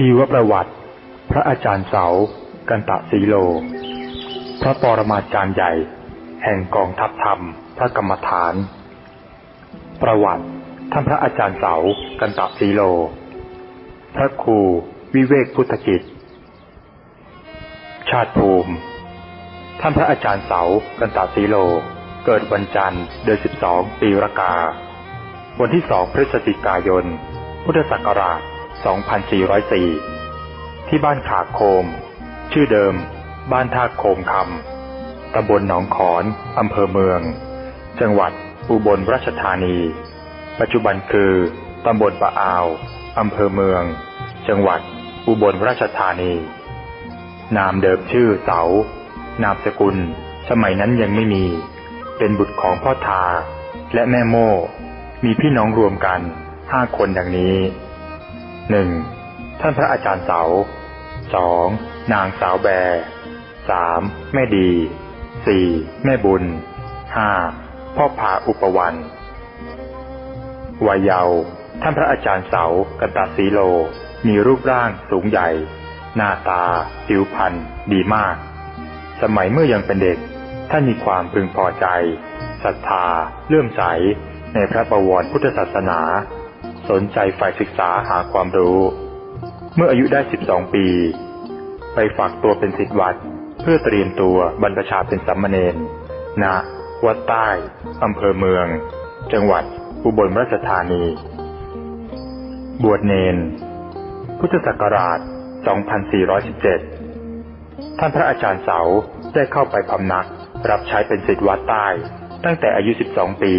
ชีวประวัติ พระอาจารย์เสา กันตะสีโล พระปรมาจารย์ใหญ่ แห่งกองทัพธรรม พระกรรมฐาน ประวัติท่านพระอาจารย์เสา กันตะสีโล พระครูวิเวกพุทธกิจ ชาติภูมิ ท่านพระอาจารย์เสา กันตะสีโล เกิดวันจันทร์เดือน12ปีรากา วันที่2พฤศจิกายน พุทธศักราช 2404 ที่บ้านขาโคม ชื่อเดิม บ้านท่าโคมคำตำบลหนองขอนอำเภอเมือง จังหวัดอุบลราชธานี ปัจจุบันคือตำบลปะอาวอำเภอเมือง จังหวัดอุบลราชธานี นามเดิมชื่อเสา นามสกุล สมัยนั้นยังไม่มี เป็นบุตรของพ่อทา และแม่โม่มีพี่น้องรวมกันห้าคนดังนี้ หนึ่งท่านพระอาจารย์เสาสองนางสาวแบสามแม่ดีสี่แม่บุญห้าพ่อพาอุปวันวัยเยาว์ท่านพระอาจารย์เสากันตาสีโล มีรูปร่างสูงใหญ่ หน้าตา ผิวพรรณดีมาก สมัยเมื่อยังเป็นเด็ก ท่านมีความพึงพอใจศรัทธาเลื่อมใส ในพระประวรพุทธศาสนา สนใจฝ่ายศึกษาหาความรู้ เมื่ออายุได้ 12 ปี ไปฝากตัวเป็นศิษย์วัด เพื่อเตรียมตัวบรรพชาเป็นสัมมาเนนณวัดใต้อำเภอเมือง จังหวัดอุบลราชธานี บวชเนน พุทธศักราช 2417 ท่านพระอาจารย์เสาได้เข้าไปพำนัก รับใช้เป็นศิษย์วัดใต้ ตั้งแต่อายุ 12 ปี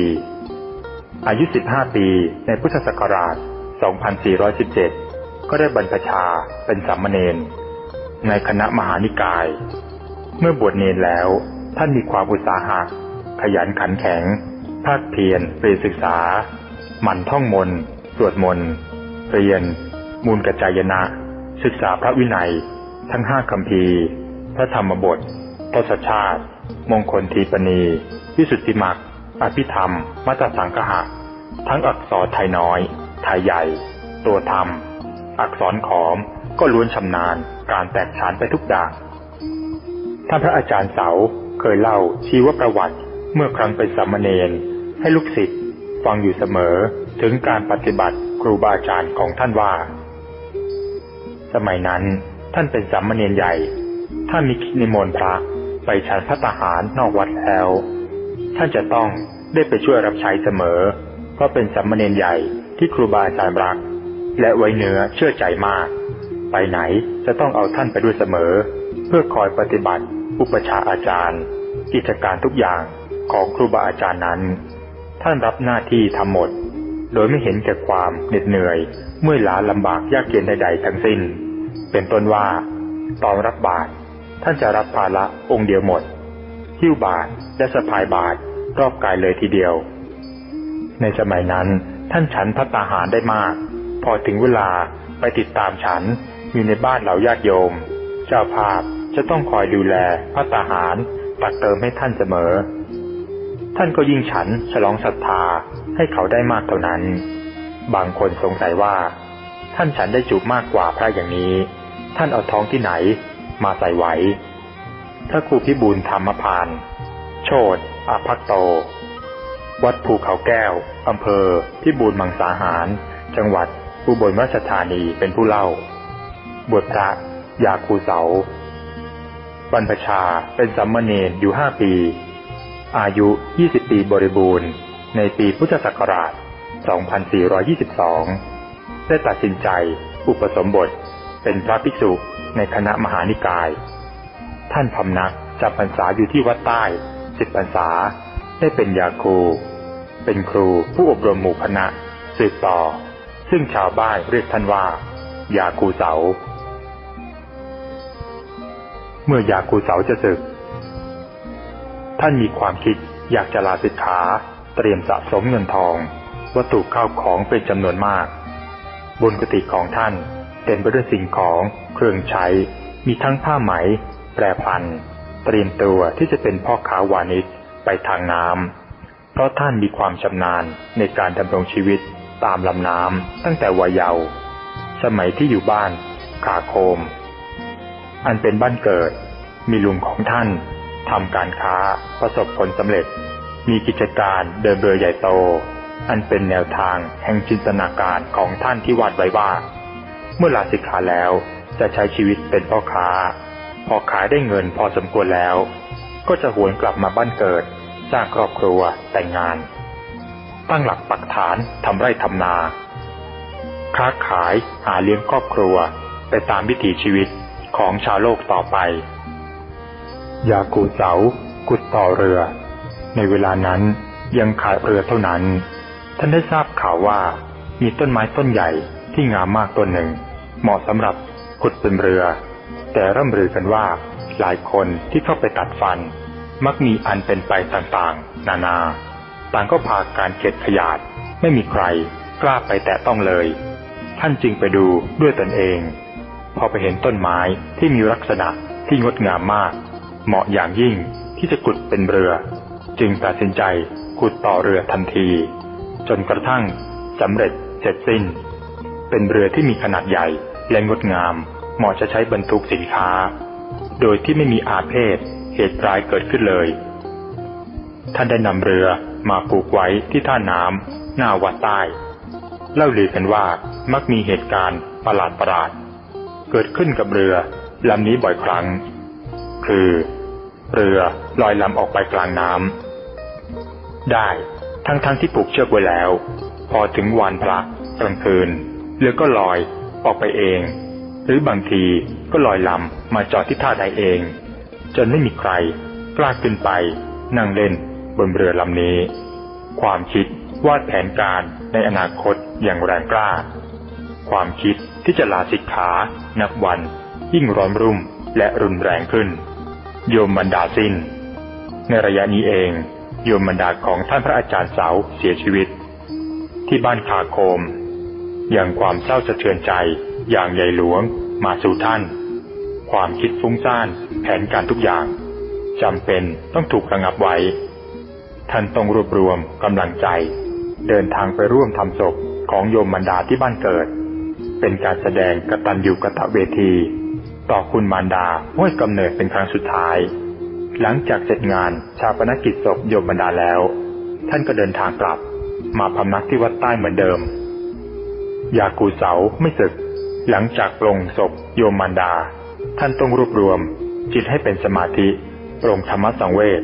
อายุ 15 ปี ในพุทธศักราช 2417 ก็ได้บรรพชาเป็นสามเณรในคณะมหานิกาย เมื่อบวชเนรแล้วท่านมีความอุตสาหะ ขยันขันแข็ง ภาคเพียรเรียนศึกษา หมั่นท่องมนต์สวดมนต์เรียน มูลกจายนะ ศึกษาพระวินัย ทั้งห้าคำพีพระธรรมบททศชาติ มงคลทีปณี วิสุทธิมัก อภิธรรม มัตสังคหะ ทั้งอักษรไทยน้อย ไทยใหญ่ ตัวธรรม อักษรขอมก็ล้วนชำนาญการแตกฉานไปทุกด่างท่านพระอาจารย์เสาเคยเล่าชีวประวัติเมื่อครั้งเป็นสามเณรให้ลูกศิษย์ฟังอยู่เสมอถึงการปฏิบัติครูบาอาจารย์ของท่านว่า สมัยนั้นท่านเป็นสามเณรใหญ่ถ้ามีกิจนิมนต์พระไปฉันพระตหารนอกวัดแล้ว ท่านจะต้องได้ไปช่วยรับใช้เสมอ เพราะเป็นสามเณรใหญ่ที่ครูบาอาจารย์รัก และไว้เนื้อเชื่อใจมาก ไปไหนจะต้องเอาท่านไปด้วยเสมอ เพื่อคอยปฏิบัติ อุปชาอาจารย์ กิจการทุกอย่างของครูบาอาจารย์นั้น ท่านรับหน้าที่ทำหมด โดยไม่เห็นแก่ความเหน็ดเหนื่อยเมื่อยล้าลำบากยากเย็นใดๆทั้งสิ้น เป็นต้นว่า ตอนรับบาตรท่านจะรับภาระองค์เดียวหมด หิ้วบาตรและสะพายบาตรรอบกายเลยทีเดียว ในสมัยนั้นท่านฉันพัตตาหารได้มาก พอถึงเวลาไปติดตามฉันอยู่ในบ้านเหล่าญาติโยม เจ้าภาพจะต้องคอยดูแลพัตตาหารตักเติมให้ท่านเสมอ ท่านก็ยิ่งฉันฉลองศรัทธาให้เขาได้มากเท่านั้น บางคนสงสัยว่า ท่านฉันได้จุมากกว่าพระอย่างนี้ ท่านเอาท้องที่ไหน มาใส่ไว้ ถ้าครูพิบูลธรรมพาน โชดอภักโต วัดภูเขาแก้ว อำเภอ พิบูลมังสาหาร จังหวัด อุบลราชธานีเป็นผู้เล่า บวชพระยาคูเสาบรรพชาเป็นสัมมเนรอยู่ห้าปี อายุ 20 ปีบริบูรณ์ ในปีพุทธศักราช 2422 ได้ตัดสินใจอุปสมบทเป็นพระภิกษุในคณะมหานิกาย ท่านพำนักจำพรรษาอยู่ที่วัดใต้สิบพรรษา ได้เป็นยาครู เป็นครูผู้อบรมหมู่คณะ สืบต่อ ซึ่งชาวบ้านเรียกท่านว่า ยาครูเสา เมื่อยาครูเสาจะศึก ท่านมีความคิดอยากจะลาสิกขาเตรียมสะสมเงินทอง วัตถุข้าวของเป็นจำนวนมาก บนกติของท่านเต็มไปด้วยสิ่งของเครื่องใช้มีทั้งผ้าไหม แปรพันเตรียมตัวที่จะเป็นพ่อค้าวานิชไปทางน้ำเพราะท่านมีความชำนาญในการดำรงชีวิตตามลำน้ำตั้งแต่วัยเยาว์สมัยที่อยู่บ้านขาโคม อันเป็นบ้านเกิด มีลุงของท่านทำการค้าประสบผลสำเร็จ มีกิจการเดินเรือใหญ่โต อันเป็นแนวทางแห่งจินตนาการของท่านที่วาดไว้ว่า เมื่อลาสิกขาแล้วจะใช้ชีวิตเป็นพ่อค้า พอขายได้เงินพอสมควรแล้ว ก็จะหวนกลับมาบ้านเกิด สร้างครอบครัวแต่งงาน ตั้งหลักปักฐานทำไร่ทำนา ค้าขายหาเลี้ยงครอบครัวไปตามวิถีชีวิตของชาวโลกต่อไปยากูเสากุดต่อเรือ ในเวลานั้นยังขาดเรือเท่านั้น ท่านได้ทราบข่าวว่ามีต้นไม้ต้นใหญ่ที่งามมากต้นหนึ่ง เหมาะสำหรับขุดเป็นเรือ แต่ร่ำลือกันว่า หลายคนที่เข้าไปตัดฟัน มักมีอันเป็นไปต่างๆ นานา ต่างก็พาการเก็ดขยาด ไม่มีใครกล้าไปแตะต้องเลย ท่านจึงไปดูด้วยตนเอง พอไปเห็นต้นไม้ที่มีลักษณะที่งดงามมาก เหมาะอย่างยิ่งที่จะขุดเป็นเรือ จึงตัดสินใจขุดต่อเรือทันที จนกระทั่งสำเร็จเสร็จสิ้น เป็นเรือที่มีขนาดใหญ่และงดงาม หมาะจะใช้บรรทุกสินค้า โดยที่ไม่มีอาเพศเหตุร้ายเกิดขึ้นเลย ท่านได้นำเรือมาปลูกไว้ที่ท่าน้ำหน้าวัดใต้ เล่าลือกันว่ามักมีเหตุการณ์ประหลาดประหลาด เกิดขึ้นกับเรือลำนี้บ่อยครั้ง คือ เรือลอยลำออกไปกลางน้ำได้ทั้งๆทที่ผูกเชือกไว้แล้ว พอถึงวันพระกลางคืนเรือก็ลอยออกไปเอง หรือบางทีก็ลอยลำมาจอดที่ท่าใดเอง จนไม่มีใครกล้าขึ้นไปนั่งเล่นบนเรือลำนี้ ความคิดวาดแผนการในอนาคตอย่างแรงกล้า ความคิดที่จะลาสิกขา นับวันยิ่งร้อนรุ่มและรุนแรงขึ้น โยมบรรดาสิ้น ในระยะนี้เอง โยมบรรดาของท่านพระอาจารย์เสาเสียชีวิต ที่บ้านคาโคม อย่างความเศร้าสะเทือนใจ อย่างใหญ่หลวง มาสู่ท่าน ความคิดฟุ้งซ่านแผนการทุกอย่างจำเป็นต้องถูกระงับไว้ ท่านต้องรวบรวมกำลังใจ เดินทางไปร่วมทำศพของโยมบรรดาที่บ้านเกิด เป็นการแสดงกตัญญูกตเวที ต่อคุณมารดาห้วยกำเนิดเป็นครั้งสุดท้าย หลังจากเสร็จงานชาปนกิจศพโยมบรรดาแล้ว ท่านก็เดินทางกลับ มาพำนักที่วัดใต้เหมือนเดิม ยากูเสาไม่ศึก หลังจากปรงศพโยมมารดา ท่านต้องรวบรวม จิตให้เป็นสมาธิปรงธรรมสังเวช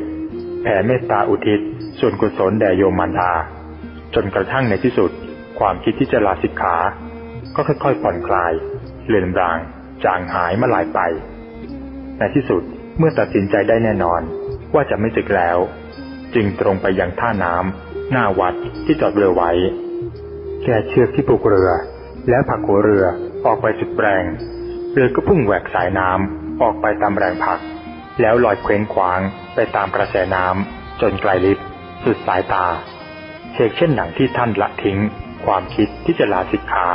แผ่เมตตาอุทิศ ส่วนกุศลแด่โยมมารดา จนกระทั่งในที่สุด ความคิดที่จะลาสิกขา ก็ค่อยๆผ่อนคลาย เลือนราง จางหายมาลายไป ในที่สุดเมื่อตัดสินใจได้แน่นอนว่าจะไม่ศึกแล้ว จึงตรงไปยังท่าน้ำหน้าวัดที่จอดเรือไว้ แกเชือกที่ผูกเรือ แล้วผักหัวเรือ ออกไปสุดแรงเรือก็พุ่งแหวกสายน้ำออกไปตามแรงผลัก แล้วลอยเคว้งคว้างไปตามกระแสน้ำจนไกลลิบสุดสายตาเชกเช่นหนังที่ท่านละทิ้ง ความคิดที่จะลาสิกขา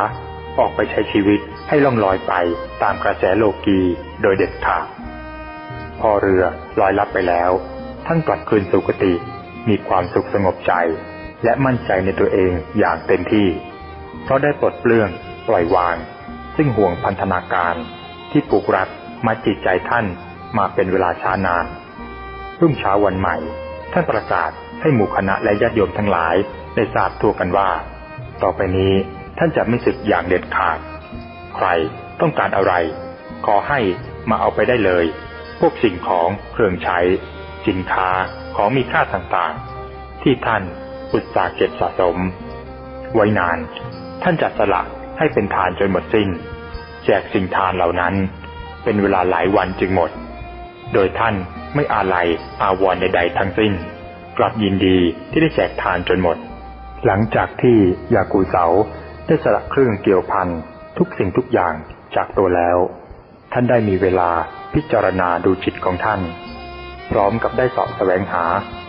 ออกไปใช้ชีวิตให้ล่องลอยไปตามกระแสโลกีโดยเด็ดขาดพอเรือลอยลับไปแล้ว ท่านกลับคืนสุคติมีความสุขสงบใจ และมั่นใจในตัวเองอย่างเต็มที่ เพราะได้ปลดเปลื้องปล่อยวาง ซึ่งห่วงพันธนาการที่ผูกรัดมาจิตใจท่านมาเป็นเวลาช้านาน รุ่งเช้าวันใหม่ ท่านประกาศให้หมู่คณะและญาติโยมทั้งหลายได้ทราบทั่วกันว่า ต่อไปนี้ท่านจะไม่สึกอย่างเด็ดขาด ใครต้องการอะไร ขอให้มาเอาไปได้เลย พวกสิ่งของเครื่องใช้ สินค้าของมีค่าต่างๆ ที่ท่านอุตสาห์เก็บสะสม ไว้นาน ท่านจัดสละให้เป็นทานจนหมดสิ้น จกสิ่งทานเหล่านั้น เป็นเวลาหลายวันจึงหมด โดยท่านไม่อาลัยอาวรณ์ใดๆทั้งสิ้น กลับยินดีที่ได้แจกทานจนหมด หลังจากที่ยากูเสาได้สละเครื่องเกี่ยวพันทุกสิ่งทุกอย่างจากตัวแล้ว ท่านได้มีเวลาพิจารณาดูจิตของท่าน พร้อมกับได้สอบแสวงหา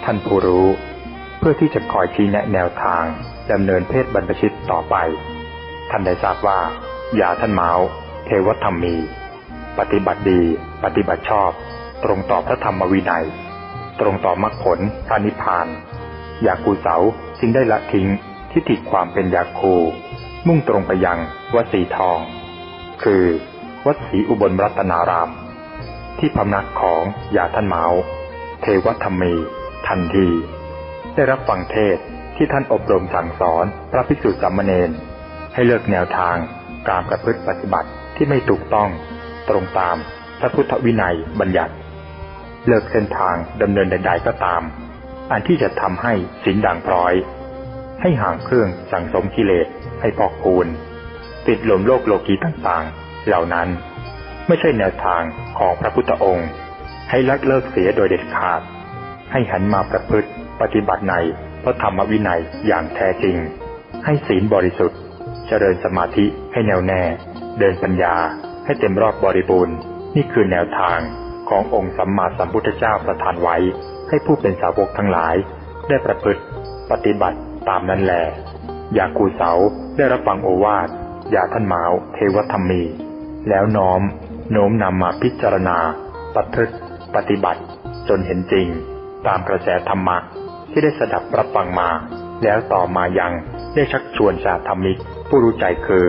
ท่านผู้รู้ เพื่อที่จะคอยชี้แนะแนวทางดำเนินเพศบรรพชิตต่อไป ท่านได้ทราบว่ายาท่านเมาส์ เทวธรรมมี ปฏิบัติดี ปฏิบัติชอบ ตรงต่อพระธรรมวินัย ตรงต่อมรรคผลพระนิพพานยาคูเสาจึงได้ละทิ้งทิฏฐิความเป็นยาคู มุ่งตรงไปยังวสีทอง คือวัดศรีอุบลรัตนาราม ที่พำนักของยาท่านเมาเทวธรรมี ทันที ได้รับฟังเทศที่ท่านอบรมสั่งสอนพระภิกษุสามเณรให้เลิกแนวทางการประพฤติปฏิบัติ ที่ไม่ถูกต้องตรงตามพระพุทธวินัยบัญญัติ เลิกเส้นทางดำเนินใด ๆก็ตาม อันที่จะทำให้สินด่างพร้อย ให้ห่างเครื่องสั่งสมกิเลสให้พอกพูนติดหลมโลกโลกีต่างๆ เหล่านั้นไม่ใช่แนวทางของพระพุทธองค์ ให้ลักเลิกเสียโดยเด็ดขาด ให้หันมาประพฤติปฏิบัติในพระธรรมวินัยอย่างแท้จริง ให้ศีลบริสุทธิ์ เจริญสมาธิให้แน่วแน่ เดินปัญญาให้เต็มรอบบริบูรณ์ นี่คือแนวทางขององค์สัมมาสัมพุทธเจ้าประทานไว้ ให้ผู้เป็นสาวกทั้งหลาย ได้ประพฤติปฏิบัติตามนั้นแล อย่ากูเสาได้รับฟังโอวาทอย่าท่านหมาวเทวธรรมี แล้วน้อม โน้มนำมาพิจารณาปฏิปฏิบัติจนเห็นจริง ตามกระแสธรรมะที่ได้สดับรับฟังมา แล้วต่อมายังได้ชักชวนชาธรรมิกผู้รู้ใจคือ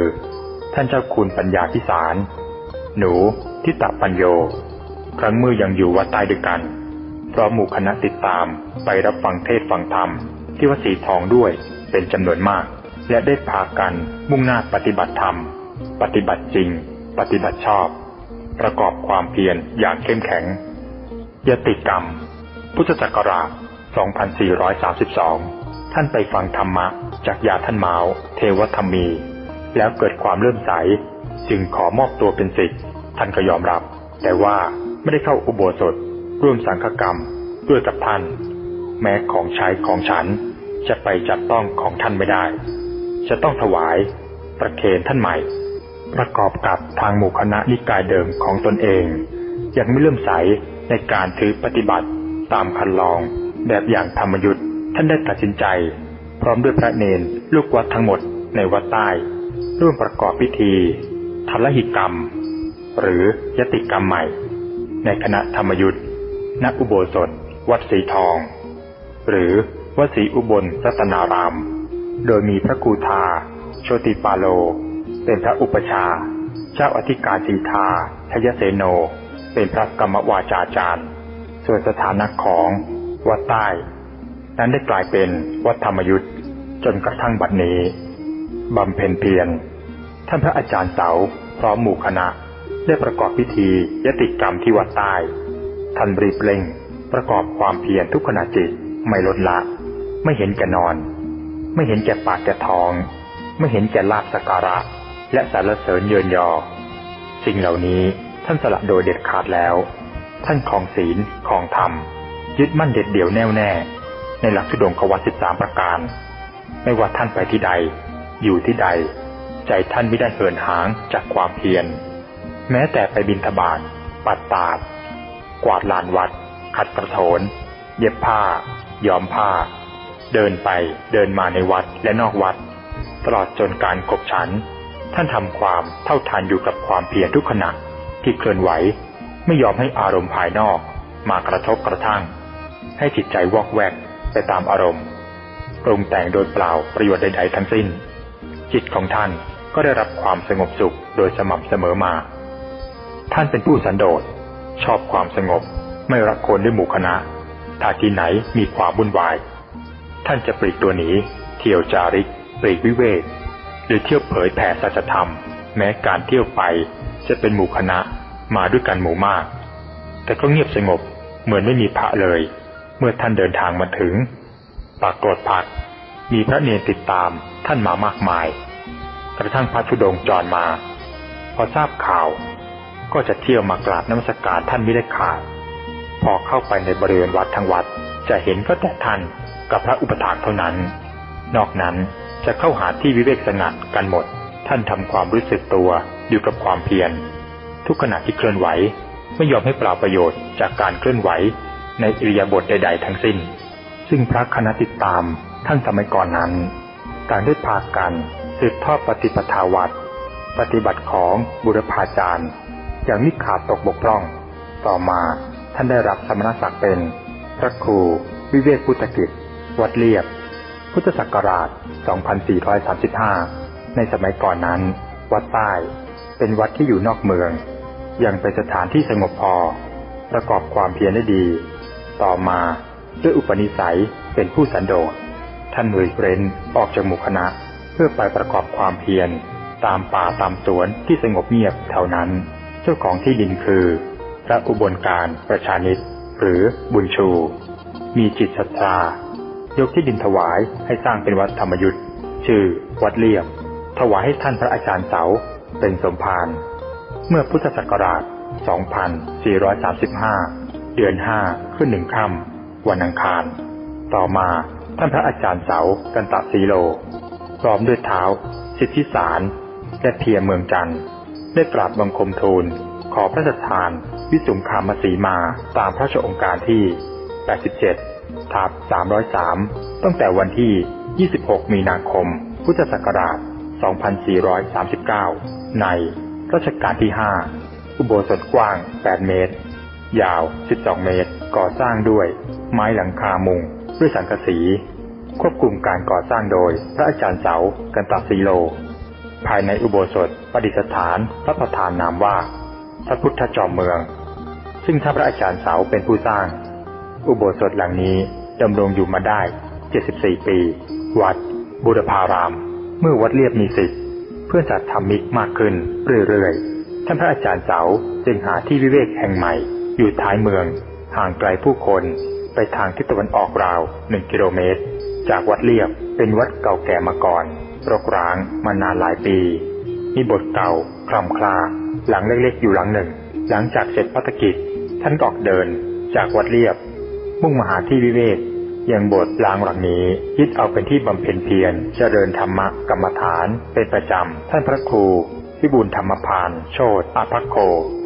ท่านเจ้าคุณปัญญาพิสาร หนูทิตะปัญโย ครั้งเมื่อยังอยู่วัดใต้ด้วยกัน พร้อมหมู่คณะติดตามไปรับฟังเทศฟังธรรม ที่วัดสีทองด้วยเป็นจำนวนมาก และได้พากันมุ่งหน้าปฏิบัติธรรม ปฏิบัติจริง ปฏิบัติชอบ ประกอบความเพียรอย่างเข้มแข็งยติกรรม พุทธจักราช 2432 ท่านไปฟังธรรมะจากยาท่านเมาเทวธรรมี แล้วเกิดความเลื่อมใส จึงขอมอบตัวเป็นศิษย์ท่านก็ยอมรับ แต่ว่าไม่ได้เข้าอุโบสถ ร่วมสังฆกรรมด้วยกับท่าน แม้ของใช้ของฉันจะไปจับต้องของท่านไม่ได้ จะต้องถวาย ประเคนท่านใหม่ ประกอบกับทางหมู่คณะนิกายเดิมของตนเอง ยังไม่เลื่อมใสในการถือปฏิบัติตามคันลอง แบบอย่างธรรมยุทธ์ท่านได้ตัดสินใจ พร้อมด้วยพระเนนลูกวัดทั้งหมดในวัดใต้ ร่วมประกอบพิธีทัลหิกรรม หรือยติกรรมใหม่ ในคณะธรรมยุทธ์ณอุโบสถ วัดสีทอง หรือวัดศรีอุบลรัตนาราม โดยมีพระกูทา โชติปาโล เป็นพระอุปชา เจ้าอธิการสีทาทยเสโน เป็นพระกรรมวาจาจารย์ ส่วนสถานะของวัดใต้ นั้นได้กลายเป็นวัดธรรมยุทธ์จนกระทั่งบัดนี้บำเพ็ญเพียร ท่านพระอาจารย์เสาพร้อมหมู่คณะได้ประกอบพิธียติกรรมที่วัดใต้ท่านรีบเร่ง ประกอบความเพียรทุกขณะจิตไม่ลดละ ไม่เห็นแก่นอน ไม่เห็นแก่ปากแก่ทอง ไม่เห็นแก่ลาบสการะ และสารเสริญเยินยอ สิ่งเหล่านี้ท่านสละโดยเด็ดขาดแล้ว ท่านคลองศีลคลองธรรม ยึดมั่นเด็ดเดี่ยวแน่วแน่ ในหลักสุดงควัตสิบสามประการ ไม่ว่าท่านไปที่ใด อยู่ที่ใด ใจท่านไม่ได้เหินหางจากความเพียร แม้แต่ไปบินทบาทปัดตาด กวาดลานวัด ขัดกระโถน เย็บผ้า ย้อมผ้า เดินไปเดินมาในวัดและนอกวัด ตลอดจนการกบฉัน ท่านทำความเท่าทานอยู่กับความเพียรทุกขณะที่เคลื่อนไหว ไม่ยอมให้อารมณ์ภายนอก มากระทบกระทั่ง ให้จิตใจวอกแวกไปตามอารมณ์ปรุงแต่งโดยเปล่าประโยชน์ใดๆทั้งสิ้น จิตของท่าน ก็ได้รับความสงบสุขโดยสม่ำเสมอมา ท่านเป็นผู้สันโดษ ชอบความสงบ ไม่รักคนด้วยหมู่คณะ ถ้าที่ไหนมีความวุ่นวาย ท่านจะปลีกตัวหนี เที่ยวจาริกปลีกวิเวก หรือเที่ยวเผยแผ่สัจธรรม แม้การเที่ยวไปจะเป็นหมู่คณะมาด้วยกันหมู่มาก แต่ก็เงียบสงบเหมือนไม่มีพระเลย เมื่อท่านเดินทางมาถึงปากกฏพักมีพระเนรติดตามท่านมามากมาย ระทั่งพระธุดงจรมา พอทราบข่าว ก็จะเที่ยวมากราบน้ำสการท่านไม่ได้ขาด พอเข้าไปในบริเวณวัดทั้งวัด จะเห็นก็แต่ท่านกับพระอุปถากเท่านั้น นอกนั้นจะเข้าหาที่วิเวกสงัดกันหมด ท่านทำความรู้สึกตัวอยู่กับความเพียร ทุกขณะที่เคลื่อนไหวไม่ยอมให้เปล่าประโยชน์จากการเคลื่อนไหวในอิริยาบถใด ๆ ทั้งสิ้น ซึ่งพระคณะติดตามท่านสมัยก่อนนั้น ต่างได้พากัน สืบทอดปฏิปทาวัดปฏิบัติของบุรพาจารย์อย่างมิขาดตกบกพร่อง ต่อมาท่านได้รับสมณศักดิ์เป็น พระครู วิเวกพุทธกิจ วัดเลียบ พุทธศักราช 2435 ในสมัยก่อนนั้น วัดใต้เป็นวัดที่อยู่นอกเมือง ยังเป็นสถานที่สงบพอ ประกอบความเพียรได้ดี ต่อมาด้วยอุปนิสัยเป็นผู้สันโดษท่านหลุยเรนออกจากหมู่คณะ พื่อไปประกอบความเพียร ตามป่าตามสวนที่สงบเงียบเท่านั้น เจ้าของที่ดินคือ พระอุบลการประชานิตหรือบุญชู มีจิตศรัทธายกที่ดินถวายให้สร้างเป็นวัดธรรมยุทธ์ชื่อ วัดเลี่ยบถวายให้ท่านพระอาจารย์เสาเป็นสมภารเมื่อพุทธศักราช 2435 เดือน 5 ขึ้นหนึ่งค่ำวันอังคาร ต่อมาท่านพระอาจารย์เสากันตะสีโล พร้อมด้วยเท้า สิทธิสาร และเพียเมืองจันทร์ ได้กราบบังคมทูล ขอพระราชทาน วิสุงคามสีมาตามพระราชองค์การที่ 87ทับ303 ตั้งแต่วันที่ 26 มีนาคม พุทธศักราช 2439 ในรัชกาลที่ 5 อุโบสถกว้าง 8 เมตร ยาว 12 เมตร ก่อสร้างด้วย ไม้หลังคามุง ด้วยสังกะสี ควบคุมการก่อสร้างโดย พระอาจารย์เสา กันตาสีโล ภายในอุโบสถประดิษฐานพระประธานนามว่า พระพุทธจอมเมือง ซึ่งท่านพระอาจารย์เสาเป็นผู้สร้าง อุโบสถหลังนี้ดำรงอยู่มาได้ 74 ปี วัด บุรพาราม เมื่อวัดเรียบมีสิทธิ์เพื่อจัดทำมิกมากขึ้นเรื่อยๆ ท่านพระอาจารย์เสาจึงหาที่วิเวกแห่งใหม่ อยู่ท้ายเมือง ห่างไกลผู้คน ไปทางทิศตะวันออกราวหนึ่งกิโลเมตร จากวัดเรียบเป็นวัดเก่าแก่มาก่อนรกร้างมานานหลายปี มีบทเก่าคลำคลา หลังเล็กๆอยู่หลังหนึ่ง หลังจากเสร็จพัฒกิจ ท่านออกเดินจากวัดเรียบ มุ่งมาหาที่วิเวกยังบทลางหลังนี้ยึดเอาเป็นที่บำเพ็ญเพียรเจริญธรรมะกรรมฐานเป็นประจำ ท่านพระครูวิบูลธรรมพานโชตอาภัคโค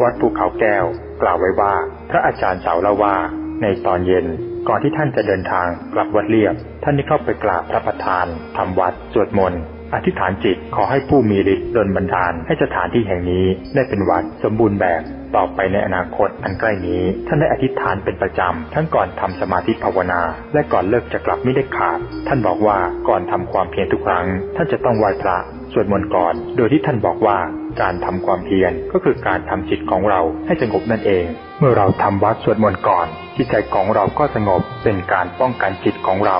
วัดภูเขาแก้ว กล่าวไว้ว่า พระอาจารย์เสาเล่าว่า ในตอนเย็น ก่อนที่ท่านจะเดินทางกลับวัดเรียบ ท่านได้เข้าไปกราบพระประธานทำวัดสวดมนต์อธิษฐานจิตขอให้ผู้มีฤทธิ์ดลบันดาล ให้สถานที่แห่งนี้ได้เป็นวัดสมบูรณ์แบบต่อไปในอนาคตอันใกล้นี้ ท่านได้อธิษฐานเป็นประจำ ทั้งก่อนทำสมาธิภาวนา และก่อนเลิกจะกลับไม่ได้ขาด ท่านบอกว่าก่อนทำความเพียรทุกครั้ง ท่านจะต้องไหว้พระสวดมนต์ก่อน โดยที่ท่านบอกว่าการทำความเพียรก็คือการทำจิตของเราให้สงบนั่นเอง เมื่อเราทำวัดสวดมนต์ก่อน จิตใจของเราก็สงบเป็นการป้องกันจิตของเรา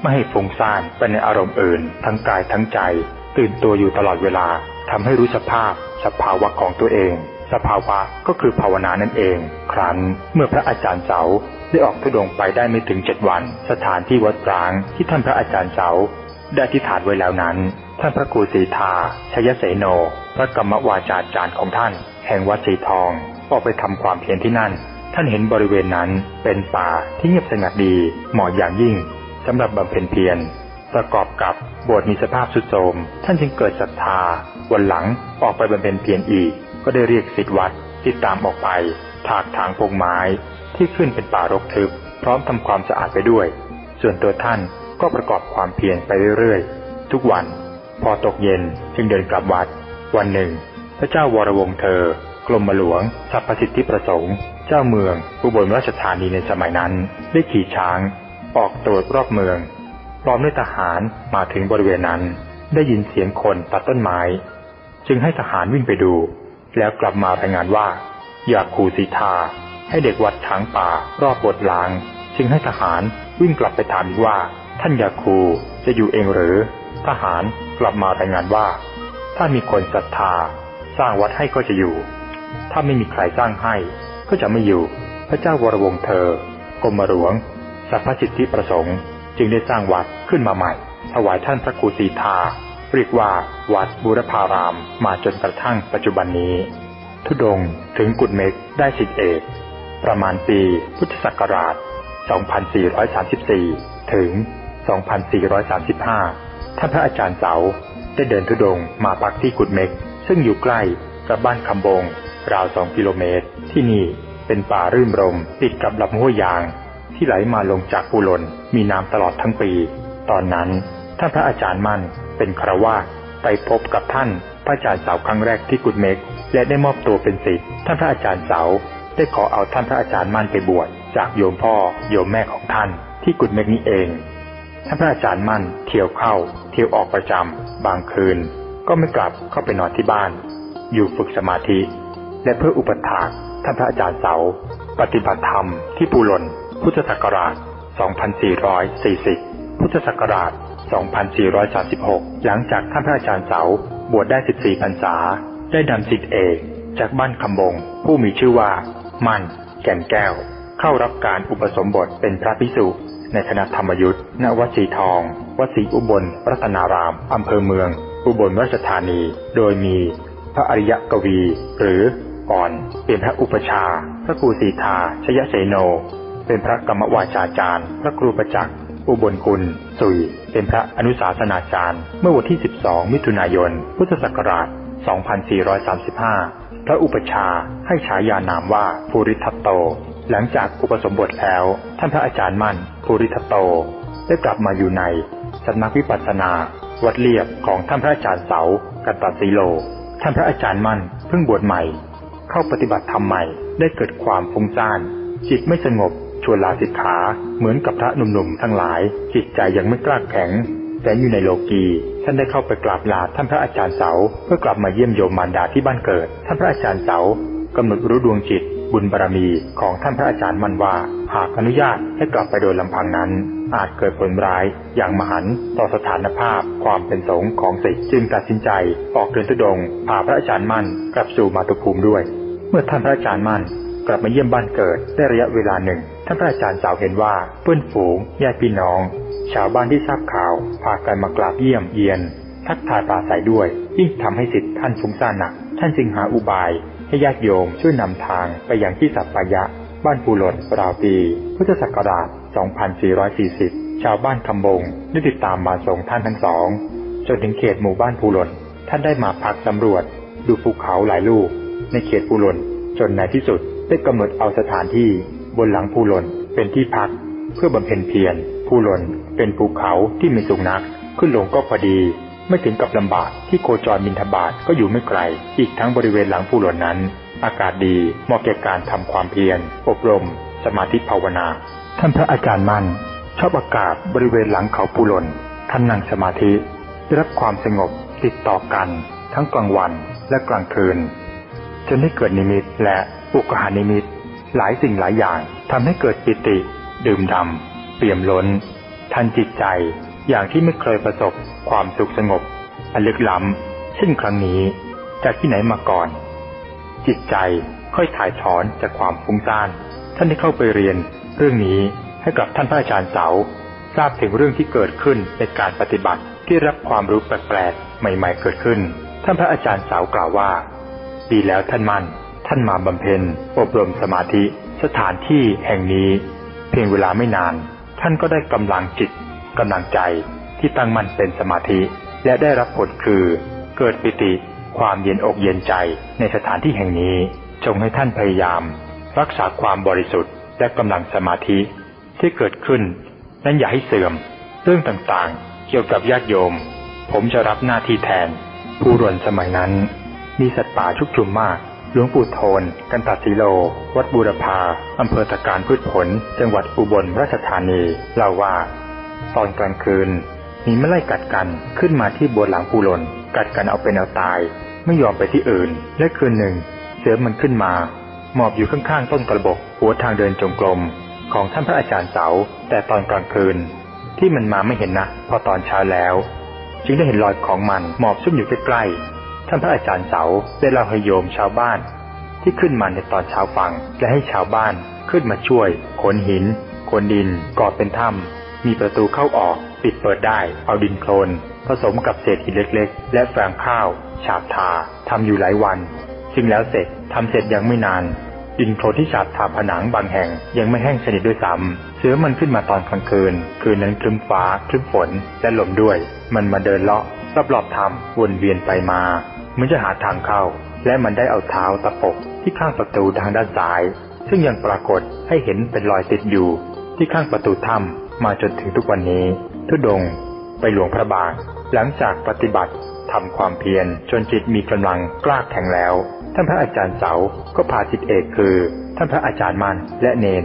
ไม่ให้ฟุ้งซ่านไปในอารมณ์อื่น ทั้งกายทั้งใจ ตื่นตัวอยู่ตลอดเวลาทำให้รู้สภาพ สภาวะของตัวเอง สภาวะก็คือภาวนานั่นเอง ครั้นเมื่อพระอาจารย์เสาได้ออกทุดงไปได้ไม่ถึงเจ็ดวัน สถานที่วัดร้างที่ท่านพระอาจารย์เสาได้อธิษฐานไว้แล้วนั้น ท่านพระครูสีทาชยเสโน พระกรรมวาจาจารย์ของท่าน แห่งวัดสีทองออกไปทำความเพียรที่นั่น ท่านเห็นบริเวณนั้นเป็นป่าที่เงียบสงัดดีเหมาะอย่างยิ่งสำหรับบำเพ็ญเพียรประกอบกับโบสถ์มีสภาพสุดโทรมท่านจึงเกิดศรัทธา วันหลังออกไปบำเพ็ญเพียรอีก ก็ได้เรียกศิษย์วัดที่ตามออกไป ถากถางพงไม้ ที่ขึ้นเป็นป่ารกทึบ พร้อมทำความสะอาดไปด้วย ส่วนตัวท่านก็ประกอบความเพียรไปเรื่อยๆ ทุกวัน พอตกเย็นจึงเดินกลับวัด วันหนึ่ง พระเจ้าวรวงเธอ กรมหลวงสัพพสิทธิประสงค์ เจ้าเมืองอุบลราชธานีในสมัยนั้น ได้ขี่ช้าง ออกตรวจรอบเมือง พร้อมด้วยทหารมาถึงบริเวณนั้น ได้ยินเสียงคนตัดต้นไม้ จึงให้ทหารวิ่งไปดู แล้วกลับมารายงานว่า อยากขู่สีทาให้เด็กวัดช้างป่ารอบบทลาง จึงให้ทหารวิ่งกลับไปถามว่า ท่านยาคูจะอยู่เองหรือ ทหารกลับมารายงานว่า ถ้ามีคนศรัทธา สร้างวัดให้ก็จะอยู่ ถ้าไม่มีใครสร้างให้ก็จะไม่อยู่ พระเจ้าวรวงเธอกรมหลวงสัพพสิทธิประสงค์ จึงได้สร้างวัดขึ้นมาใหม่ ถวายท่านพระครูสีทาเรียกว่าวัดบูรพารามมาจนกระทั่งปัจจุบันนี้ ทุดงถึงกุดเมกได้สิทธิเอกประมาณปีพุทธศักราช 2434 ถึง 2435 ท่านพระอาจารย์เสาได้เดินทุดงมาพักที่กุดเมก ซึ่งอยู่ใกล้กับบ้านคำบง ราวสองกิโลเมตร ที่นี่เป็นป่ารื่นรมติดกับลำห้วยยาง ที่ไหลมาลงจากปูหลนมีน้ำตลอดทั้งปี ตอนนั้นท่านพระอาจารย์มั่นเป็นครวาสไปพบกับท่านพระอาจารย์เสาครั้งแรกที่กุดเมก และได้มอบตัวเป็นศิษย์ท่านพระอาจารย์เสาได้ขอเอาท่านพระอาจารย์มั่นไปบวชจากโยมพ่อโยมแม่ของท่าน ที่กุดเมกนี้เองท่านพระอาจารย์มั่นเที่ยวเข้า เที่ยวออกประจำบางคืน ก็ไม่กลับเข้าไปนอนที่บ้าน อยู่ฝึกสมาธิ และเพื่ออุปถากท่านพระอาจารย์เสา ปฏิบัติธรรมที่ปูหลนพุทธศักราช 2440 พุทธศักราช 2436 หลังจากท่านพระอาจารย์เสา บวชได้ 14 พรรษา ได้นำสิทธิเอกจากบ้านคำบง ผู้มีชื่อว่า มั่น แก่นแก้ว เข้ารับการอุปสมบทเป็นพระภิกษุในคณะธรรมยุทธ์ณวัดศรีทองวัดศรีอุบลรัตนาราม อำเภอเมือง อุบลราชธานี โดยมีพระอริยกวี หรือ ก่อนเป็นพระอุปชา พระครูสีทาชยเสโน เป็นพระกรรมวาจาจารย์ พระครูประจักษ์อุบลกุล สุย เป็นพระอนุสาสนาจารย์ เมื่อวันที่ 12 มิถุนายน พุทธศักราช 2435 พระอุปชาให้ฉายานามว่าภูริทัตโต หลังจากอุปสมบทแล้ว ท่านพระอาจารย์มั่นภูริทัตโต ได้กลับมาอยู่ในสำนักวิปัสสนา วัดเลียบของท่านพระอาจารย์เสา กันตัสีโล ท่านพระอาจารย์มั่นเพิ่งบวชใหม่ เข้าปฏิบัติธรรมใหม่ได้เกิดความฟุ้งซ่านจิตไม่สงบชวนลาสิกขาเหมือนกับพระหนุ่มๆทั้งหลาย จิตใจยังไม่กล้าแข็งแต่อยู่ในโลกีท่านได้เข้าไปกราบลาท่านพระอาจารย์เสาเพื่อกลับมาเยี่ยมโยมมารดาที่บ้านเกิด ท่านพระอาจารย์เสากำหนดรู้ดวงจิต บุญบารรมีของท่านพระอาจารย์มั่นว่า หากอนุญาตให้กลับไปโดยลำพังนั้น อาจเกิดผลร้ายอย่างมหันต่อสถานภาพความเป็นสงฆ์ของศิษย์จึงตัดสินใจออกเดินทุดงพาพระอาจารย์มั่นกลับสู่มาตุภูมิด้วย เมื่อท่านพระอาจารย์มั่นกลับมาเยี่ยมบ้านเกิดได้ระยะเวลาหนึ่ง ท่านพระอาจารย์สาวเห็นว่าเพื่อนฝูงญาติพี่น้อง ชาวบ้านที่ทราบข่าว พากันมากราบเยี่ยมเยียน ทักทายปราศัยด้วยยิ่งทำให้สิทธิ์ท่านฟุ้งซ่านหนัก ท่านจึงหาอุบาย ให้ญาติโยมช่วยนำทางไปยังที่สัปปายะ บ้านปูหลดราวปีพุทธศักราช 2440 ชาวบ้านคำบงได้ติดตามมาส่งท่านทั้งสอง จนถึงเขตหมู่บ้านปูหลนท่านได้มาพักสำรวจ ดูภูเขาหลายลูก ในเขตปูหลนจนในที่สุดได้กำหนดเอาสถานที่บนหลังภูหลนเป็นที่พัก เพื่อบำเพ็ญเพียรภูหลนเป็นภูเขาที่ม่สูงนัก ขึ้นลงก็พอดี ไม่ถึงกับลำบากที่โคจรบินทบาทก็อยู่ไม่ไกล อีกทั้งบริเวณหลังภูหลนนั้น อากาศดีเหมาะแก่การทำความเพียร อบรม สมาธิภาวนา ท่านพระอาจารย์มั่น ชอบอากาศบริเวณหลังเขาภูหลนท่านนั่งสมาธิได้รับความสงบติดต่อกัน ทั้งกลางวันและกลางคืน จนได้เกิดนิมิตและอุกหานิมิต หลายสิ่งหลายอย่างทำให้เกิดปิติ ดื่มดำเปี่ยมล้น ทันจิตใจ อย่างที่ไม่เคยประสบความสุขสงบ อันลึกล้ำเช่นครั้งนี้จากที่ไหนมาก่อน จิตใจค่อยถ่ายถอนจากความฟุ้งซ่าน ท่านได้เข้าไปเรียน เรื่องนี้ให้กับท่านพระอาจารย์เสาทราบถึงเรื่องที่เกิดขึ้นในการปฏิบัติที่รับความรู้แปลกๆใหม่ ๆ เกิดขึ้น ท่านพระอาจารย์เสากล่าวว่า ดีแล้วท่านมั่น ท่านมาบำเพ็ญอบรมสมาธิสถานที่แห่งนี้ เพียงเวลาไม่นาน ท่านก็ได้กำลังจิต กำลังใจที่ตั้งมั่นเป็นสมาธิ และได้รับผลคือ เกิดปิติความเย็นอกเย็นใจในสถานที่แห่งนี้จงให้ท่านพยายาม รักษาความบริสุทธิ์และกำลังสมาธิที่เกิดขึ้น นั้นอย่าให้เสื่อม เรื่องต่างๆ เกี่ยวกับญาติโยม ผมจะรับหน้าที่แทน ผู้รวนสมัยนั้น มีสัตว์ป่าชุกชุมมากหลวงปู่โทน กันตาสีโล วัดบูรพาอำเภอตะการพืชผล จังหวัดอุบลราชธานีเล่าว่า ตอนกลางคืนมีแม่ไล่กัดกันขึ้นมาที่บนหลังปูหลนกัดกันเอาเป็นเอาตาย ไม่ยอมไปที่อื่น และคืนหนึ่ง เสือมันขึ้นมา หมอบอยู่ข้างๆต้นกระบอกหัวทางเดินจงกรมของท่านพระอาจารย์เสาแต่ตอนกลางคืน ที่มันมาไม่เห็นนะพอตอนเช้าแล้ว จึงได้เห็นรอยของมันหมอบซุ่มอยู่ใกล้ๆท่านพระอาจารย์เสาได้เล่าให้โยมชาวบ้าน ที่ขึ้นมาในตอนเช้าฟังและให้ชาวบ้านขึ้นมาช่วยขนหินขนดินก่อเป็นถ้ำ มีประตูเข้าออกปิดเปิดได้ เอาดินโคลนผสมกับเศษหินเล็กๆ และแฝงข้าว ฉาบทาทำอยู่หลายวันจึงแล้วเสร็จทำเสร็จยังไม่นาน ดินโคลนที่ฉาบทาผนังบางแห่งยังไม่แห้งสนิทด้วยซ้ำเสือมันขึ้นมาตอนกลางคืน คืนนั้นครึ้มฟ้าครึ้มฝนและลมด้วย มันมาเดินเลาะรอบๆถ้ำวนเวียนไปมาเหมือนจะหาทางเข้า และมันได้เอาเท้าตะปบที่ข้างประตูทางด้านซ้าย ซึ่งยังปรากฏให้เห็นเป็นรอยติดอยู่ ที่ข้างประตูถ้ำ มาจนถึงทุกวันนี้ ทุดงไปหลวงพระบาง หลังจากปฏิบัติทำความเพียรจนจิตมีกำลังกล้าแข็งแล้ว ท่านพระอาจารย์เสาก็พาจิตเอกคือ ท่านพระอาจารย์มันและเนน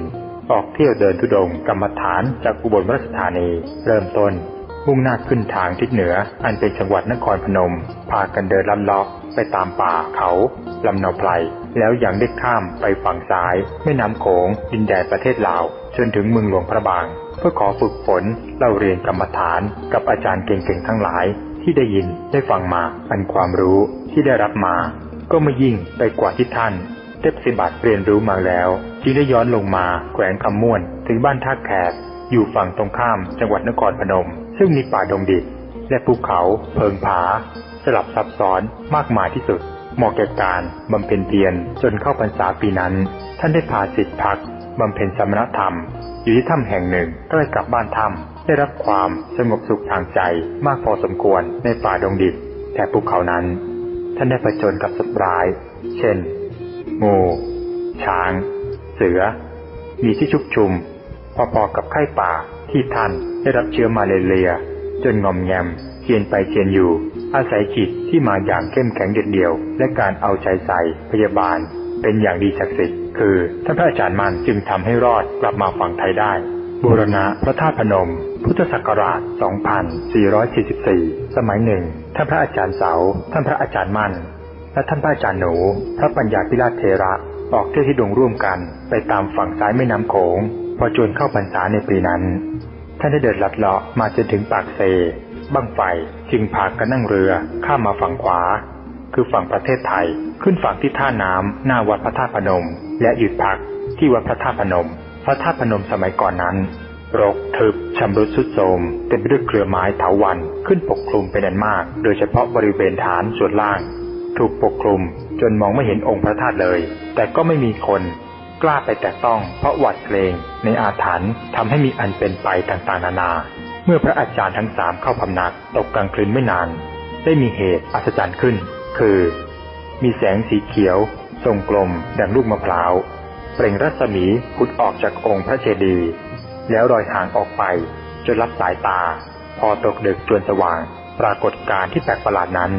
ออกเที่ยวเดินทุดงกรรมฐานจากอุบลราชธานี เริ่มต้น มุ่งหน้าขึ้นทางทิศเหนือ อันเป็นจังหวัดนครพนม พากันเดินลัดเลาะไปตามป่าเขาลำนาไพรแล้วยังได้ข้ามไปฝั่งซ้ายแม่น้ำโขงดินแดนประเทศลาวจนถึงเมืองหลวงพระบาง พื่อขอฝึกฝนเล่าเรียนกรรมฐานกับอาจารย์เก่งๆทั้งหลายที่ได้ยินได้ฟังมาอันความรู้ที่ได้รับมา ก็ไม่ยิ่งไปกว่าที่ท่านได้ปฏิบัติเรียนรู้มาแล้ว จึงได้ย้อนลงมาแขวงคำม่วนถึงบ้านท่าแขกอยู่ฝั่งตรงข้ามจังหวัดนครพนม ซึ่งมีป่าดงดิบและภูเขาเพิงผา สลับซับซ้อนมากมายที่สุดเหมาะแก่การบำเพ็ญเพียรจนเข้าพรรษาปีนั้น ท่านได้พาสิทธิพักบำเพ็ญสมณธรรม อยู่ที่ถ้ำแห่งหนึ่งใกล้กับบ้านถ้ำได้รับความสงบสุขทางใจมากพอสมควรในป่าดงดิบแต่ภูเขานั้น ท่านได้ประจนกับสัตว์ร้าย เช่น งู ช้าง เสือ มีที่ชุกชุม พอๆกับไข้ป่าที่ท่านได้รับเชื้อมาเลเรีย จนงอมแงมเจียนไปเจียนอยู่ อาศัยจิตที่มาอย่างเข้มแข็งเด็ดเดี่ยว และการเอาใจใส่พยาบาล เป็นอย่างดีศักดิ์สิทธิ์คือท่านพระอาจารย์มันจึงทำให้รอดกลับมาฝั่งไทยได้บูรณะพระธาตุพนม พุทธศักราช 2444 สมัยหนึ่ง ท่านพระอาจารย์เสา ท่านพระอาจารย์มั่น และท่านพระอาจารย์หนู พระปัญญาพิราชเทระ ออกเที่ยวที่ดงร่วมกัน ไปตามฝั่งซ้ายแม่น้ำโขง พอจวนเข้าพรรษาในปีนั้น ท่านได้เดินลัดเลาะมาจนถึงปากเซบั้งไฟจึงพากันนั่งเรือข้ามมาฝั่งขวา คือฝั่งประเทศไทย ขึ้นฝั่งที่ท่าน้ำหน้าวัดพระธาตุพนม และหยุดพักที่วัดพระธาตุพนม พระธาตุพนมสมัยก่อนนั้น รกทึบชำรุดสุดโทรมเต็มไปด้วยเครือไม้เถาวันขึ้นปกคลุมเป็นอันมาก โดยเฉพาะบริเวณฐานส่วนล่าง ถูกปกคลุมจนมองไม่เห็นองค์พระธาตุเลย แต่ก็ไม่มีคนกล้าไปแตะต้องเพราะหวาดเกรงในอาถรรพ์ทำให้มีอันเป็นไปต่างๆ นานา เมื่อพระอาจารย์ทั้งสามเข้าพำนักตกกลางคืนไม่นาน ได้มีเหตุอัศจรรย์ขึ้น คือ มีแสงสีเขียว ทรงกลมดังลูกมะพร้าว เปล่งรัศมีผุดออกจากองค์พระเจดีย์แล้วลอยห่างออกไปจนรับสายตา พอตกดึกจวนสว่าง ปรากฏการที่แปลกประหลาดนั้น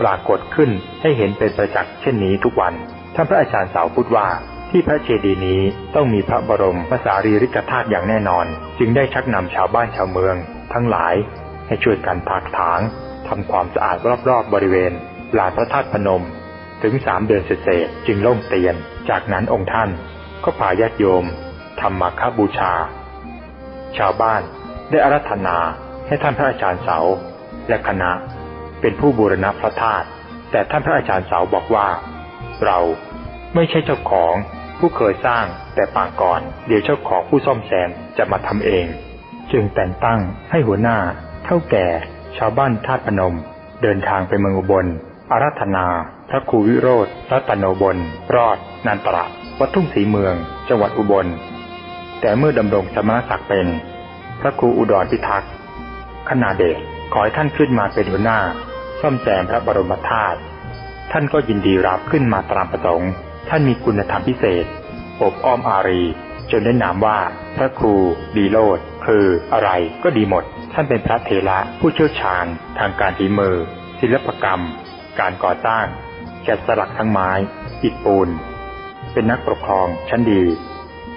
ปรากฏขึ้นให้เห็นเป็นประจักษ์เช่นนี้ทุกวันท่านพระอาจารย์สาวพูดว่าที่พระเจดีย์นี้ต้องมีพระบรมพระสารีริกธาตุอย่างแน่นอน จึงได้ชักนำชาวบ้านชาวเมือง ทั้งหลายให้ช่วยกันถากถางทำความสะอาดรอบๆบริเวณ ลานพระธาตุพนม ถึงสามเดือนเศษจึงล่มเตียน จากนั้นองค์ท่านก็พาญาติโยมทำมาคาบูชา ชาวบ้านได้อารัธนาให้ท่านพระอาจารย์เสาและคณะเป็นผู้บูรณะพระธาตุแต่ท่านพระอาจารย์เสาบอกว่า เราไม่ใช่เจ้าของผู้เคยสร้างแต่ปางก่อน เดี๋ยวเจ้าของผู้ซ่อมแซมจะมาทำเอง จึงแต่งตั้งให้หัวหน้า เท่าแก่ ชาวบ้านธาตุพนม เดินทางไปเมืองอุบล อารัธนา พระครูวิโรธรัตโนบลรอด นันตระ วัดทุ่งสีเมือง จังหวัดอุบล แต่เมื่อดำรงสมณศักดิ์เป็น พระครูอุดรพิทักษ์ขณาเดชขอให้ท่านขึ้นมาเป็นหัวหน้า ซ่อมแซมพระบรมธาตุท่านก็ยินดีรับขึ้นมาตามประสงค์ ท่านมีคุณธรรมพิเศษ อบอ้อมอารี จนได้นามว่าพระครูดีโลดคืออะไรก็ดีหมด ท่านเป็นพระเทระผู้เชี่ยวชาญ ทางการฝีมือ ศิลปกรรม การก่อสร้างแกะสลักทั้งไม้ อิฐปูน เป็นนักปกครองชั้นดี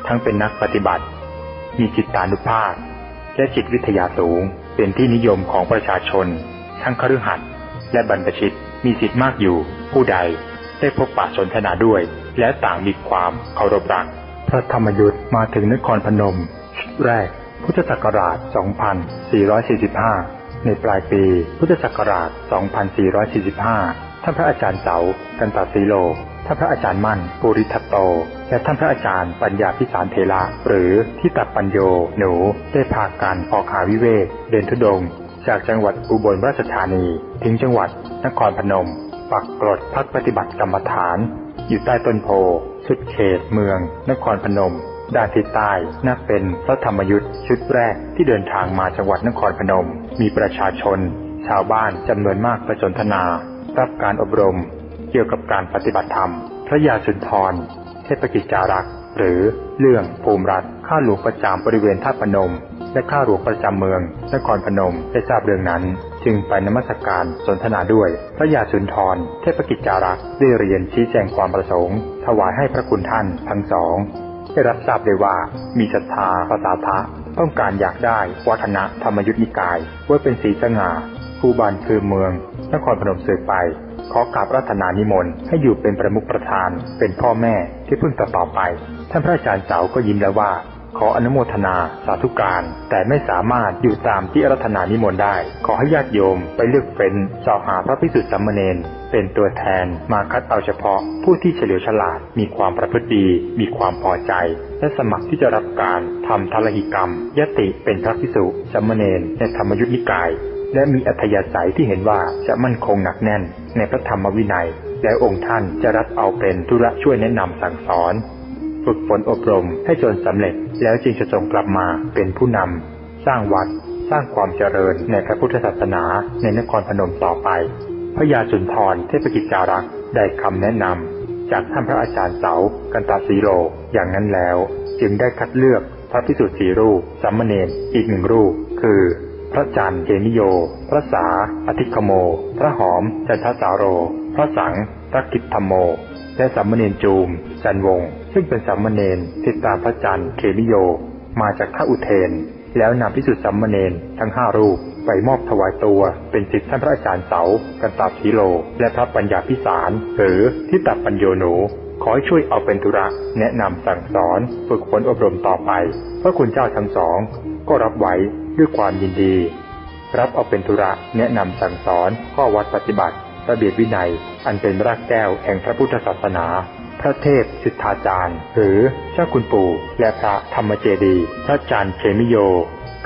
ทั้งเป็นนักปฏิบัติ มีจิตตานุภาพ และจิตวิทยาสูง เป็นที่นิยมของประชาชน ทั้งคฤหัสถ์และบรรพชิตมีสิทธิ์มากอยู่ผู้ใดได้พบปะสนทนาด้วย และต่างมีความเคารพรัก พระธรรมยุทธ์มาถึงนครพนม แรกพุทธศักราช 2445 ในปลายปีพุทธศักราช 2445 ท่านพระอาจารย์เสา กันตาสีโล ท่านพระอาจารย์มั่นปุริทัตโต และท่านพระอาจารย์ปัญญาพิสารเทระ หรือที่ตัดปัญโย หนู ได้พากันออกหาวิเวก เดินทุดง จากจังหวัดอุบลราชธานี ถึงจังหวัดนครพนม ปักกรดพักปฏิบัติกรรมฐาน อยู่ใต้ต้นโพ สุดเขตเมือง นครพนม ด้านทิศใต้นับเป็นพระธรรมยุทธ์ชุดแรกที่เดินทางมาจังหวัดนครพนม มีประชาชน ชาวบ้านจำนวนมากประสนทนา รับการอบรม เกี่ยวกับการปฏิบัติธรรม พระยาสุนทร เทพกิจจารักษ์หรือเรื่องภูมิรัฐข้าหลวงประจำบริเวณท่าพนม และข้าหลวงประจำเมือง นครพนมได้ทราบเรื่องนั้น จึงไปนมัสการสนทนาด้วย พระยาสุนทร เทพกิจจารักษ์ได้เรียนชี้แจงความประสงค์ ถวายให้พระคุณท่านทั้งสอง ได้รับทราบเลยว่า มีศรัทธาภาษาทะต้องการอยากได้วัฒนธรรมยุทธนิกายไว้เป็นสีสง่าผู้บานคือเมือง นครพนมสืบไป ขอกราบรัตนานิมนต์ให้อยู่เป็นประมุขประธาน เป็นพ่อแม่ที่เพิ่งต่อต่อไป ท่านพระอาจารย์เสาก็ยิ้มแล้วว่า ขออนุโมทนา สาธุการ แต่ไม่สามารถอยู่ตามที่รัตนานิมนต์ได้ ขอให้ญาติโยมไปเลือกเฟ้นสอบหาพระพิสุทธิ์สัมมเนนเป็นตัวแทนมาคัดเอาเฉพาะ ผู้ที่เฉลียวฉลาด มีความประพฤติดี มีความพอใจ และสมัครที่จะรับการทำทรหิกรรม ยติเป็นพระพิสุสัมมเนนในธรรมยุทธนิกาย และมีอัธยาศัยที่เห็นว่าจะมั่นคงหนักแน่น ในพระธรรมวินัย แล้วองค์ท่านจะรับเอาเป็นธุระช่วยแนะนำสั่งสอน ฝึกฝนอบรมให้จนสำเร็จ แล้วจึงจะส่งกลับมาเป็นผู้นำสร้างวัด สร้างความเจริญในพระพุทธศาสนาในนครพนมต่อไปพระยาสุนทรเทพกิจจารักษ์ได้คำแนะนำจากท่านพระอาจารย์เสากันตาสีโลอย่างนั้นแล้ว จึงได้คัดเลือกพระพิสุทธิ์สีรูปสัมมเนนอีกหนึ่งรูป คือ พระจันทร์เจนิโย พระสาอธิคโม พระหอมจันทสาโร พระสังพระกิตธรรมโม และสัมมเนนจูมจันวง ซึ่งเป็นสัมมเนนติดตามพระจันทร์เขมิโย มาจากข้าอุเทน แล้วนำพิสุทธิสัมมเนนทั้งห้ารูปไปมอบถวายตัวเป็นศิษย์ท่านพระอาจารย์เสา กันตาสีโล และพระปัญญาพิสาร หรือทิตาปัญโยหนูขอให้ช่วยเอาเป็นธุระแนะนำสั่งสอนฝึกฝนอบรมต่อไป พระคุณเจ้าทั้งสอง ก็รับไว้ด้วยความยินดี รับเอาเป็นธุระแนะนำสั่งสอนข้อวัดปฏิบัติ ระเบียบวินัย อันเป็นรากแก้วแห่งพระพุทธศาสนา พระเทพสิทธาจารย์ หรือเจ้าคุณปู่ และพระธรรมเจดีย์พระจันทร์เขมิโย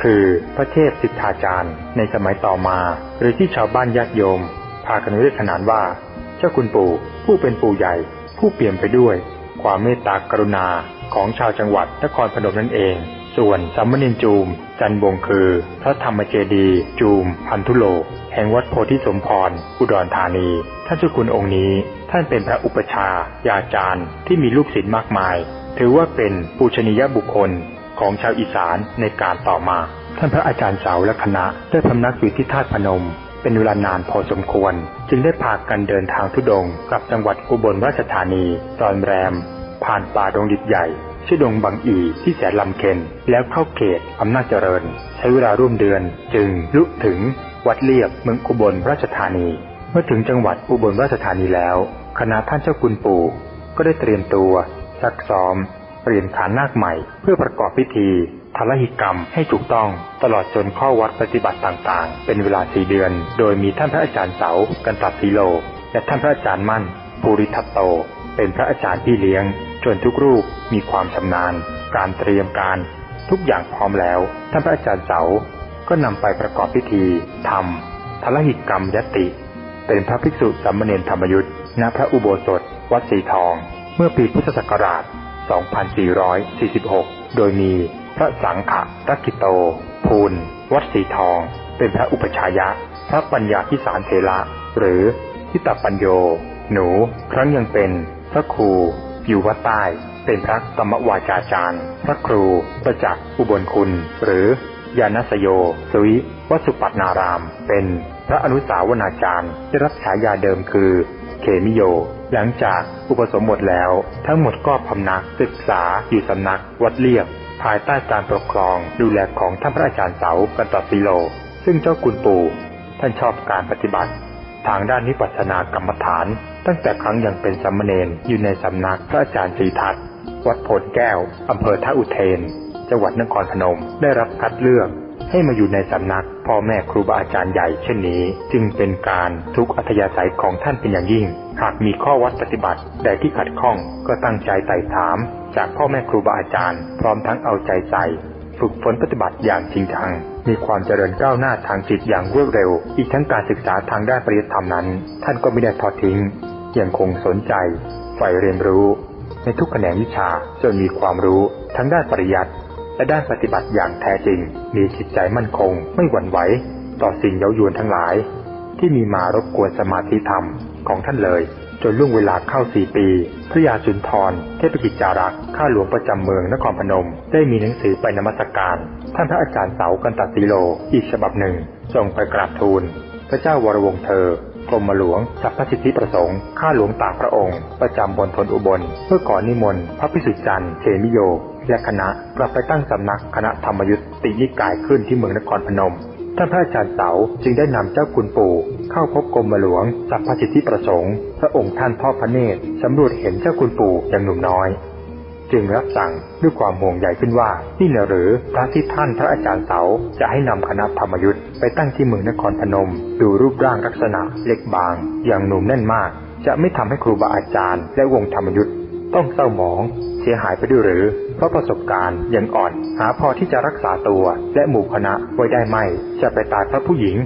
คือพระเทพสิทธาจารย์ ในสมัยต่อมา หรือที่ชาวบ้านญาติโยม พากันเรียกขนานว่า เจ้าคุณปู่ผู้เป็นปู่ใหญ่ ผู้เปี่ยมไปด้วย ความเมตตากรุณาของชาวจังหวัดนครพนมนั่นเอง ส่วนสัมมเนนจูม จันบงคือ พระธรรมเจดี จูม พันธุโล แห่งวัดโพธิสมพร อุดรธานี ท่านเจ้าคุณองค์นี้ ท่านเป็นพระอุปชายาจารย์ที่มีลูกศิษย์มากมาย ถือว่าเป็นปูชนียบุคคลของชาวอีสานในการต่อมา ท่านพระอาจารย์เสาและคณะได้พำนักอยู่ที่ธาตุพนม เป็นเวลานานพอสมควร จึงได้พากันเดินทางทุดงกลับจังหวัดอุบลราชธานี ตอนแรม ผ่านป่าดงดิบใหญ่ ชื่อดงบางอีที่แสนลำเค็นแล้วเข้าเขตอำนาจเจริญ ใช้เวลาร่วมเดือนจึงลุถึงวัดเลียบเมืองอุบลราชธานี เมื่อถึงจังหวัดอุบลราชธานีแล้ว คณะท่านเจ้าคุณปู่ ก็ได้เตรียมตัวซักซ้อม เปลี่ยนขานนาคใหม่ เพื่อประกอบพิธีทรหิกรรมให้ถูกต้องตลอดจนข้อวัดปฏิบัติต่างๆ เป็นเวลาสี่เดือน โดยมีท่านพระอาจารย์เสากันตัดสีโล และท่านพระอาจารย์มั่นภูริทัตโต เป็นพระอาจารย์ที่เลี้ยง จนทุกรูปมีความชำนาญ การเตรียมการ ทุกอย่างพร้อมแล้ว ท่านพระอาจารย์เสาก็นำไปประกอบพิธีทำทรหิกรรมยติ เป็นพระภิกษุสัมมเนธรรมยุทธ์ณพระอุโบสถ วัดสีทอง เมื่อปีพุทธศักราช 2446 โดยมีพระสังฆรักิโต ภูล วัดสีทอง เป็นพระอุปชายะ พระปัญญาพิสารเทระหรือทิตปัญโย หนู ครั้งยังเป็นพระครู อยู่วัดใต้ เป็นพระธรรมวาจาจารย์ พระครูประจักษ์อุบลคุณ หรือยานัสโยสวิวัสุปัตนาราม เป็นพระอนุสาวนาจารย์ได้รับฉายาเดิมคือ เขมิโย หลังจากอุปสมบทแล้ว ทั้งหมดก็พำนักศึกษาอยู่สำนักวัดเลียบ ภายใต้การปกครองดูแลของท่านพระอาจารย์เสากันตสิโล ซึ่งเจ้าคุณปู่ท่านชอบการปฏิบัติ ทางด้านนิพพานกรรมฐาน ตั้งแต่ครั้งยังเป็นสัมมเนนอยู่ในสำนักพระอาจารย์ศรีทัตวัดโพธิ์แก้วอำเภอท่าอุเทน จังหวัดนครพนม ได้รับคัดเลือกให้มาอยู่ในสำนักพ่อแม่ครูบาอาจารย์ใหญ่เช่นนี้ จึงเป็นการทุกอัธยาศัยของท่านเป็นอย่างยิ่ง หากมีข้อวัดปฏิบัติใดที่ขัดข้องก็ตั้งใจไต่ถาม จากพ่อแม่ครูบาอาจารย์ พร้อมทั้งเอาใจใส่ ฝึกฝนปฏิบัติอย่างจริงจัง มีความเจริญก้าวหน้าทางจิตอย่างรวดเร็ว อีกทั้งการศึกษาทางด้านปริยธรรมนั้น ท่านก็ไม่ได้ทอดทิ้ง ยังคงสนใจใฝ่เรียนรู้ ในทุกแขนงวิชาจนมีความรู้ทั้งด้านปริยัติและด้านปฏิบัติอย่างแท้จริง มีจิตใจมั่นคง ไม่หวั่นไหว ต่อสิ่งเย้ายวนทั้งหลาย ที่มีมารบกวนสมาธิธรรมของท่านเลย จนล่วงเวลาเข้าสี่ปี พระยาสุนทร เทพกิจจารักษ์ข้าหลวงประจำเมืองนครพนม ได้มีหนังสือไปนมัสการ ท่านพระอาจารย์เสากันตสีโล อีกฉบับหนึ่งส่งไปกราบทูล พระเจ้าวรวงเธอ กรมหลวงจับพระสิทธิประสงค์ ข้าหลวงตากพระองค์ ประจำบนทนอุบล เพื่อก่อนนิมนต์พระพิสุทธิ์จันทร์เชมิโย และคณะกลับไปตั้งสำนักคณะธรรมยุทตินิกายขึ้นที่เมืองนครพนมท่านพระอาจารย์เสาจึงได้นำเจ้าคุณปู่เข้าพบกรมหลวงจับพระสิทธิประสงค์ พระองค์ท่านทอดพระเนตรสำรวจเห็นเจ้าคุณปู่อยังหนุ่มน้อย จึงรับสั่งด้วยความห่วงใยขึ้นว่า นี่เนหรือพระที่ท่านพระอาจารย์เสาจะให้นำคณะธรรมยุทธ์ไปตั้งที่เมืองนครพนม ดูรูปร่างลักษณะเล็กบาง อย่างหนุ่มแน่นมาก จะไม่ทำให้ครูบาอาจารย์ และวงธรรมยุทธ์ต้องเศร้าหมอง เสียหายไปด้วยหรือ เพราะประสบการณ์ยังอ่อน หาพอที่จะรักษาตัว และหมู่คณะไว้ได้ไหมจะไปตายพระผู้หญิง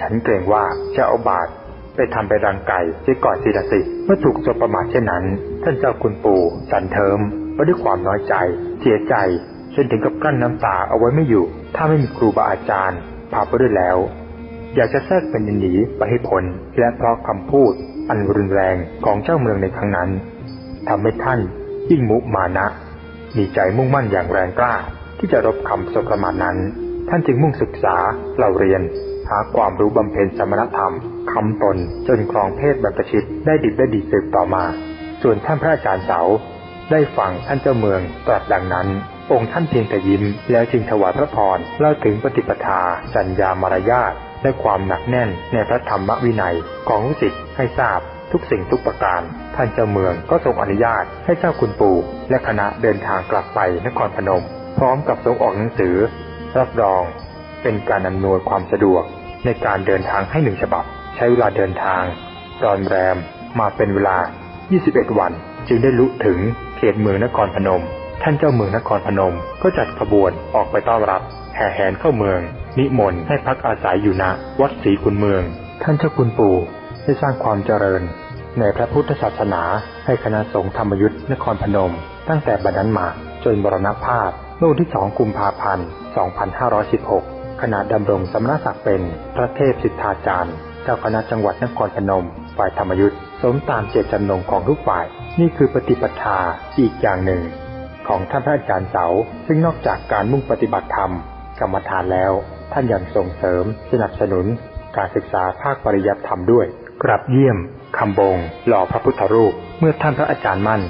ฉันเกรงว่าจะเอาบาดไปทำไปรังไก่เสียก่อนสิละสิ เมื่อถูกสบประมาทเช่นนั้น ท่านเจ้าคุณปู่สันเทิม ไปด้วยความน้อยใจ เสียใจจนถึงกับกลั้นน้ำตาเอาไว้ไม่อยู่ ถ้าไม่มีครูบาอาจารย์พาไปด้วยแล้ว อยากจะแทรกเป็นหนีไปให้พ้นและเพราะคำพูด อันรุนแรงของเจ้าเมืองในครั้งนั้นทำให้ท่านยิ่งมุมานะ มีใจมุ่งมั่นอย่างแรงกล้า ที่จะรบคำสบประมาทนั้น ท่านจึงมุ่งศึกษาเราเรียน หาความรู้บำเพ็ญสมณธรรมคำตนจนครองเพศบรรพชิตได้ดิบได้ดีสืบต่อมา ส่วนท่านพระอาจารย์เสา ได้ฟังท่านเจ้าเมืองตรัสดังนั้น องค์ท่านเพียงแต่ยิ้ม แล้วจึงถวายพระพรเล่าถึงปฏิปทาจัญญามารยาทและความหนักแน่นในพระธรรมวินัยของลูกศิษย์ให้ทราบทุกสิ่งทุกประการ ท่านเจ้าเมืองก็ทรงอนุญาตให้เจ้าคุณปู่ และคณะเดินทางกลับไปนครพนม พร้อมกับทรงออกหนังสือ รับรอง เป็นการอำนวยความสะดวกในการเดินทางให้หนึ่งฉบับ ใช้เวลาเดินทางรอนแรมมาเป็นเวลา 21 วัน จึงได้ลุถึงเขตเมืองนครพนม ท่านเจ้าเมืองนครพนมก็จัดขบวนออกไปต้อนรับ แห่แหนเข้าเมือง นิมนต์ให้พักอาศัยอยู่ณวัดศรีคุณเมือง ท่านเจ้าคุณปู่ได้สร้างความเจริญ ในพระพุทธศาสนาให้คณะสงฆ์ธรรมยุทธ์นครพนม ตั้งแต่บัดนั้นมาจนบรณภาพเมื่อวันที่ 2 กุมภาพันธ์ 2516 ขณะดำรงสมณศักดิ์เป็นพระเทพสิทธาจารย์ เจ้าคณะจังหวัดนครพนม ฝ่ายธรรมยุทธ์สมตามเจตจำนงของทุกฝ่าย นี่คือปฏิปทาอีกอย่างหนึ่ง ของท่านพระอาจารย์เสา ซึ่งนอกจากการมุ่งปฏิบัติธรรม กรรมฐานแล้ว ท่านยังส่งเสริม สนับสนุน การศึกษาภาคปริยัติธรรมด้วย กราบเยี่ยมคำบง หล่อพระพุทธรูป เมื่อท่านพระอาจารย์มั่น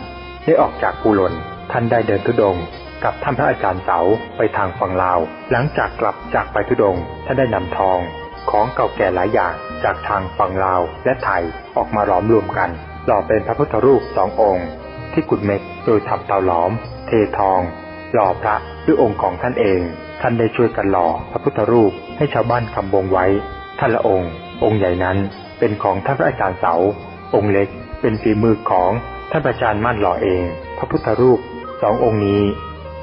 ได้ออกจากปูหลนท่านได้เดินทุดง กับท่านพระอาจารย์เสาไปทางฝั่งลาว หลังจากกลับจากไปทุดงท่านได้นำทอง ของเก่าแก่หลายอย่างจากทางฝั่งลาวและไทยออกมาหลอมรวมกัน หล่อเป็นพระพุทธรูปสององค์ ที่กุดเม็กโดยทำเตาหลอม เททอง หล่อพระด้วยองค์ของท่านเอง ท่านได้ช่วยกันหล่อพระพุทธรูปให้ชาวบ้านคำบงไว้ ท่านละองค์ องค์ใหญ่นั้นเป็นของท่านพระอาจารย์เสา องค์เล็กเป็นฝีมือของท่านอาจารย์มั่นหล่อเอง พระพุทธรูปสององค์นี้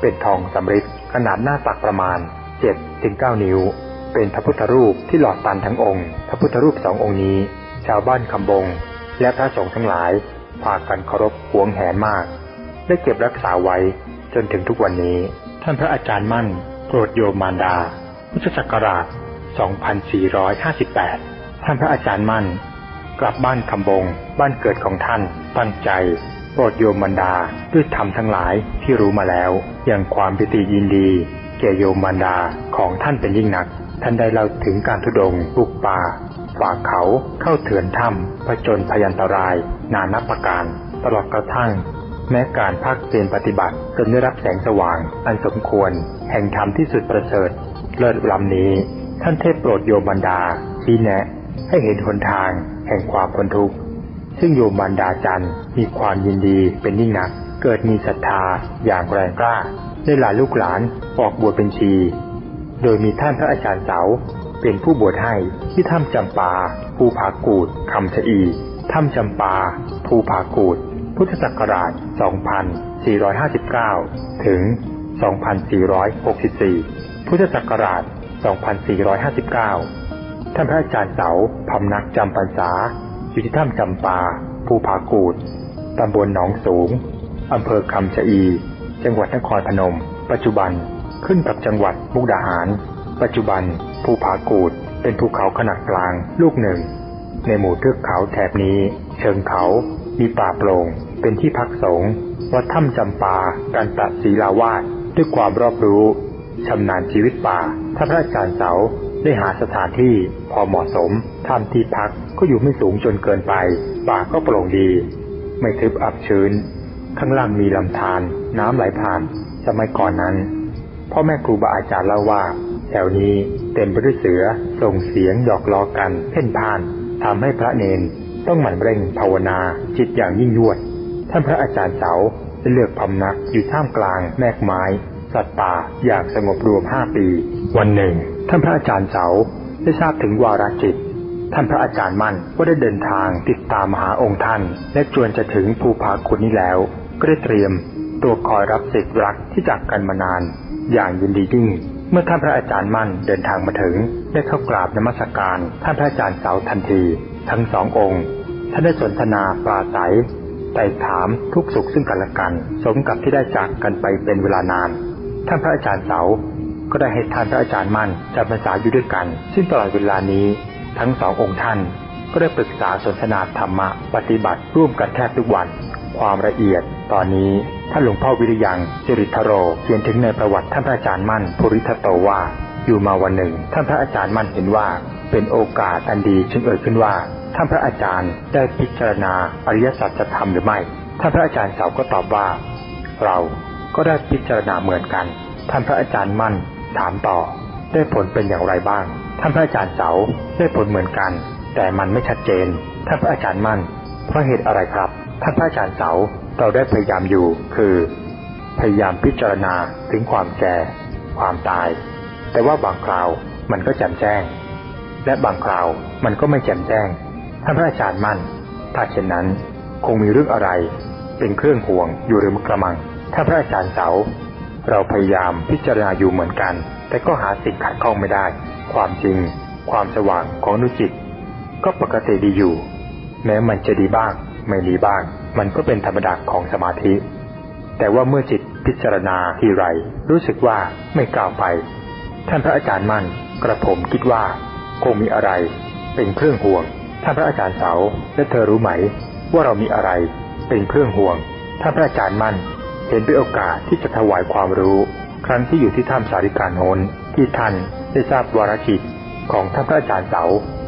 เป็นทองสำริดขนาดหน้าตักประมาณเจ็ดถึงเก้านิ้ว เป็นพระพุทธรูปที่หล่อตันทั้งองค์ พระพุทธรูปสององค์นี้ ชาวบ้านคำบง และพระสงฆ์ทั้งหลายพากันเคารพหวงแหนมาก ได้เก็บรักษาไว้จนถึงทุกวันนี้ ท่านพระอาจารย์มั่นโปรดโยมมารดา พุทธศักราช 2458 ท่านพระอาจารย์มั่น กลับบ้านคำบง บ้านเกิดของท่าน ตั้งใจ โปรดโยมมารดาด้วยธรรมทั้งหลายที่รู้มาแล้ว อย่างความปิติยินดีแก่โยมมารดาของท่านเป็นยิ่งนัก ท่านได้เล่าถึงการทุดงบุกป่า ฝ่าเขาเข้าเถื่อนถ้ำผจญพยันตราย นานับประการ ตลอดกระทั่ง แม้การพักเพียนปฏิบัติจนได้รับแสงสว่าง อันสมควร แห่งธรรมที่สุดประเสริฐ เลิศลำนี้ ท่านเทพโปรดโยมบรรดา ชี้แนะ ให้เห็นหนทาง แห่งความพ้นทุกข์ซึ่งโยมบรรดาจันมีความยินดีเป็นยิ่งนัก เกิดมีศรัทธาอย่างแรงกล้าได้หลานลูกหลานออกบวชเป็นชี โดยมีท่านพระอาจารย์เสา เป็นผู้บวชให้ที่ถ้ำจำปา ภูผากูดคำชะอี ถ้ำจำปา ภูผากูด พุทธศักราช 2459 ถึง 2464 พุทธศักราช 2459 ท่านพระอาจารย์เสาพำนักจำพรรษา อยู่ที่ถ้ำจำปา ภูผากูดตำบลหนองสูง อำเภอคำชะอี จังหวัดนครพนม ปัจจุบันขึ้นกับจังหวัดมุกดาหาร ปัจจุบัน ภูผากูดเป็นภูเขาขนาดกลางลูกหนึ่ง ในหมู่เทือกเขาแถบนี้ เชิงเขา มีป่าโปร่ง เป็นที่พักสงฆ์วัดถ้ำจำปาการตัดศีลาวาสด้วยความรอบรู้ชำนาญชีวิตป่าท่านพระอาจารย์เสาได้หาสถานที่พอเหมาะสมทำที่พักก็อยู่ไม่สูงจนเกินไป ป่าก็โปร่งดี ไม่ทึบอับชื้น ข้างล่างมีลำธารน้ำไหลผ่าน สมัยก่อนนั้น พ่อแม่ครูบาอาจารย์เล่าว่า แถวนี้เต็มไปด้วยเสือส่งเสียงหยอกล้อกันเพ่นพ่านทำให้พระเนนต้องหมั่นเร่งภาวนาจิตอย่างยิ่งยวด ท่านพระอาจารย์เสาได้เลือกพำนักอยู่ท่ามกลางแมกไม้ สัตว์ป่าอย่างสงบรวมห้าปี วันหนึ่ง ท่านพระอาจารย์เสาได้ทราบถึงวาระจิต ท่านพระอาจารย์มั่นก็ได้เดินทางติดตามมหาองค์ท่าน และจวนจะถึงภูผาคุณนี้แล้ว ก็ได้เตรียม ตัวคอยรับสิทธิรักที่จากกันมานาน อย่างยินดียิ่ง เมื่อท่านพระอาจารย์มั่นเดินทางมาถึง ได้เข้ากราบนมัสการท่านพระอาจารย์เสาทันที ทั้งสององค์ท่านได้สนทนาปราศัยไต่ถามทุกสุขซึ่งกันและกัน สมกับที่ได้จากกันไปเป็นเวลานาน ท่านพระอาจารย์เสาก็ได้ให้ท่านพระอาจารย์มั่นจำพรรษาอยู่ด้วยกัน ซึ่งตลอดเวลานี้ ทั้งสององค์ท่าน ก็ได้ปรึกษาสนทนาธรรมะปฏิบัติร่วมกันแทบทุกวัน ความละเอียด ตอนนี้ท่านหลวงพ่อวิริยังจริทโรเขียนถึงในประวัติท่านพระอาจารย์มั่นภูริทัตโตว่า อยู่มาวันหนึ่ง ท่านพระอาจารย์มั่นเห็นว่า เป็นโอกาสอันดีจึงเอ่ยขึ้นว่า ท่านพระอาจารย์ได้พิจารณาอริยสัจธรรมหรือไม่ ท่านพระอาจารย์เสาก็ตอบว่า เราก็ได้พิจารณาเหมือนกัน ท่านพระอาจารย์มั่นถามต่อ ได้ผลเป็นอย่างไรบ้าง ท่านพระอาจารย์เสาได้ผลเหมือนกัน แต่มันไม่ชัดเจน ท่านพระอาจารย์มั่นเพราะเหตุอะไรครับ ท่านพระอาจารย์เสาเราได้พยายามอยู่คือ พยายามพิจารณาถึงความแก่ ความตาย แต่ว่าบางคราวมันก็แจ่มแจ้ง และบางคราวมันก็ไม่แจ่มแจ้งท่านพระอาจารย์มั่น ถ้าเช่นนั้น คงมีเรื่องอะไร เป็นเครื่องห่วงอยู่หรือกระมังถ้าพระอาจารย์เสา เราพยายามพิจารณาอยู่เหมือนกัน แต่ก็หาสิ่งขัดข้องไม่ได้ ความจริง ความสว่างของนุจิต ก็ปกติดีอยู่ แม้มันจะดีบ้าง ไม่ดีบ้าง มันก็เป็นธรรมดาของสมาธิ แต่ว่าเมื่อจิตพิจารณาทีไร รู้สึกว่าไม่กล่าวไป ท่านพระอาจารย์มั่นกระผมคิดว่า คงมีอะไร เป็นเครื่องห่วง ท่านพระอาจารย์เสาและเธอรู้ไหม ว่าเรามีอะไร เป็นเครื่องห่วง ท่านพระอาจารย์มั่น เห็นเป็นโอกาสที่จะถวายความรู้ ครั้งที่อยู่ที่ถ้ำสาริกาโนนที่ท่านได้ทราบวาระจิตของท่านพระอาจารย์เสา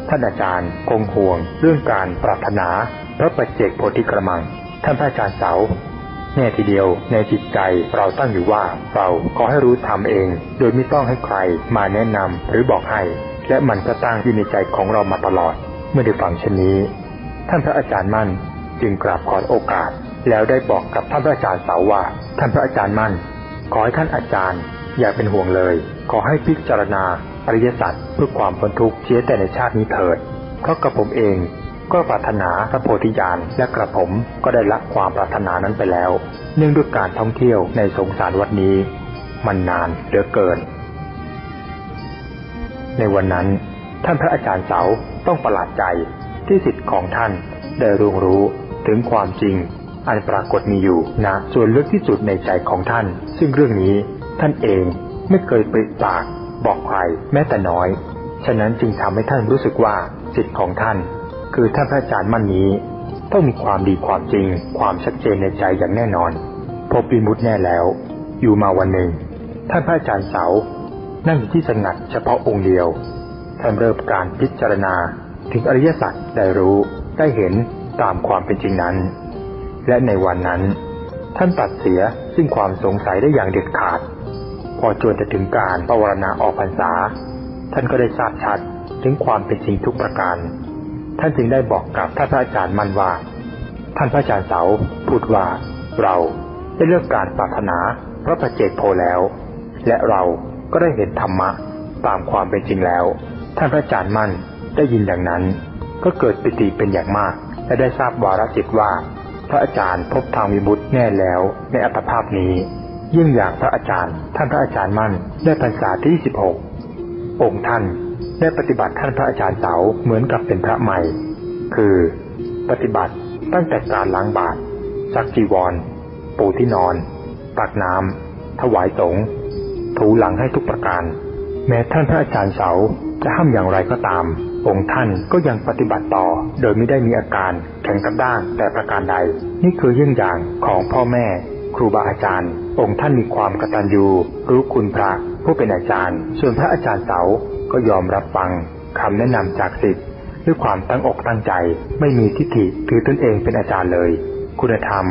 ท่านอาจารย์คงห่วง เรื่องการปรารถนา พระปัจเจกโพธิกระมัง ท่านพระอาจารย์เสาแน่ทีเดียวในจิตใจเราตั้งอยู่ว่าเราขอให้รู้ทำเอง โดยไม่ต้องให้ใครมาแนะนำหรือบอกให้ และมันก็ตั้งอยู่ในใจของเรามาตลอด เมื่อได้ฟังเช่นนี้ ท่านพระอาจารย์มั่นจึงกราบขอโอกาส แล้วได้บอกกับท่านพระอาจารย์เสาว่า ท่านพระอาจารย์มั่น ขอให้ท่านอาจารย์ อย่าเป็นห่วงเลย ขอให้พิจารณาอริยสัจเพื่อความพ้นทุกข์เชียแต่ในชาตินี้เถิดเพราะกระผมเอง ก็ปรารถนาพระโพธิญาณและกระผมก็ได้ละความปรารถนานั้นไปแล้ว เนื่องด้วยการท่องเที่ยวในสงสารวัดนี้ มันนานเหลือเกิน ในวันนั้น ท่านพระอาจารย์เสาต้องประหลาดใจที่สิทธิ์ของท่านได้รู้รู้ถึงความจริง อันปรากฏมีอยู่นะส่วนลึกที่สุดในใจของท่าน ซึ่งเรื่องนี้ท่านเองไม่เคยปริปาก บอกใครแม้แต่น้อย ฉะนั้นจึงทำให้ท่านรู้สึกว่าสิทธิ์ของท่าน คือท่านพระอาจารย์มั่นนี้ ต้องมีความดีความจริง ความชัดเจนในใจอย่างแน่นอน พบปีมุดแน่แล้ว อยู่มาวันหนึ่ง ท่านพระอาจารย์เสา นั่งอยู่ที่สงัดเฉพาะองค์เดียว ท่านเริ่มการพิจารณาถึงอริยสัจได้รู้ได้เห็นตามความเป็นจริงนั้น และในวันนั้น ท่านตัดเสียซึ่งความสงสัยได้อย่างเด็ดขาด พอจวนจะถึงการปวารณาออกพรรษา ท่านก็ได้ทราบชัดถึงความเป็นจริงทุกประการ ท่านจึงได้บอกกับท่านพระอาจารย์มั่นว่า ท่านพระอาจารย์เสาพูดว่าเราได้เลือกการปรารถนาพระประเจกโพแล้ว และเราก็ได้เห็นธรรมะตามความเป็นจริงแล้ว ท่านพระอาจารย์มั่นได้ยินอย่างนั้น ก็เกิดปิติเป็นอย่างมาก และได้ทราบวาระจิตว่า พระอาจารย์พบทางวิมุตแน่แล้วในอัตภาพนี้ ยิ่งอย่างพระอาจารย์ ท่านพระอาจารย์มั่นได้พรรษาที่สิบหกองค์ท่าน ได้ปฏิบัติท่านพระอาจารย์เสาเหมือนกับเป็นพระใหม่ คือ ปฏิบัติตั้งแต่การล้างบาตรซักจีวร ปูที่นอน ตักน้ำถวายสงฆ์ถูหลังให้ทุกประการ แม้ท่านพระอาจารย์เสาจะห้ามอย่างไรก็ตาม องค์ท่านก็ยังปฏิบัติต่อ โดยไม่ได้มีอาการแข็งกระด้างแต่ประการใด นี่คือเยี่ยงอย่างของพ่อแม่ ครูบาอาจารย์ องค์ท่านมีความกตัญญูรู้คุณพระผู้เป็นอาจารย์ ส่วนพระอาจารย์เสา ก็ยอมรับฟังคำแนะนำจากศิษย์ด้วยความตั้งอกตั้งใจไม่มีทิฏฐิถือตนเองเป็นอาจารย์เลย คุณธรรม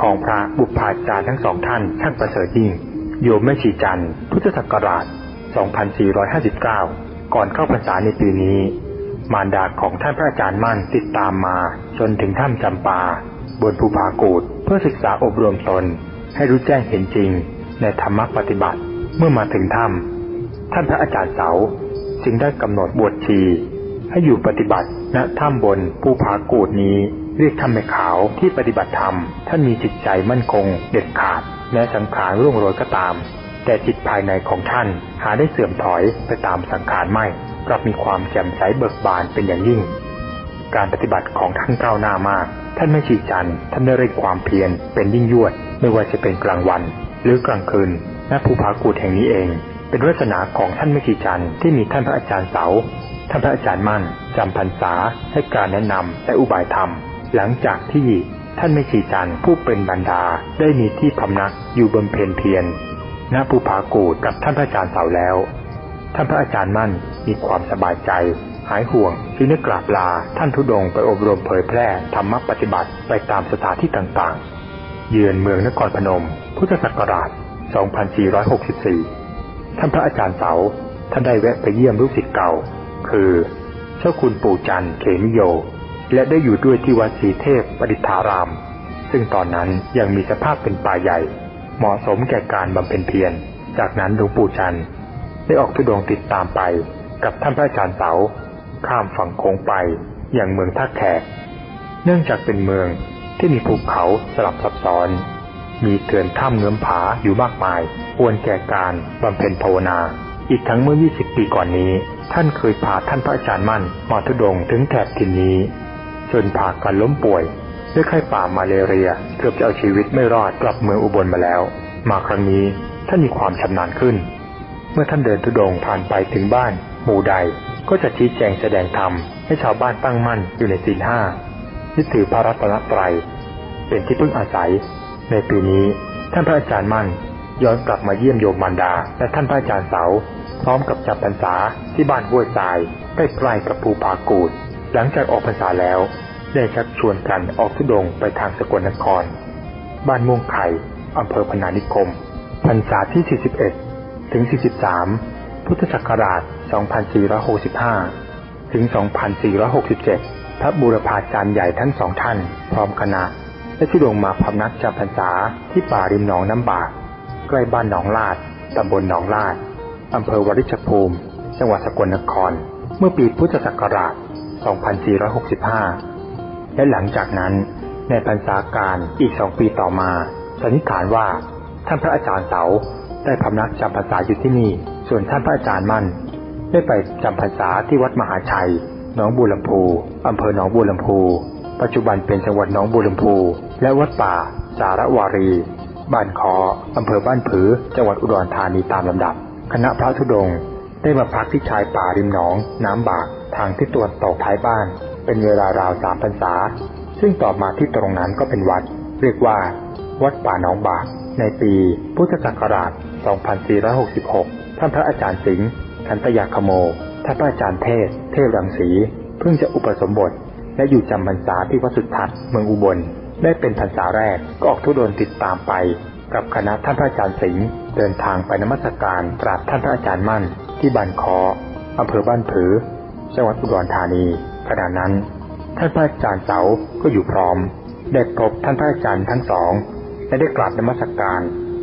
ของพระบุพพาจารย์ทั้งสองท่านช่างประเสริฐยิ่ง โยมแม่ชีจันทร์พุทธศักราช 2459 ก่อนเข้าพรรษาในปีนี้ มารดาของท่านพระอาจารย์มั่นติดตามมาจนถึงถ้ำจำปา บนภูผากูดเพื่อศึกษาอบรมตน ให้รู้แจ้งเห็นจริง ในธรรมปฏิบัติเมื่อมาถึงถ้ำท่านพระอาจารย์เสา จึงได้กำหนดบวชชีให้อยู่ปฏิบัติณถ้ำบนภูผากูดนี้ เรียกถ้ำแม่ขาวที่ปฏิบัติธรรม ท่านมีจิตใจมั่นคง เด็ดขาดแม้สังขารร่วงโรยก็ตาม แต่จิตภายในของท่านหาได้เสื่อมถอยไปตามสังขารไม่กลับมีความแจ่มใสเบิกบานเป็นอย่างยิ่ง การปฏิบัติของท่านก้าวหน้ามาก ท่านไม่ชีจันท่านได้เร่งความเพียรเป็นยิ่งยวด ไม่ว่าจะเป็นกลางวัน หรือกลางคืนณภูผากูดแห่งนี้เอง เป็นวัฒนาของท่านไม่ชีจันที่มีท่านพระอาจารย์เสา ท่านพระอาจารย์มั่นจำพรรษาให้การแนะนำและอุบายธรรม หลังจากที่ท่านไม่ชีจันผู้เป็นบรรดาได้มีที่พำนักอยู่บนเพนเพียรณภูผากูดกับท่านพระอาจารย์เสาแล้ว ท่านพระอาจารย์มั่นมีความสบายใจ หายห่วงจึงได้กราบลาท่านทุดงไปอบรมเผยแพร่ธรรมปฏิบัติไปตามสถานที่ต่างๆ เยือนเมืองนครพนม พุทธศักราช 2464 ท่านพระอาจารย์เสาท่านได้แวะไปเยี่ยมลูกศิษย์เก่า คือเจ้าคุณปู่จันเขมิโย และได้อยู่ด้วยที่วัดศรีเทพปดิธาราม ซึ่งตอนนั้นยังมีสภาพเป็นป่าใหญ่ เหมาะสมแก่การบำเพ็ญเพียร จากนั้นหลวงปู่จันได้ออกทุดงติดตามไป กับท่านพระอาจารย์เสา ข้ามฝั่งโค้งไปอย่างเมืองท่าแขก เนื่องจากเป็นเมืองที่มีภูเขาสลับซับซ้อน มีเถื่อนถ้ำเงื้อมผาอยู่มากมาย ควรแก่การบำเพ็ญภาวนา อีกทั้งเมื่อ 20 ปีก่อนนี้ ท่านเคยพาท่านพระอาจารย์มั่น มาทุดงถึงแถบถิ่นนี้จนพากันล้มป่วย ด้วยไข้ป่ามาเลเรีย เกือบจะเอาชีวิตไม่รอดกลับเมืองอุบลมาแล้ว มาครั้งนี้ท่านมีความชำนาญขึ้น เมื่อท่านเดินทุดงผ่านไปถึงบ้าน หมู่ใด ก็จะชี้แจงแสดงธรรมให้ชาวบ้านตั้งมั่นอยู่ในศีลห้ายึดถือพระรัตนตรัยเป็นที่พึ่งอาศัย ในปีนี้ท่านพระอาจารย์มั่นย้อนกลับมาเยี่ยมโยมมารดา และท่านพระอาจารย์เสา พร้อมกับจับพรรษาที่บ้านห้วยทรายใกล้ๆกับภูผากูด หลังจากออกพรรษาแล้ว ได้ชักชวนกันออกทุดงไปทางสกลนคร บ้านม่วงไข่อำเภอพนานิคม พรรษาที่ 41 ถึง 43 พุทธศักราช 2465 ถึง 2467 พระบูรพาจารย์ใหญ่ทั้งสองท่าน พร้อมคณะ ได้ทุดงมาพำนักจำพรรษาที่ป่าริมหนองน้ำบากใกล้บ้านหนองลาดตำบลหนองลาดอำเภอวริชภูมิ จังหวัดสกลนคร เมื่อปีพุทธศักราช 2465 และหลังจากนั้นในพรรษาการอีกสองปีต่อมาสันนิษฐานว่า ท่านพระอาจารย์เสาได้พำนักจำพรรษาอยู่ที่นี่ ส่วนท่านพระอาจารย์มั่น ได้ไปจำพรรษาที่วัดมหาชัย หนองบัวลำพูอำเภอหนองบัวลำพู ปัจจุบันเป็นจังหวัดหนองบัวลำพู และวัดป่า สารวารี บ้านคออำเภอบ้านผือ จังหวัดอุดรธานีตามลำดับ คณะพระธุดงค์ได้มาพักที่ชายป่าริมหนอง น้ำบาก ทางที่ตะวันตกท้ายบ้าน เป็นเวลาราวสามพรรษา ซึ่งต่อมาที่ตรงนั้นก็เป็นวัด เรียกว่า วัดป่าหนองบาก ในปีพุทธศักราช 2466 ท่านพระอาจารย์สิงห์ทันตยาคโม ท่านพระอาจารย์เทศ เทพรังสี เพิ่งจะอุปสมบท และอยู่จำพรรษาที่วัดสุทัศน์เมืองอุบล ได้เป็นพรรษาแรกก็ออกทุดงติดตามไป กับคณะท่านพระอาจารย์สิงห์เดินทางไปนมัสการกราบท่านพระอาจารย์มั่น ที่บ้านคออำเภอบ้านผือ จังหวัดอุดรธานีขณะนั้น ท่านพระอาจารย์เสาก็อยู่พร้อม ได้พบท่านพระอาจารย์ทั้งสองและได้กราบนมัสการ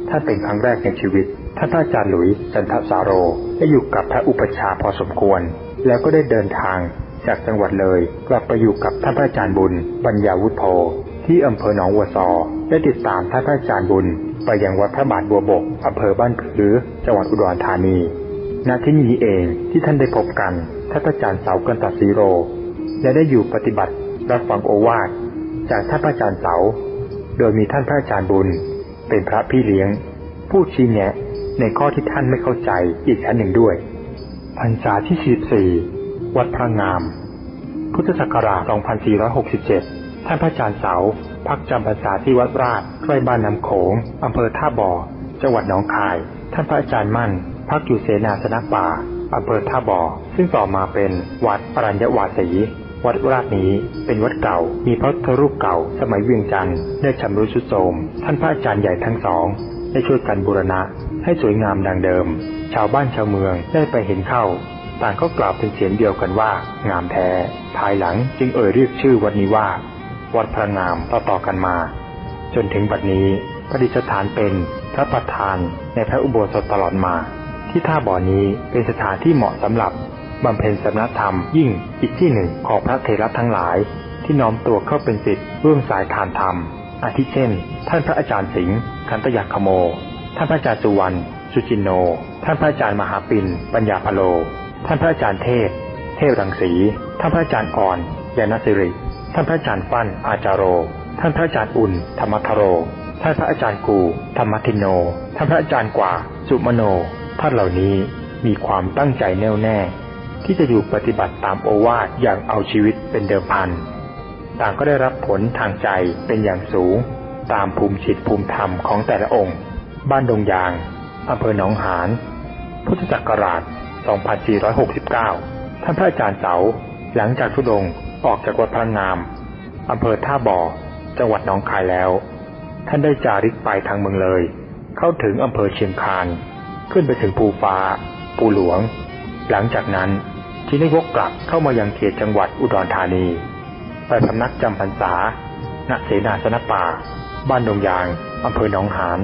ท่านเป็นครั้งแรกในชีวิต ท่านพระอาจารย์หลุยจันทสาโรได้อยู่กับพระอุปชาพอสมควร แล้วก็ได้เดินทางจากจังหวัดเลย กลับไปอยู่กับท่านพระอาจารย์บุญ ปัญญาวุฒโธ ที่อำเภอหนองวัวซอได้ติดตามท่านพระอาจารย์บุญ ไปยังวัดพระบาทบัวบกอำเภอบ้านผือ จังหวัดอุดรธานีณที่นี้เองที่ท่านได้พบกันท่านพระอาจารย์เสากันตัดสีโร และได้อยู่ปฏิบัติรับฟังโอวาทจากท่านพระอาจารย์เสา โดยมีท่านพระอาจารย์บุญ เป็นพระพี่เลี้ยง ผู้ชี้แนะในข้อที่ท่านไม่เข้าใจอีกชั้นหนึ่งด้วยพรรษาที่ 44 วัดพระงาม พุทธศักราช 2467 ท่านพระอาจารย์เสา พักจำพรรษาที่วัดราชใกล้บ้านน้ำโขงอำเภอท่าบ่อ จังหวัดหนองคาย ท่านพระอาจารย์มั่น พักอยู่เสนาสนะป่าอำเภอท่าบ่อ ซึ่งต่อมาเป็นวัดปรัญญวาสีวัดราชนี้เป็นวัดเก่า มีพระพุทธรูปเก่า สมัยเวียงจันทร์ได้ชำรุดทรุดโทรม ท่านพระอาจารย์ใหญ่ทั้งสอง ได้ช่วยกันบูรณะ ให้สวยงามดังเดิม ชาวบ้านชาวเมืองได้ไปเห็นเข้า ต่างก็กล่าวเป็นเสียงเดียวกันว่างามแท้ ภายหลังจึงเอ่ยเรียกชื่อวัดนี้ว่า วัดพระงามต่อๆกันมา จนถึงบัดนี้ประดิษฐานเป็นพระประธานในพระอุโบสถตลอดมา ที่ท่าบ่อนี้เป็นสถานที่เหมาะสำหรับบำเพ็ญสมณธรรมยิ่งอีกที่หนึ่งของพระเทระทั้งหลาย ที่น้อมตัวเข้าเป็นสิทธิ์ร่วมสายทานธรรม อาทิเช่น ท่านพระอาจารย์สิงห์คันตยักขโม ท่านพระอาจารย์สุวรรณสุจินโน ท่านพระอาจารย์มหาปินปัญญาพโล ท่านพระอาจารย์เทพ เทพรังสี ท่านพระอาจารย์อ่อนยานสิริ ท่านพระอาจารย์ฟั่นอาจารโร ท่านพระอาจารย์อุ่น ธรรมทโร ท่านพระอาจารย์กู ธรรมทินโน ท่านพระอาจารย์กว่า สุมโน ท่านเหล่านี้มีความตั้งใจแน่วแน่ ที่จะอยู่ปฏิบัติตามโอวาทอย่างเอาชีวิตเป็นเดิมพัน ต่างก็ได้รับผลทางใจเป็นอย่างสูง ตามภูมิจิตภูมิธรรมของแต่ละองค์ บ้านดงยางอำเภอหนองหาน พุทธศักราช 2469 ท่านพระอาจารย์เสา หลังจากทุดง ออกจากวัดพระงามอำเภอท่าบ่อ จังหวัดหนองคายแล้ว ท่านได้จาริกไปทางเมืองเลย เข้าถึงอำเภอเชียงคาน ขึ้นไปถึงภูฟ้าปูหลวง หลังจากนั้นที่ได้วกกลับเข้ามายังเขตจังหวัดอุดรธานี ไปพำนักจำพรรษา ณ เสนาสนป่า บ้านดงยาง อำเภอหนองหาน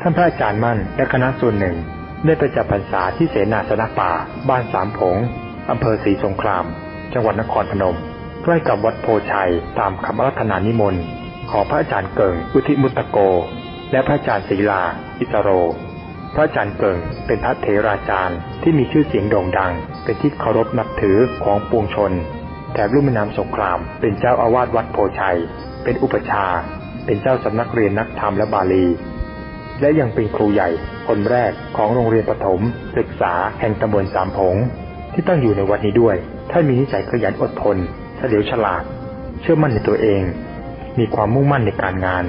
ท่านพระอาจารย์มั่นและคณะส่วนหนึ่ง ได้ไปจำพรรษาที่เสนาสนป่า บ้านสามผง อำเภอศรีสงคราม จังหวัดนครพนม ใกล้กับวัดโพชัยตามคำรัตนานิมนต์ของพระอาจารย์เกิงอุทิมุตโก และพระอาจารย์ศีลา อิสโร พระอาจารย์เกิงเป็นพระเถราจารย์ที่มีชื่อเสียงโด่งดัง เป็นที่เคารพนับถือของปวงชน แถบลุ่มแม่น้ำสงคราม เป็นเจ้าอาวาสวัดโพชัย เป็นอุปชา เป็นเจ้าสำนักเรียนนักธรรมและบาลี และยังเป็นครูใหญ่คนแรกของโรงเรียนประถม ศึกษาแห่งตำบลสามผง ที่ตั้งอยู่ในวัดนี้ด้วยท่านมีนิสัยขยันอดทน เฉลียวฉลาด เชื่อมั่นในตัวเอง มีความมุ่งมั่นในการงาน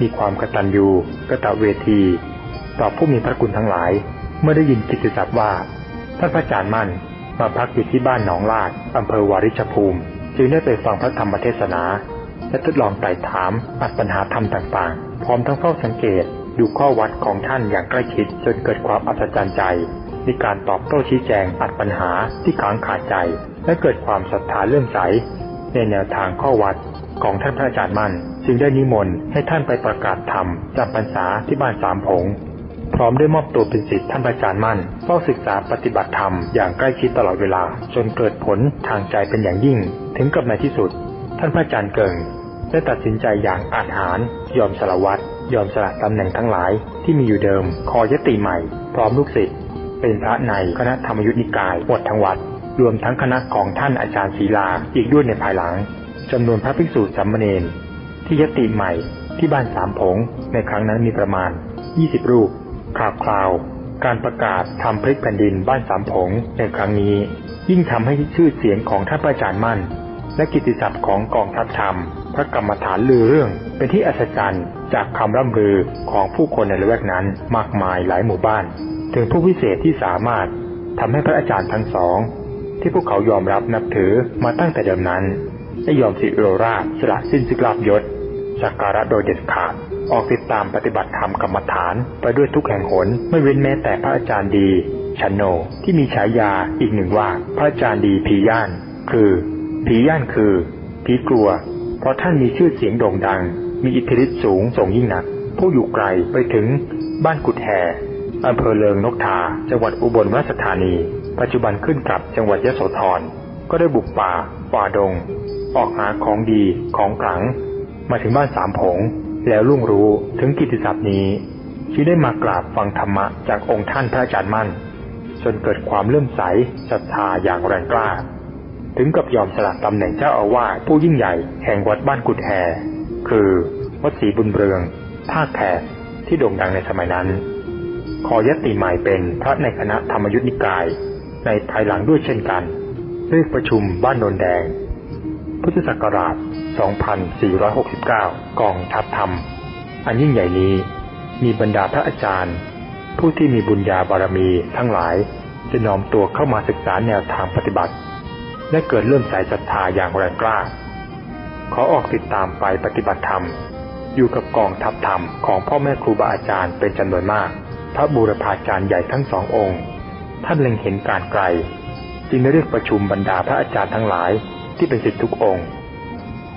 มีความกตัญญูกตเวที ต่อผู้มีพระคุณทั้งหลาย เมื่อได้ยินกิตติศัพท์ว่า ท่านพระอาจารย์มั่นมาพักอยู่ที่บ้านหนองลาดอำเภอวาริชภูมิ จึงได้ไปฟังพระธรรมเทศนา และทดลองไต่ถามอัดปัญหาธรรมต่างๆ พร้อมทั้งเฝ้าสังเกตดูข้อวัดของท่านอย่างใกล้ชิดจนเกิดความอัศจรรย์ใจ ในการตอบโต้ชี้แจงอัดปัญหาที่ค้างคาใจ และเกิดความศรัทธาเลื่อมใส ในแนวทางข้อวัดของท่านพระอาจารย์มั่น จึงได้นิมนต์ให้ท่านไปประกาศธรรมจำพรรษาที่บ้านสามผง พร้อมได้มอบตัวเป็นศิษย์ท่านพระอาจารย์มั่นเฝ้าศึกษาปฏิบัติธรรมอย่างใกล้ชิดตลอดเวลา จนเกิดผลทางใจเป็นอย่างยิ่ง ถึงกับในที่สุด ท่านพระอาจารย์เกิงได้ตัดสินใจอย่างอาจหาร ยอมสละวัดยอมสละตำแหน่งทั้งหลายที่มีอยู่เดิมคอยติใหม่ พร้อมลูกศิษย์ เป็นพระในคณะธรรมยุทธนิกายหมดทั้งวัด รวมทั้งคณะของท่านอาจารย์ศีลาอีกด้วยในภายหลังจำนวนพระภิกษุสามเณรที่ยติใหม่ที่บ้านสามผง ในครั้งนั้นมีประมาณ 20 รูปข่าวคราว การประกาศทำพลิกแผ่นดินบ้านสามผงในครั้งนี้ ยิ่งทำให้ชื่อเสียงของท่านอาจารย์มั่น และกิติศัพท์ของกองทัพธรรม พระกรรมฐานลือเรื่อง เป็นที่อัศจรรย์จากคำร่ำลือของผู้คนในละแวกนั้นมากมายหลายหมู่บ้าน ถึงผู้พิเศษที่สามารถทำให้พระอาจารย์ทั้งสอง ที่พวกเขายอมรับนับถือมาตั้งแต่เดิมนั้น ได้ยอมสิโรราสละสิ้นสิกลาบยศสักการะโดยเด็ดขาด ออกติดตามปฏิบัติธรรมกรรมฐาน ไปด้วยทุกแห่งหนไม่เว้นแม้แต่พระอาจารย์ดีชันโนที่มีฉายาอีกหนึ่งว่าพระอาจารย์ดีผีย่าน คือผีย่านคือผีกลัว เพราะท่านมีชื่อเสียงโด่งดัง มีอิทธิฤทธิ์สูงส่งยิ่งนัก ผู้อยู่ไกลไปถึงบ้านกุดแห่ อำเภอเลิงนกทา จังหวัดอุบลราชธานี ปัจจุบันขึ้นกับจังหวัดยะโสธร ก็ได้บุกป่าป่าดง ออกหาของดีของกลัง มาถึงบ้านสามผง แล้วลุ่งรู้ถึงกิติศัพท์นี้ที่ได้มากราบฟังธรรมะจากองค์ท่านพระอาจารย์มั่น จนเกิดความเลื่อมใสศรัทธาอย่างแรงกล้า ถึงกับยอมสละตำแหน่งเจ้าอาวาสผู้ยิ่งใหญ่แห่งวัดบ้านกุดแฮคือวัดศรีบุญเรืองท่าแขกที่โด่งดังในสมัยนั้น ขอยติใหม่เป็นพระในคณะธรรมยุทธนิกาย ในภายหลังด้วยเช่นกันเรียกประชุมบ้านนนแดง พุทธศักราช 2469 กองทัพธรรม อันยิ่งใหญ่นี้มีบรรดาพระอาจารย์ ผู้ที่มีบุญญาบารมีทั้งหลายจะน้อมตัวเข้ามาศึกษาแนวทางปฏิบัติ และเกิดเริ่มสายศรัทธาอย่างแรงกล้า ขอออกติดตามไปปฏิบัติธรรม อยู่กับกองทัพธรรมของพ่อแม่ครูบาอาจารย์เป็นจำนวนมาก พระบูรพาจารย์ใหญ่ทั้งสององค์ ท่านเล็งเห็นการไกล จึงได้เรียกประชุมบรรดาพระอาจารย์ทั้งหลายที่เป็นศิษย์ทุกองค์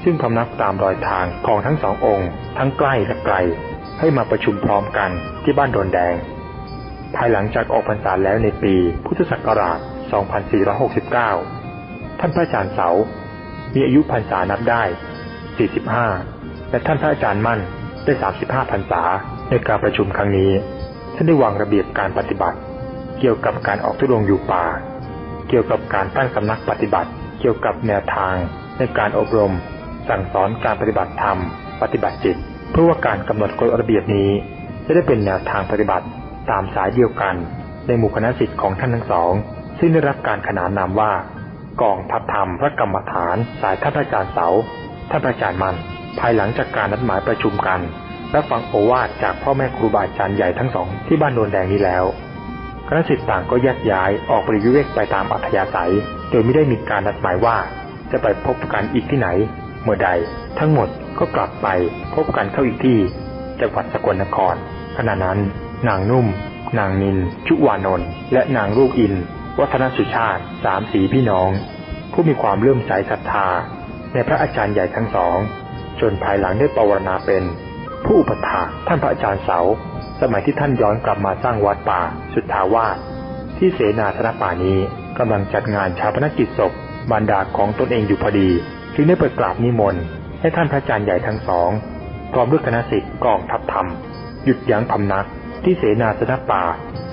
ซึ่งพำนักตามรอยทางของทั้งสององค์ ทั้งใกล้และไกลให้มาประชุมพร้อมกันที่บ้านโดนแดง ภายหลังจากออกพรรษาแล้วในปีพุทธศักราช 2469 ท่านพระอาจารย์เสา มีอายุพรรษานับได้ 45 และท่านพระอาจารย์มั่นได้ 35 พรรษาในการประชุมครั้งนี้ ท่านได้วางระเบียบการปฏิบัติ เกี่ยวกับการออกทุดงอยู่ป่า เกี่ยวกับการตั้งสำนักปฏิบัติ เกี่ยวกับแนวทาง ในการอบรม สั่งสอนการปฏิบัติธรรม ปฏิบัติจิต เพื่อว่าการกำหนดกฎระเบียบนี้ จะได้เป็นแนวทางปฏิบัติตามสายเดียวกัน ในหมู่คณะสิทธิ์ของท่านทั้งสอง ซึ่งได้รับการขนานนามว่ากองทัพธรรมพระกรรมฐาน สายท่านอาจารย์เสาท่านอาจารย์มัน ภายหลังจากการนัดหมายประชุมกัน และฟังโอวาทจากพ่อแม่ครูบาอาจารย์ใหญ่ทั้งสองที่บ้านโนนแดงนี้แล้วคณะสิทธิ์ต่างก็แยกย้ายออกปริวิเวกไปตามอัธยาศัย โดยไม่ได้มีการนัดหมายว่า จะไปพบกันอีกที่ไหน เมื่อใด ทั้งหมดก็กลับไปพบกันเข้าอีกที่ จังหวัดสกลนครขณะนั้น นางนุ่ม นางนิน ชุวานนท์และนางลูกอิน วัฒนสุชาติสามสีพี่น้อง ผู้มีความเลื่อมใสศรัทธา ในพระอาจารย์ใหญ่ทั้งสองจนภายหลังได้ปวารณาเป็น ผู้อุปถากท่านพระอาจารย์เสา สมัยที่ท่านย้อนกลับมาสร้างวัดป่าสุทธาวาสที่เสนาธนป่านี้กำลังจัดงานชาปนกิจศพบรรดาของตนเองอยู่พอดี จึงได้เปิดกราบนิมนต์ให้ท่านพระอาจารย์ใหญ่ทั้งสองพร้อมด้วยคณะสิทธิ์กองทัพธรรม หยุดยั้งพำนัก ที่เสนาสนป่า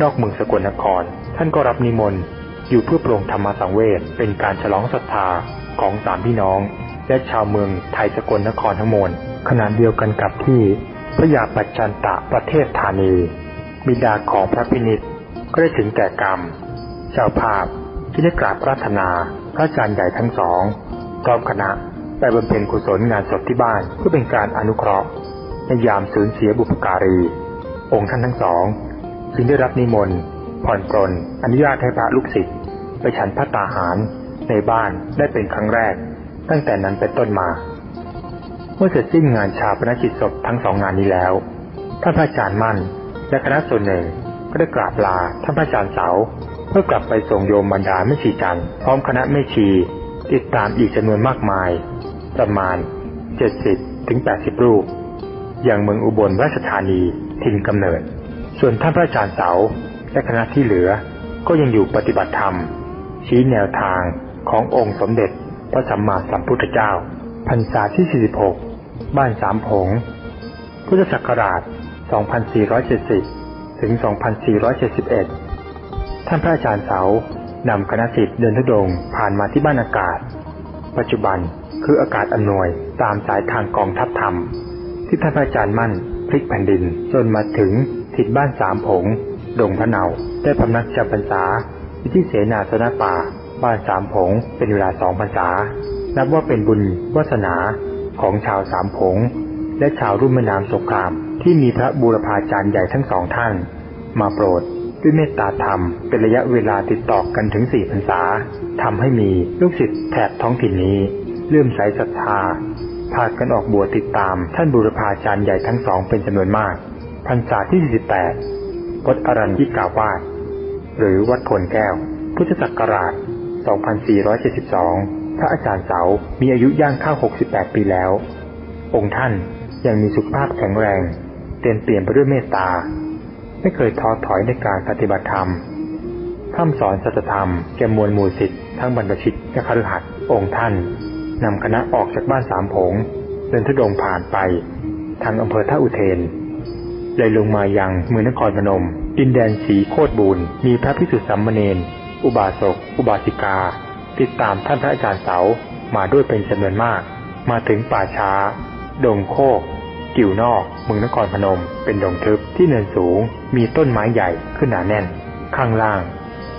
นอกเมืองสกลนคร ท่านก็รับนิมนต์อยู่เพื่อโปรงธรรมสังเวชเป็นการฉลองศรัทธาของสามพี่น้อง และชาวเมืองไทยสกลนครทั้งมวล ขณะเดียวกันกับที่พระยาปัจจันตะประเทศธานี บิดาของพระพินิษก็ได้ถึงแก่กรรม เจ้าภาพที่ได้กราบปรารถนาพระอาจารย์ใหญ่ทั้งสองพร้อมคณะไปบำเพ็ญกุศลงานศพที่บ้านเพื่อเป็นการอนุเคราะห์ในยามสูญเสียบุพการี องค์ท่านทั้งสองจึงได้รับนิมนต์ผ่อนปรนอนุญาตให้พระลูกศิษย์ไปฉันพระตาหารในบ้านได้เป็นครั้งแรก ตั้งแต่นั้นเป็นต้นมา เมื่อเสร็จสิ้นงานชาปนกิจศพทั้งสองงานนี้แล้ว ท่านพระอาจารย์มั่น และคณะส่วนหนึ่งก็ได้กราบลาท่านพระอาจารย์เสาเพื่อกลับไปส่งโยมบรรดาแม่ชีจัน พร้อมคณะแม่ชี ติดตามอีกจำนวนมากมาย ประมาณ 70ถึง80 รูป อย่างเมืองอุบลราชธานีถิ่นกำเนิด ส่วนท่านพระอาจารย์เสาและคณะที่เหลือ ก็ยังอยู่ปฏิบัติธรรม ชี้แนวทางขององค์สมเด็จพระสัมมาสัมพุทธเจ้าพรรษาที่ 46 บ้านสามผง พุทธศักราช 2470 ถึง 2471 ท่านพระอาจารย์เสานำคณะสิทธิ์เดินทุดงผ่านมาที่บ้านอากาศ ปัจจุบันคืออากาศอำนวยตามสายทางกองทัพธรรม ที่ท่านพระอาจารย์มั่นพลิกแผ่นดินจนมาถึงทิศบ้านสามผง ดงพระเนาได้พำนักจำพรรษาที่เสนาสนะป่า บ้านสามผงเป็นเวลาสองพรรษา นับว่าเป็นบุญวาสนา ของชาวสามผง และชาวรุ่มแม่น้ำสงครามที่มีพระบูรพาจารย์ใหญ่ทั้งสองท่าน มาโปรดด้วยเมตตาธรรมเป็นระยะเวลาติดต่อกันถึงสี่พรรษาทำให้มีลูกศิษย์แถบท้องถิ่นนี้เลื่อมใสศรัทธาพากันออกบวชติดตามท่านบูรพาจารย์ใหญ่ทั้งสองเป็นจำนวนมาก พรรษาที่ 48 วัดอรัญญิกาวาสหรือวัดพลแก้ว พุทธศักราช 2472 พระอาจารย์เสามีอายุย่างเข้า 68 ปีแล้ว องค์ท่านยังมีสุขภาพแข็งแรง เต็มเปี่ยนไปด้วยเมตตา ไม่เคยท้อถอยในการปฏิบัติธรรมท่ามสอนสัจธรรมแก่มวลหมู่สิทธิ์ทั้งบรรพชิตและคฤหัสถ์องค์ท่านนำคณะออกจากบ้านสามผงเดินทุดงผ่านไป ทางอำเภอท่าอุเทนเลยลงมายังเมืองนครพนม ดินแดนสีโคตรบูรมีพระพิสุทธิสัมมเนนอุบาสก อุบาสิกา ติดตามท่านพระอาจารย์เสามาด้วยเป็นจำนวนมาก มาถึงป่าช้า ดงโคก กิ่วนอกเมืองนครพนม เป็นดงทึบที่เนินสูง มีต้นไม้ใหญ่ขึ้นหนาแน่น ข้างล่าง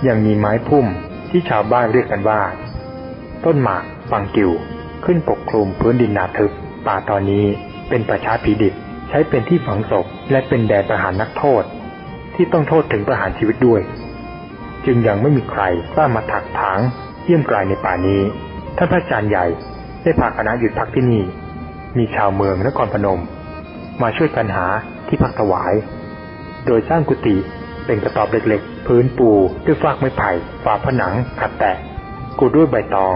ยังมีไม้พุ่มที่ชาวบ้านเรียกกันว่า ต้นหมากปังกิวขึ้นปกคลุมพื้นดินหนาทึบป่าตอนนี้เป็นประชาผีดิบใช้เป็นที่ฝังศพและเป็นแดนประหารนักโทษ ที่ต้องโทษถึงประหารชีวิตด้วย จึงยังไม่มีใครกล้ามาถักถาง เยี่ยมกลายในป่านี้ ท่านพระอาจารย์ใหญ่ได้พาคณะหยุดพักที่นี่ มีชาวเมืองนครพนม มาช่วยกันหาที่พักถวาย โดยสร้างกุฏิเป็นกระตอบเล็กๆ พื้นปูด้วยฟากไม้ไผ่ฝาผนังขัดแตะกูด้วยใบตอง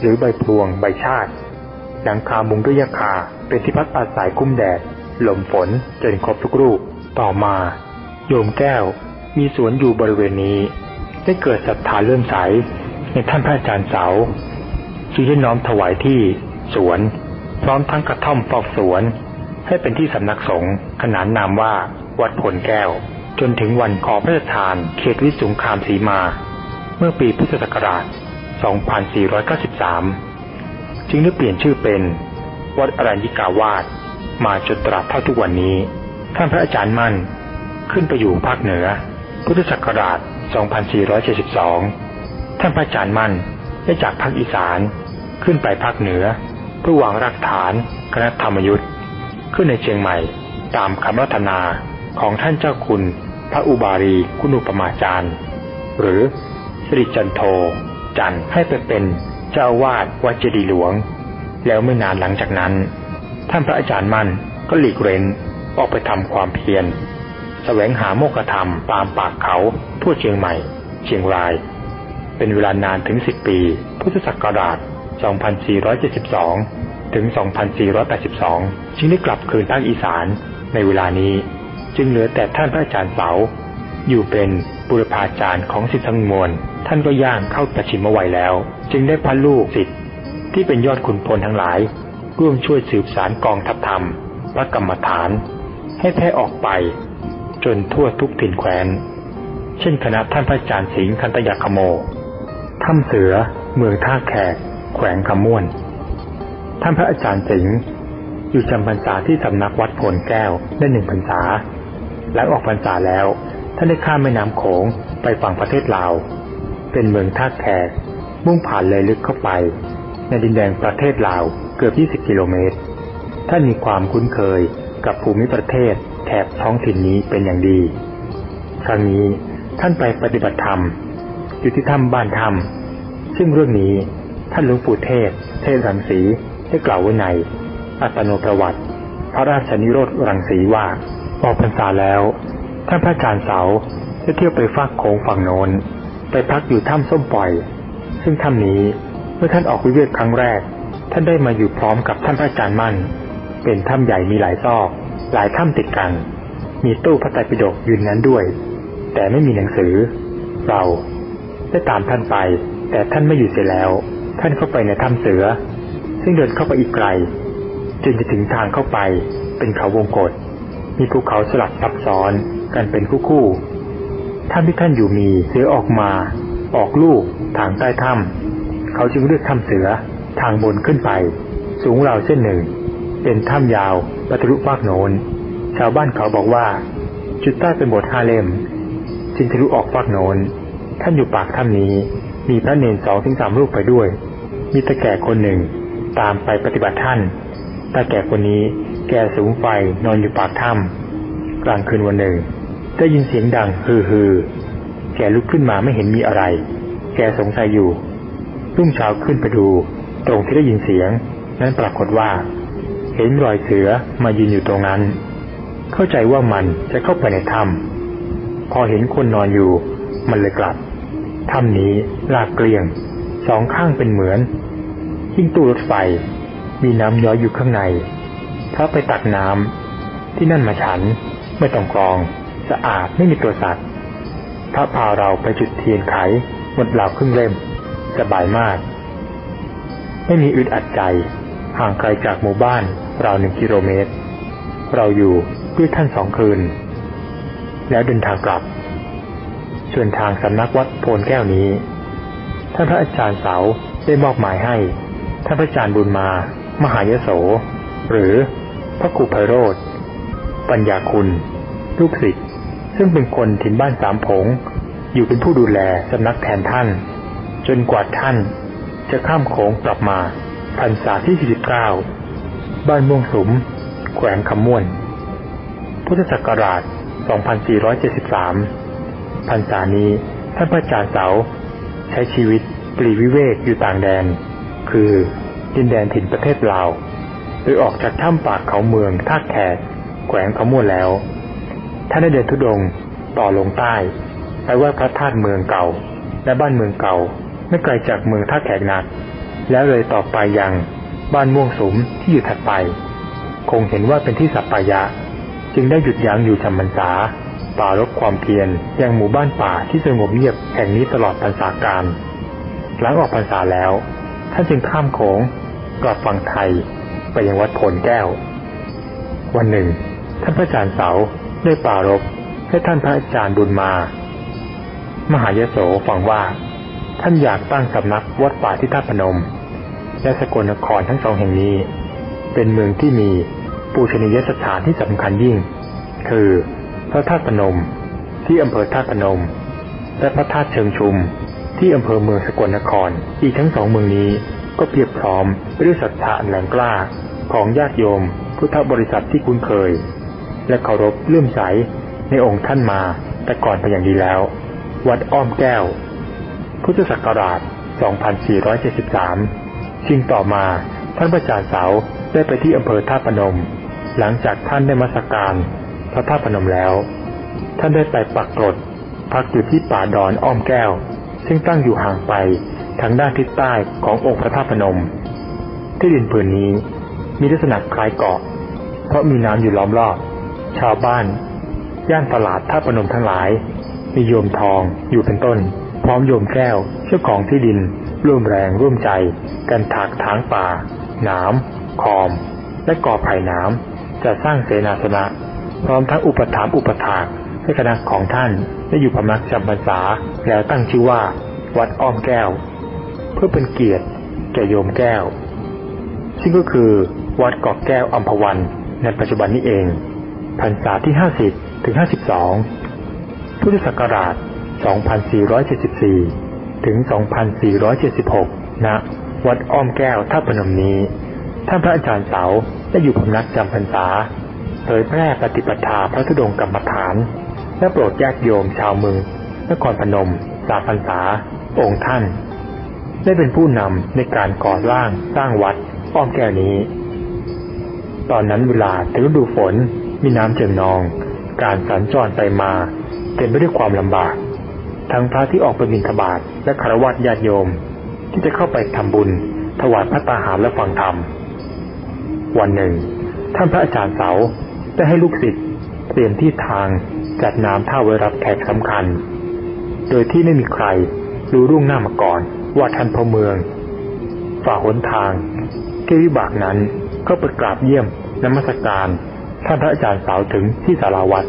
หรือใบพลวง ใบชาติหลังคามุงด้วยยาคาเป็นที่พักอาศัยคุ้มแดดลมฝนจนครบทุกรูปต่อมา โยมแก้วมีสวนอยู่บริเวณนี้ ได้เกิดศรัทธาเลื่อมใส ในท่านพระอาจารย์เสาจึงได้น้อมถวายที่สวน พร้อมทั้งกระท่อมฟอกสวน ให้เป็นที่สำนักสงฆ์ขนานนามว่าวัดผลแก้ว จนถึงวันขอพระราชทานเขตวิสุงคามสีมา เมื่อปีพุทธศักราช 2493 จึงได้เปลี่ยนชื่อเป็น วัดอรัญญิกาวาสมาจนตราบเท่าทุกวันนี้ ท่านพระอาจารย์มั่นขึ้นไปอยู่ภาคเหนือ พุทธศักราช 2472 ท่านพระอาจารย์มั่นได้จากภาคอีสานขึ้นไปภาคเหนือ เพื่อวางรากฐานคณะธรรมยุทธ์ขึ้นในเชียงใหม่ ตามคำรัตนาของท่านเจ้าคุณพระอุบารีคุณุปมาจารย์ หรือสิริจันโท จันให้ไปเป็นเจ้าวาดวัดเจดีหลวง แล้วไม่นานหลังจากนั้น ท่านพระอาจารย์มั่นก็หลีกเร้นออกไปทำความเพียรแสวงหาโมกธรรมตามปากเขาทั่วเชียงใหม่ เชียงราย เป็นเวลานานถึงสิบปี พุทธศักราช 2472 ถึง 2482 จึงได้กลับคืนภาคอีสานในเวลานี้จึงเหลือแต่ท่านพระอาจารย์เสา อยู่เป็นบุรพาจารย์ของสิทธิทั้งมวล ท่านก็ย่างเข้าประชิมวัยแล้ว จึงได้พันลูกศิษย์ที่เป็นยอดขุนพลทั้งหลาย ร่วมช่วยสืบสารกองทัพธรรม พระกรรมฐาน ให้แพร่ออกไป จนทั่วทุกถิ่นแคว้น เช่นคณะท่านพระอาจารย์สิงห์คันตยาคโม ถ้ำเสือ เมืองท่าแขก แขวงคำม่วน ท่านพระอาจารย์สิงห์อยู่จำพรรษาที่สำนักวัดโพนแก้วได้หนึ่งพรรษา หลังออกพรรษาแล้วท่านได้ข้ามแม่น้ำโขงไปฝั่งประเทศลาว เป็นเมืองท่าแขก มุ่งผ่านเลยลึกเข้าไป ในดินแดนประเทศลาวเกือบ 20 กิโลเมตร ท่านมีความคุ้นเคยกับภูมิประเทศแถบท้องถิ่นนี้เป็นอย่างดี ครั้งนี้ท่านไปปฏิบัติธรรม อยู่ที่ถ้ำบ้านถ้ำซึ่งเรื่องนี้ท่านหลวงปู่เทศ เทศรังสีได้กล่าวไว้ใน อัตโนประวัติ พระราชนิโรธรังสีว่าออกพรรษาแล้วท่านพระอาจารย์เสาได้เที่ยวไปฟากโค้งฝั่งโน้น ไปพักอยู่ถ้ำส้มปล่อย ซึ่งถ้ำนี้เมื่อท่านออกวิเวกครั้งแรก ท่านได้มาอยู่พร้อมกับท่านพระอาจารย์มั่น เป็นถ้ำใหญ่มีหลายซอก หลายถ้ำติดกัน มีตู้พระไตรปิฎกยืนนั้นด้วย แต่ไม่มีหนังสือ เรา ได้ตามท่านไป แต่ท่านไม่อยู่เสียแล้ว ท่านเข้าไปในถ้ำเสือ ซึ่งเดินเข้าไปอีกไกลจนจะถึงทางเข้าไปเป็นเขาวงกฏมีภูเขาสลับซับซ้อนกันเป็นคู่คู่ถ้ำที่ท่านอยู่มีเสือออกมา ออกลูกทางใต้ถ้ำเขาจึงเลือกถ้ำเสือทางบนขึ้นไป สูงราวเส้นหนึ่ง เป็นถ้ำยาวปัทะลุภาคโนนชาวบ้านเขาบอกว่า จุดใต้เป็นบทห้าเลม จึงทะลุออกฟากโนน ท่านอยู่ปากถ้ำนี้ มีพระเนนสองถึงสามรูปไปด้วย มีตาแก่คนหนึ่ง ตามไปปฏิบัติท่านตาแก่คนนี้แกสูงไฟนอนอยู่ปากถ้ำกลางคืนวันหนึ่ง ได้ยินเสียงดังฮือฮือแกลุกขึ้นมาไม่เห็นมีอะไร แกสงสัยอยู่ รุ่งเช้าขึ้นไปดู ตรงที่ได้ยินเสียง นั้นปรากฏว่า เห็นรอยเสือมายืนอยู่ตรงนั้น เข้าใจว่ามันจะเข้าไปในถ้ำพอเห็นคนนอนอยู่ มันเลยกลับ ถ้ำนี้ลากเกลียง สองข้างเป็นเหมือนยิ่งตู้รถไฟ มีน้ำย้อยอยู่ข้างใน ถ้าไปตักน้ำที่นั่นมาฉันไม่ต้องกรอง สะอาดไม่มีตัวสัตว์พระพาเราไปจุดเทียนไขหมดเหล่าครึ่งเล่ม สบายมาก ไม่มีอึดอัดใจ ห่างไกลจากหมู่บ้านราวหนึ่งกิโลเมตร เราอยู่ด้วยท่านสองคืน แล้วเดินทางกลับ ส่วนทางสำนักวัดโพนแก้วนี้ ท่านพระอาจารย์เสาได้มอบหมายให้ ท่านพระอาจารย์บุญมา มหายโส หรือพระครูไพโรธปัญญาคุณ ลูกศิษย์ซึ่งเป็นคนถิ่นบ้านสามผง อยู่เป็นผู้ดูแลสำนักแทนท่าน จนกว่าท่าน จะข้ามโขงกลับมาพรรษาที่ 49 บ้านม่วงสม แขวงคำม่วน พุทธศักราช 2473 พรรษานี้ท่านพระจารย์เสาใช้ชีวิตปลีวิเวกอยู่ต่างแดน คือดินแดนถิ่นประเทศลาวโดยออกจากถ้ำปากเขาเมืองท่าแขกแขวงขมวดแล้ว ท่านได้เดินทุดงต่อลงใต้ไปไหว้พระธาตุเมืองเก่า และบ้านเมืองเก่าไม่ไกลจากเมืองท่าแขกนัก แล้วเลยต่อไปยังบ้านม่วงสมที่อยู่ถัดไป คงเห็นว่าเป็นที่สัปปายะ จึงได้หยุดยั้งอยู่จำพรรษา ป่ารบความเพียรยังหมู่บ้านป่าที่สงบเงียบแห่งนี้ตลอดพรรษาการหลังออกพรรษาแล้ว ท่านจึงข้ามโขงกลับฝั่งไทยไปยังวัดผลแก้ว วันหนึ่ง ท่านพระอาจารย์เสาได้ป่ารบให้ท่านพระอาจารย์บุญมา มหายโสฟังว่า ท่านอยากตั้งสำนักวัดป่าที่ท่าพนม และสกลนครทั้งสองแห่งนี้ เป็นเมืองที่มีปูชนียสถานที่สำคัญยิ่ง คือ พระธาตุพนม ที่อำเภอธาตุพนม และพระธาตุเชิงชุม ที่อำเภอเมืองสกลนคร อีกทั้งสองเมืองนี้ก็เพียบพร้อมด้วยศรัทธาแหลงกล้าของญาติโยม พุทธบริษัทที่คุ้นเคย และเคารพเลื่อมใสในองค์ท่านมาแต่ก่อนไปอย่างดีแล้ว วัดอ้อมแก้ว พุทธศักราช 2473ชิงต่อมาท่านพระอาจารย์เสาได้ไปที่อำเภอท่าพนม หลังจากท่านได้มาสักการ พระธาตุพนมแล้ว ท่านได้ไปปักกรดพักอยู่ที่ป่าดอนอ้อมแก้ว ซึ่งตั้งอยู่ห่างไปทางด้านทิศใต้ขององค์พระธาตุพนม ที่ดินผืนนี้มีลักษณะคล้ายเกาะ เพราะมีน้ำอยู่ล้อมรอบ ชาวบ้าน ย่านตลาดท่าพนมทั้งหลาย มีโยมทองอยู่เป็นต้น พร้อมโยมแก้วเจ้าของที่ดิน ร่วมแรงร่วมใจ กันถากถางป่าน้ำคอม และก่อไผ่น้ำจะสร้างเสนาสนะ พร้อมทั้งอุปถัมภ์อุปถากให้คณะของท่านได้อยู่พำนักจำพรรษาแล้วตั้งชื่อว่า วัดอ้อมแก้ว เพื่อเป็นเกียรติแก่โยมแก้ว ซึ่งก็คือวัดเกาะแก้วอัมพวันในปัจจุบันนี้เองพรรษาที่ 50 ถึง 52 พุทธศักราช 2474 ถึง 2476 ณ วัดอ้อมแก้วท่าพนมนี้ ท่านพระอาจารย์เสาได้อยู่พำนักจำพรรษา เผยแพร่ปฏิปทาพระธุดงกรรมฐาน และโปรดญาติโยมชาวเมืองนครพนม สาพรรษา องค์ท่าน ได้เป็นผู้นำในการก่อร่างสร้างวัดอ้อมแก้วนี้ ตอนนั้นเวลาถึงฤดูฝนมีน้ำเจิ่งนอง การสัญจรไปมาเต็มไปด้วยความลำบาก ทั้งพระที่ออกไปบิณฑบาตและคารวะญาติโยม ที่จะเข้าไปทำบุญ ถวายพระตาหารและฟังธรรม วันหนึ่ง ท่านพระอาจารย์เสา ได้ให้ลูกศิษย์เตรียมที่ทางจัดน้ำท่าไว้รับแขกสำคัญ โดยที่ไม่มีใครรู้รุ่งหน้ามาก่อนว่าท่านพอเมือง ฝ่าหนทางที่วิบากนั้นก็ไปกราบเยี่ยมนมัสการท่านพระอาจารย์สาวถึงที่สาราวัด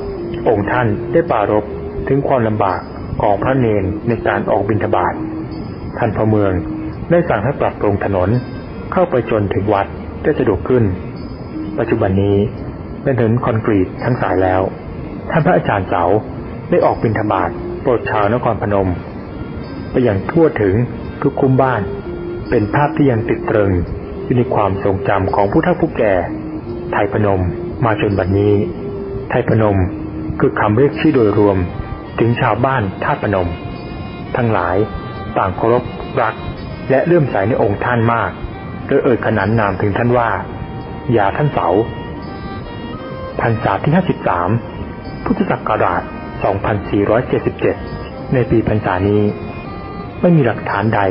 องค์ท่านได้ปารบถึงความลำบากของพระเนนในการออกบิณฑบาตท่านพอเมืองได้สั่งให้ปรับปรุงถนนเข้าไปจนถึงวัดได้สะดวกขึ้น ปัจจุบันนี้ เป็นถนนคอนกรีตทั้งสายแล้ว ท่านพระอาจารย์เสาได้ออกบิณฑบาตโปรดชาวนครพนม ไปอย่างทั่วถึงทุกคุ้มบ้าน เป็นภาพที่ยังติดตรึงอยู่ในความทรงจำของผู้เฒ่าผู้แก่ ไทยพนมมาจนบัดนนี้ ไทยพนมคือคำเรียกชื่อโดยรวมถึงชาวบ้านท่าพนม ทั้งหลายต่างเคารพรัก และเลื่อมใสในองค์ท่านมากโดยเอ่ยขนานนามถึงท่านว่า อย่าท่านเสา พรรษาที่ 53 พุทธศักราช 2477 ในปีพรรษานี้ ไม่มีหลักฐานใด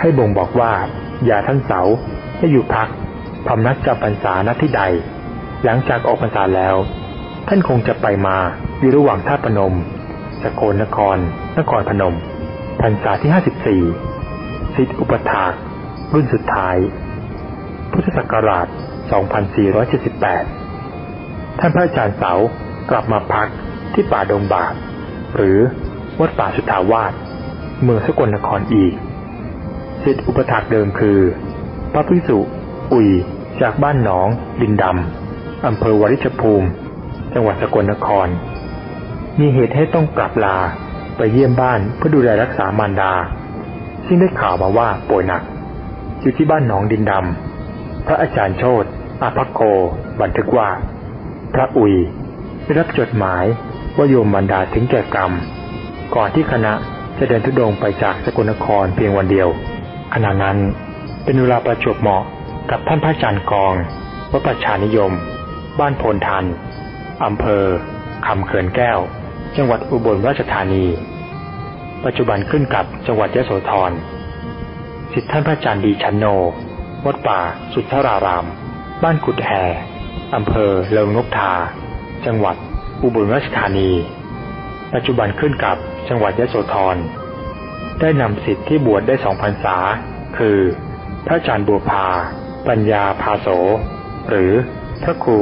ให้บ่งบอกว่ายาท่านเสาให้อยู่พักพำนักจำพรรษาณที่ใด หลังจากออกพรรษาแล้ว ท่านคงจะไปมาอยู่ระหว่างท่าพนม สกลนคร นครพนม พรรษาที่ 54 สิทธิอุปถากรุ่นสุดท้าย พุทธศักราช 2478 ท่านพระอาจารย์เสากลับมาพักที่ป่าดงบาทหรือวัดป่าสุทาวาสเมืองสกลนครอีกสิทธิอุปถากเดิมคือ พระพิสุอุยจากบ้านหนองดินดำอำเภอวริชภูมิ จังหวัดสกลนคร มีเหตุให้ต้องกลับลาไปเยี่ยมบ้านเพื่อดูแลรักษามารดา ซึ่งได้ข่าวมาว่าป่วยหนัก อยู่ที่บ้านหนองดินดำ พระอาจารย์โชตอาภักโกบันทึกว่า พระอุยได้รับจดหมายว่าโยมบรรดาถึงแก่กรรม ก่อนที่คณะจะเดินทุดงไปจากสกลนครเพียงวันเดียวขณะนั้นเป็นเวลาประจวบเหมาะกับท่านพระอาจารย์กองวัดประชานิยม บ้านโพนทันอำเภอคำเขินแก้ว จังหวัดอุบลราชธานี ปัจจุบันขึ้นกับจังหวัดยโสธรสิทธิท่านพระอาจารย์ดีชันโนวัดป่าสุทธาราราม บ้านกุดแห่ อำเภอเลิงนกทา จังหวัด อุบลราชธานี ปัจจุบันขึ้นกับจังหวัดยะโสธร ได้นำสิทธิ์ที่บวชได้สองพรรษา คือ พระอาจารย์บัวพา ปัญญาพาโส หรือพระครู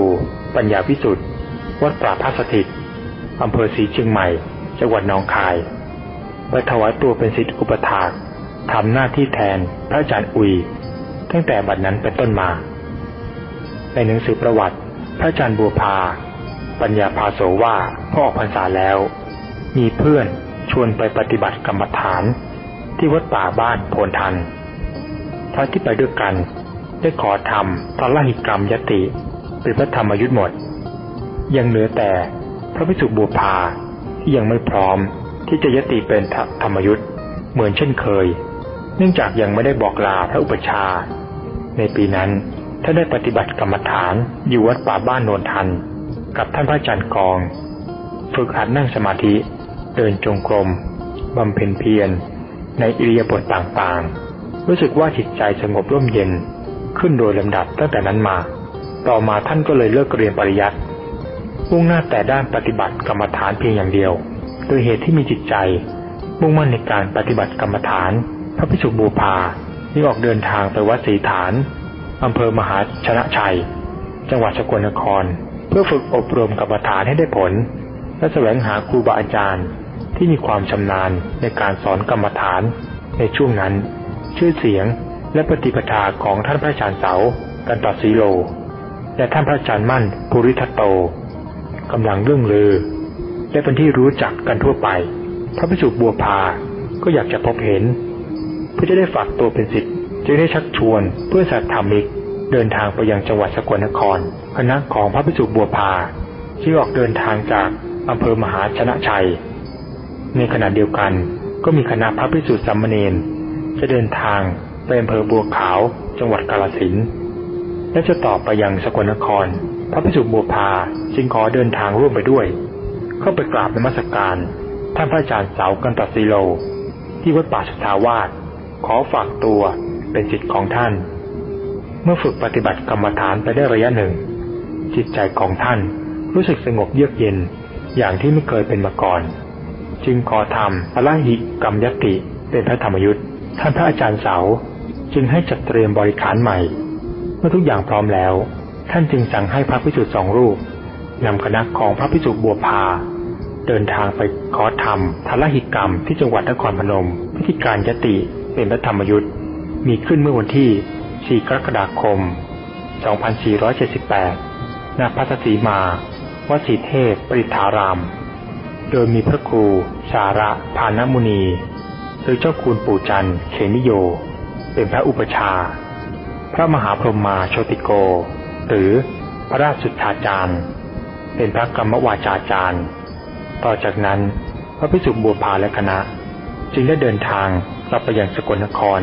ปัญญาวิสุทธิ์ วัดป่าพระสถิตอำเภอศรีเชียงใหม่ จังหวัดนองคายไปถวายตัวเป็นศิษย์อุปถากทำหน้าที่แทนพระอาจารย์อุย ตั้งแต่บัดนั้นเป็นต้นมา ในหนังสือประวัติ พระอาจารย์บัวพา ปัญญาพาโสว่าพ่อออกพรรษาแล้ว มีเพื่อนชวนไปปฏิบัติกรรมฐาน ที่วัดป่าบ้านโพนทันพระที่ไปด้วยกัน ได้ขอทำพระลหิกรรมยติ เป็นพระธรรมยุทธหมด ยังเหลือแต่พระพิสุบัวพาที่ยังไม่พร้อมที่จะยติเป็นธรรมยุทธเหมือนเช่นเคย เนื่องจากยังไม่ได้บอกลาพระอุปชา ในปีนั้น ท่านได้ปฏิบัติกรรมฐานอยู่วัดป่าบ้านโนนทัน กับท่านพระอาจารย์กอง ฝึกหัดนั่งสมาธิ เดินจงกรมบำเพ็ญเพียรในอิริยาบถต่างๆ รู้สึกว่าจิตใจสงบร่มเย็นขึ้นโดยลำดับตั้งแต่นั้นมา ต่อมาท่านก็เลยเลิกเรียนปริยัติมุ่งหน้าแต่ด้านปฏิบัติกรรมฐานเพียงอย่างเดียว โดยเหตุที่มีจิตใจ มุ่งมั่นในการปฏิบัติกรรมฐาน พระพิสุบูพาที่ออกเดินทางไปวัดศรีฐาน อำเภอมหาชนะชัย จังหวัดสกลนคร เพื่อฝึกอบรมกรรมฐานให้ได้ผล และแสวงหาครูบาอาจารย์ที่มีความชำนาญในการสอนกรรมฐานในช่วงนั้น ชื่อเสียงและปฏิปทาของท่านพระอาจารย์เสา กันตสีโล และท่านพระอาจารย์มั่นภูริทัตโตกำลังเรื่องลือ และเป็นที่รู้จักกันทั่วไป พระพิสุบัวพาก็อยากจะพบเห็น เพื่อจะได้ฝากตัวเป็นศิษย์ จึงได้ชักชวนเพื่อสัตธรรมิก เดินทางไปยังจังหวัดสกลนคร คณะของพระพิสุบัวพาที่ออกเดินทางจากอำเภอมหาชนะชัย ในขณะเดียวกันก็มีคณะพระพิสุสัมมเนนจะเดินทางไปอำเภอบัวขาวจังหวัดกาลสินและจะต่อไปยังสกลนคร พระพิสุบัวพาจึงขอเดินทางร่วมไปด้วย เข้าไปกราบในมัสการท่านพระอาจารย์เสากันตสีโล ที่วัดป่าสุทาวาสขอฝากตัว เป็นจิตของท่าน เมื่อฝึกปฏิบัติกรรมฐานไปได้ระยะหนึ่ง จิตใจของท่านรู้สึกสงบเยือกเย็นอย่างที่ไม่เคยเป็นมาก่อน จึงขอทำอรหิกรรมยติเป็นพระธรรมยุทธ์ท่านพระอาจารย์เสา จึงให้จัดเตรียมบริขารใหม่ เมื่อทุกอย่างพร้อมแล้ว ท่านจึงสั่งให้พระพิสุทธิ์สองรูปนำคณะของพระพิสุบัวพา เดินทางไปขอทำทรหิกรรมที่จังหวัดนครพนมพิธีการยติเป็นพระธรรมยุทธ์ มีขึ้นเมื่อวันที่ 4 กรกฎาคม 2478 ณ พัทสีมาวัดศรีเทพปริธาราม โดยมีพระครูสาระพานมุนี หรือเจ้าคุณปู่จันเขนิโย เป็นพระอุปชา พระมหาพรหมาโชติโก หรือพระราชสุทธาจารย์ เป็นพระกรรมวาจาจารย์ ต่อจากนั้นพระพิสุบัวพาและคณะ จึงได้เดินทางกลับไปยังสกลนคร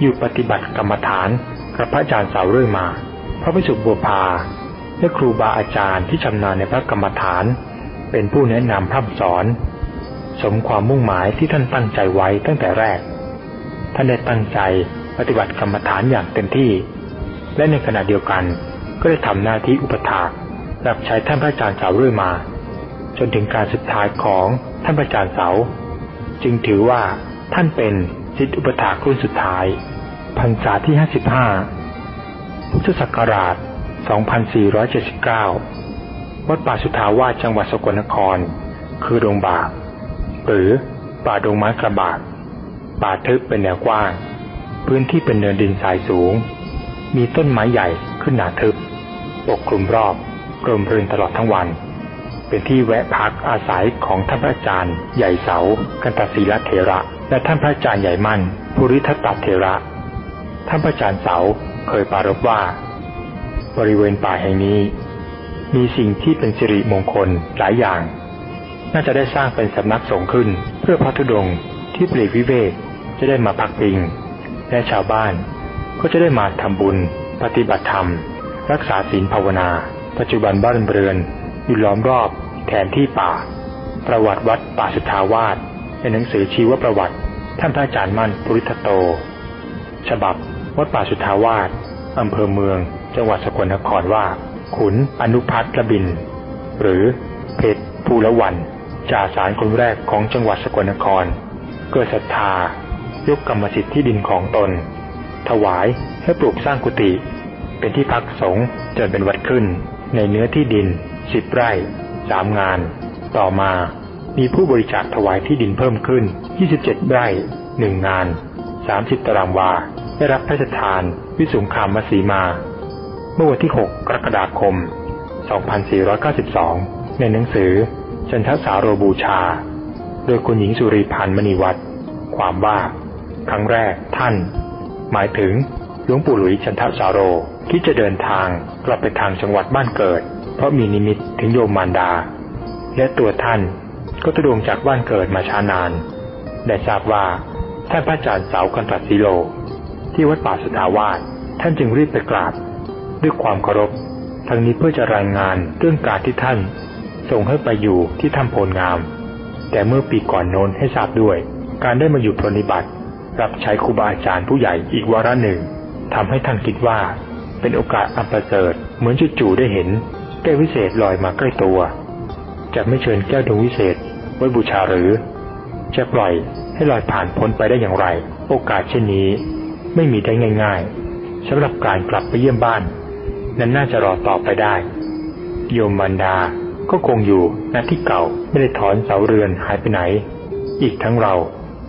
อยู่ปฏิบัติกรรมฐานกับพระอาจารย์สาวเรื่อยมา พระพิสุบัวพาและครูบาอาจารย์ที่ชำนาญในพระกรรมฐาน เป็นผู้แนะนำพร่ำสอน สมความมุ่งหมายที่ท่านตั้งใจไว้ตั้งแต่แรก ท่านได้ตั้งใจปฏิบัติกรรมฐานอย่างเต็มที่ และในขณะเดียวกันก็ได้ทำหน้าที่อุปถากรับใช้ท่านพระอาจารย์สาวเรื่อยมา จนถึงการสุดท้ายของท่านพระอาจารย์เสา จึงถือว่าท่านเป็น สิทธิอุปถารุ่นสุดท้าย พรรษาที่ 55 พุทธศักราช 2479 วัดป่าสุทาวาสจังหวัดสกลนคร คือดงบากหรือป่าดงไม้กระบาดป่าทึบเป็นแนวกว้าง พื้นที่เป็นเนินดินทรายสูง มีต้นไม้ใหญ่ขึ้นหนาทึบ ปกคลุมรอบกลมรื่นตลอดทั้งวัน เป็นที่แวะพักอาศัยของท่านพระอาจารย์ ใหญ่เสากันตศีลเถระ และท่านพระอาจารย์ใหญ่มั่นภูริทัตเถระ ท่านพระอาจารย์เสาเคยปารบว่า บริเวณป่าแห่งนี้ มีสิ่งที่เป็นสิริมงคลหลายอย่าง น่าจะได้สร้างเป็นสำนักสงฆ์ขึ้น เพื่อพระธุดงค์ที่ปลีกวิเวกจะได้มาพักพิง และชาวบ้านก็จะได้มาทำบุญ ปฏิบัติธรรม รักษาศีลภาวนา ปัจจุบันบ้านเรือนอยู่ล้อมรอบแทนที่ป่า ประวัติวัดป่าสุทาวาส ในหนังสือชีวประวัติ ท่านพระอาจารย์มั่นปุริทโต ฉบับ วัดป่าสุทาวาสอำเภอเมือง จังหวัดสกลนครว่า ขุนอนุพัฒน์ระบิน หรือเพชรภูละวันจ่าสารคนแรกของจังหวัดสกลนคร เกิดศรัทธายกกรรมสิทธิ์ที่ดินของตน ถวายให้ปลูกสร้างกุฏิเป็นที่พักสงฆ์จนเป็นวัดขึ้น ในเนื้อที่ดินสิบไร่สามงาน ต่อมา มีผู้บริจาคถวายที่ดินเพิ่มขึ้น 27 ไร่หนึ่งาน 30 ตารางวา ได้รับพระราชทาน วิสุงคามมสีมา เมื่อวันที่ 6 กรกฎาคม 2492 ในหนังสือจันทสาโรบูชา โดยคุณหญิงสุริพันธ์มณีวัฒน์ความว่า ครั้งแรกท่าน หมายถึงหลวงปู่หลุยจันทสาโรที่จะเดินทางกลับไปทางจังหวัดบ้านเกิด เพราะมีนิมิตถึงโยมมารดา และตัวท่าน ก็ตุดงจากบ้านเกิดมาช้านาน ได้ทราบว่าท่านพระอาจารย์เสากันตัดสีโล ที่วัดป่าสุทาวาสท่านจึงรีบไปกราบ ด้วยความเคารพทั้งนี้เพื่อจะรายงานเรื่องการที่ท่านส่งให้ไปอยู่ที่ถ้ำโพลงาม แต่เมื่อปีก่อนโน้นให้ทราบด้วย การได้มาอยู่ปรนิบัติ รับใช้ครูบาอาจารย์ผู้ใหญ่อีกวาระหนึ่งทำให้ท่านคิดว่า เป็นโอกาสอันประเสริฐเหมือนจู่ๆได้เห็นแก้วิเศษลอยมาใกล้ตัว จะไม่เชิญแก้วดวงวิเศษไว้บูชาหรือ จะปล่อยให้ลอยผ่านพ้นไปได้อย่างไร โอกาสเช่นนี้ ไม่มีได้ง่าย ๆสำหรับการกลับไปเยี่ยมบ้าน นั้นน่าจะรอต่อไปได้ โยมบรรดาก็คงอยู่ณที่เก่าไม่ได้ถอนเสาเรือนหายไปไหน อีกทั้งเรา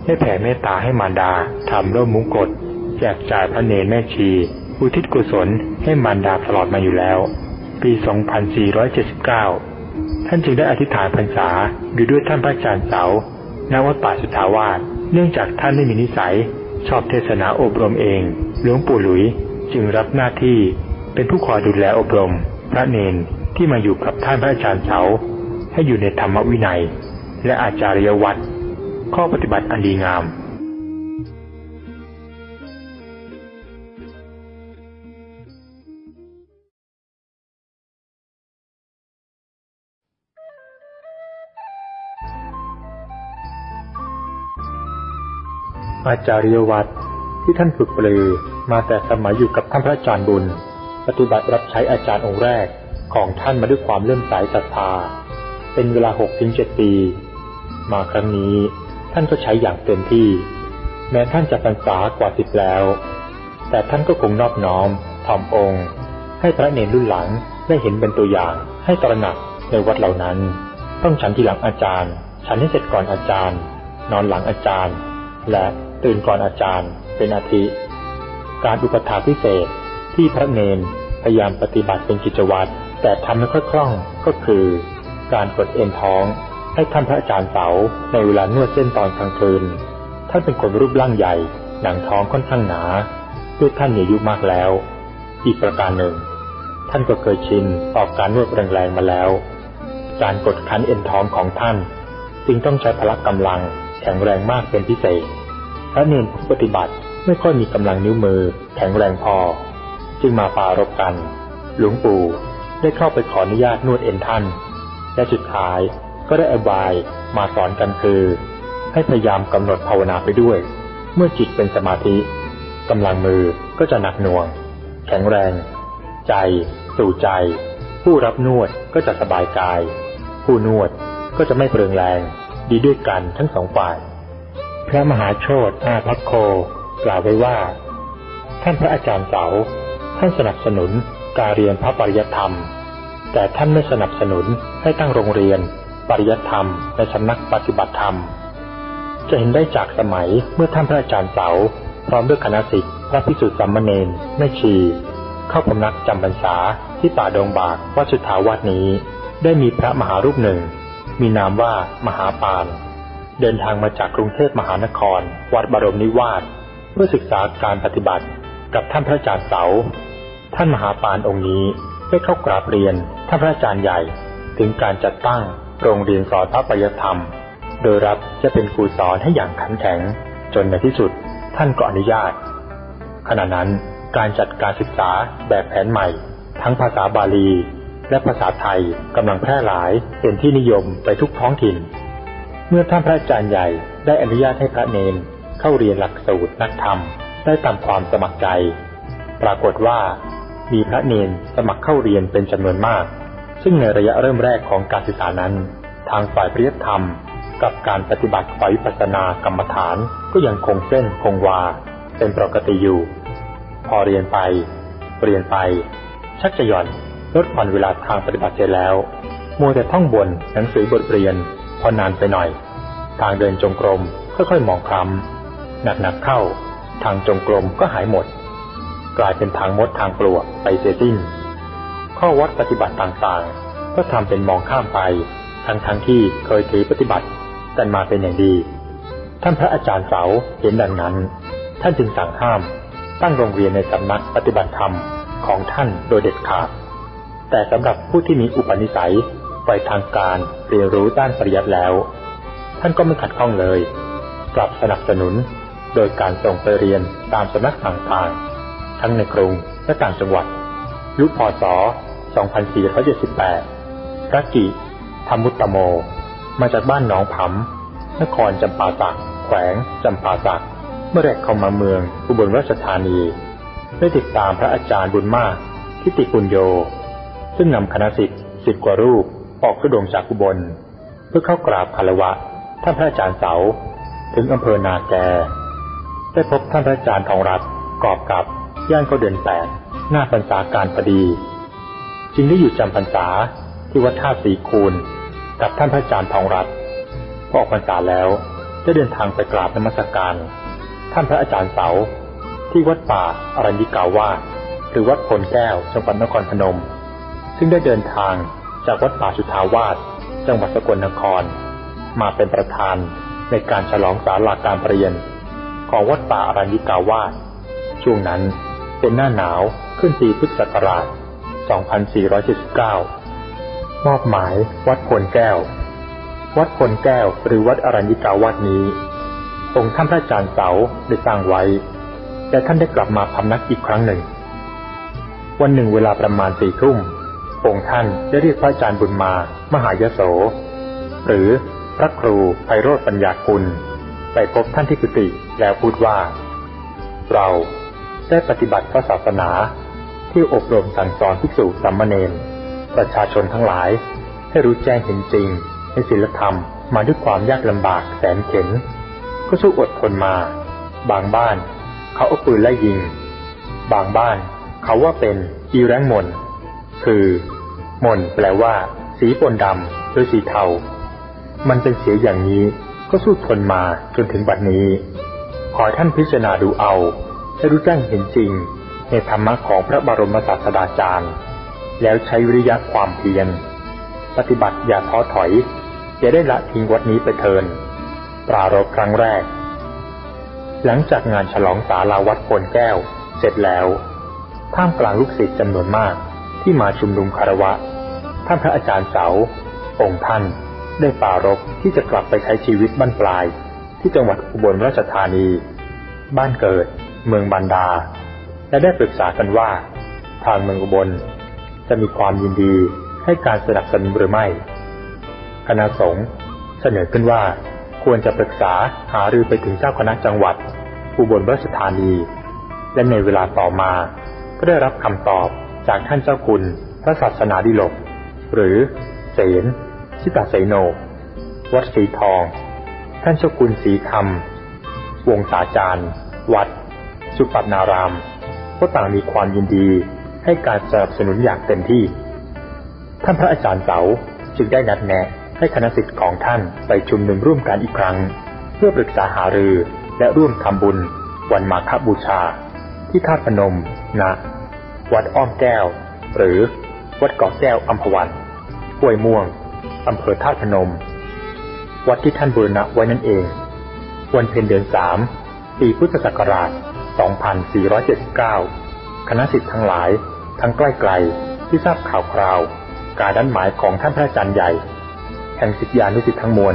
ได้แผ่เมตตาให้มารดาทำร่มมุงกฎแจกจ่ายพระเนรแม่ชี อุทิศกุศลให้มารดาตลอดมาอยู่แล้ว ปี 2479 ท่านจึงได้อธิษฐานพรรษาอยู่ด้วยท่านพระอาจารย์เสาณวัดป่าสุทาวาสเนื่องจากท่านไม่มีนิสัย ชอบเทศนาอบรมเอง หลวงปู่หลุยจึงรับหน้าที่เป็นผู้คอยดูแลอบรม พระเนนที่มาอยู่กับท่านพระอาจารย์เสาให้อยู่ในธรรมวินัย และอาจารยวัตรข้อปฏิบัติอันดีงาม อาจารย์วัดที่ท่านฝึกปลือมาแต่สมัยอยู่กับท่านพระอาจารย์บุญ ปฏิบัติรับใช้อาจารย์องค์แรกของท่านมาด้วยความเลื่อมใสศรัทธา เป็นเวลาหกถึงเจ็ดปี มาครั้งนี้ท่านก็ใช้อย่างเต็มที่ แม้ท่านจะพรรษากว่าสิบแล้ว แต่ท่านก็คงนอบน้อมถ่อมองค์ ให้พระเนรรุ่นหลังได้เห็นเป็นตัวอย่างให้ตระหนักในวัดเหล่านั้น ต้องฉันทีหลังอาจารย์ ฉันให้เสร็จก่อนอาจารย์ นอนหลังอาจารย์ และ ตื่นก่อนอาจารย์ เป็นอาทิ การอุปถาพิเศษที่พระเนนพยายามปฏิบัติเป็นกิจวัตรแต่ทำไม่ค่อยคล่องก็คือ การกดเอ็นท้อง ให้ท่านพระอาจารย์เสาในเวลานวดเส้นตอนกลางคืนท่านเป็นคนรูปร่างใหญ่หนังท้องค่อนข้างหนาด้วยท่านมีอายุมากแล้ว อีกประการหนึ่ง ท่านก็เคยชินออกการนวดแรงๆมาแล้ว การกดคันเอ็นท้องของท่าน จึงต้องใช้พละกำลังแข็งแรงมากเป็นพิเศษ ระเนรผู้ปฏิบัติไม่ค่อยมีกำลังนิ้วมือ แข็งแรงพอ จึงมาปารบกัน หลวงปู่ได้เข้าไปขออนุญาตนวดเอ็นท่าน และสุดท้ายก็ได้อบายมาสอนกันคือ ให้พยายามกำหนดภาวนาไปด้วย เมื่อจิตเป็นสมาธิกำลังมือก็จะหนักหน่วง แข็งแรง ใจ สู่ใจ ผู้รับนวดก็จะสบายกาย ผู้นวดก็จะไม่เปลืองแรง ดีด้วยกันทั้งสองฝ่าย พระมหาโชตอาพักโค กล่าวไว้ว่า ท่านพระอาจารย์เสาท่านสนับสนุนการเรียนพระปริยธรรม แต่ท่านไม่สนับสนุนให้ตั้งโรงเรียน ปริยธรรมในสำนักปฏิบัติธรรม จะเห็นได้จากสมัยเมื่อท่านพระอาจารย์เสาพร้อมด้วยคณะสิทธิพระพิสุทธิสัมมเนนแม่ชี เข้าพำนักจำพรรษาที่ป่าดงบากวัดสุทธาวาสนี้ ได้มีพระมหารูปหนึ่ง มีนามว่ามหาปาน เดินทางมาจากกรุงเทพมหานคร วัดบรมนิวาสเพื่อศึกษาการปฏิบัติกับท่านพระอาจารย์เสา ท่านมหาปานองค์นี้ได้เข้ากราบเรียนท่านพระอาจารย์ใหญ่ ถึงการจัดตั้งโรงเรียนสอนพระปริยธรรม โดยรับจะเป็นครูสอนให้อย่างขันแข็ง จนในที่สุดท่านก็อนุญาต ขณะนั้นการจัดการศึกษาแบบแผนใหม่ ทั้งภาษาบาลี และภาษาไทยกำลังแพร่หลายเป็นที่นิยมไปทุกท้องถิ่น เมื่อท่านพระอาจารย์ใหญ่ได้อนุญาตให้พระเนนเข้าเรียนหลักสูตรนักธรรมได้ตามความสมัครใจ ปรากฏว่ามีพระเนนสมัครเข้าเรียนเป็นจำนวนมาก ซึ่งในระยะเริ่มแรกของการศึกษานั้น ทางฝ่ายปริยธรรม กับการปฏิบัติฝ่ายวิปัสสนากรรมฐานก็ยังคงเส้นคงวา เป็นปกติอยู่ พอเรียนไป เรียนไป ชักจะหย่อนลดผ่อนเวลาทางปฏิบัติเสร็จแล้วมัวแต่ท่องบนหนังสือบทเรียน พอนานไปหน่อย ทางเดินจงกรมค่อยๆมองคล้ำหนักๆเข้า ทางจงกรมก็หายหมด กลายเป็นทางมดทางปลวกไปเสียสิ้น ข้อวัดปฏิบัติต่างๆ ก็ทำเป็นมองข้ามไป ทั้งทั้งที่เคยถือปฏิบัติกันมาเป็นอย่างดี ท่านพระอาจารย์เสาเห็นดังนั้น ท่านจึงสั่งห้าม ตั้งโรงเรียนในสำนักปฏิบัติธรรมของท่านโดยเด็ดขาด แต่สำหรับผู้ที่มีอุปนิสัย ไปทางการเรียนรู้ด้านปริยัติแล้ว ท่านก็ไม่ขัดข้องเลย กลับสนับสนุนโดยการส่งไปเรียนตามสำนักต่างๆ ทั้งในกรุงและต่างจังหวัด ยุคพศ 2478 พระกิธรรมุตตโม มาจากบ้านหนองผำนครจำปาสักแขวงจำปาสักเมื่อแรกเข้ามาเมืองอุบลราชธานี ได้ติดตามพระอาจารย์บุญมากทิติปุญโย ซึ่งนำคณะสิทธิ์สิบกว่ารูป ออกทุดงจากอุบล เพื่อเข้ากราบคารวะ ท่านพระอาจารย์เสา ถึงอำเภอนาแก ได้พบท่านพระอาจารย์ทองรัตกอบกับย่านก็เดือนแปดหน้าพรรษาการพอดี จึงได้อยู่จำพรรษาที่วัดท่าสีคูนกับท่านพระอาจารย์ทองรัตพอออกพรรษาแล้วได้เดินทางไปกราบนมัสการ ท่านพระอาจารย์เสาที่วัดป่าอรัญญิกาวาหรือวัดพลแก้วจังหวัดนครพนม ซึ่งได้เดินทาง จากวัดป่าสุทาวาสจังหวัดสกลนคร มาเป็นประธานในการฉลองสาลาการประเรียน ของวัดป่าอรัญญิกาวาสช่วงนั้นเป็นหน้าหนาวขึ้นปีพุทธศักราช 2479 มอบหมายวัดพลแก้ว วัดพลแก้วหรือวัดอรัญญิกาวัดนี้ องค์ท่านพระอาจารย์เสาได้สร้างไว้ แต่ท่านได้กลับมาพำนักอีกครั้งหนึ่ง วันหนึ่งเวลาประมาณสี่ทุ่ม องค์ท่านได้เรียกพระอาจารย์บุญมา มหายโส หรือพระครูไพโรธปัญญาคุณ ไปพบท่านที่กุฏิแล้วพูดว่า เราได้ปฏิบัติพระศาสนาที่อบรมสั่งสอนภิกษุสามเณรประชาชนทั้งหลาย ให้รู้แจ้งเห็นจริง ในศีลธรรมมาด้วยความยากลำบากแสนเข็นก็สู้อดทนมา บางบ้าน เขาเอาปืนไล่ยิง บางบ้าน เขาว่าเป็นอีแรงมน คือมนแปลว่า สีปนดำหรือสีเทา มันเป็นเสียอย่างนี้ก็สู้ทนมาจนถึงบัดนี้ ขอท่านพิจารณาดูเอาให้รู้แจ้งเห็นจริง ในธรรมะของพระบรมศาสดาจารย์ แล้วใช้วิริยะความเพียรปฏิบัติอย่าท้อถอยอย่าได้ละทิ้งวัดนี้ไปเทิน ปรารบครั้งแรก หลังจากงานฉลองสาลาวัดพลแก้ว เสร็จแล้ว ท่ามกลางลูกศิษย์จำนวนมาก ที่มาชุมนุมคารวะ ท่านพระอาจารย์เสา องค์ท่าน ได้ปรารบที่จะกลับไปใช้ชีวิตบ้านปลาย ที่จังหวัดอุบลราชธานี บ้านเกิด เมืองบันดา และได้ปรึกษากันว่า ทางเมืองอุบล จะมีความยินดีให้การสนับสนุนหรือไม่ คณะสงฆ์เสนอขึ้นว่าควรจะปรึกษาหารือไปถึงเจ้าคณะจังหวัด อุบลราชธานี และในเวลาต่อมา ก็ได้รับคำตอบ จากท่านเจ้าคุณ พระศาสนาดิลก หรือเสนชิตาเสโน วัดสีทอง ท่านเจ้าคุณสีคำวงศาจารย์ วัด สุปัตนาราม ก็ต่างมีความยินดีให้การสนับสนุนอย่างเต็มที่ ท่านพระอาจารย์เสาจึงได้นัดแนะให้คณะสิทธิ์ของท่านไปชุมนุมร่วมกันอีกครั้ง เพื่อปรึกษาหารือและร่วมทำบุญวันมาฆบูชา ที่ท่าพนมณ วัดอ้อมแก้ว หรือวัดเกาะแก้วอัมพวันห้วยม่วงอำเภอท่าพนม วัดที่ท่านบูรณะไว้นั่นเอง วันเพ็ญเดือนสามปีพุทธศักราช 2479 คณะสิทธิ์ทั้งหลาย ทั้งใกล้ไกลที่ทราบข่าวคราว การดันหมายของท่านพระอาจารย์ใหญ่ แห่งสิทธิานุสิทธิ์ทั้งมวล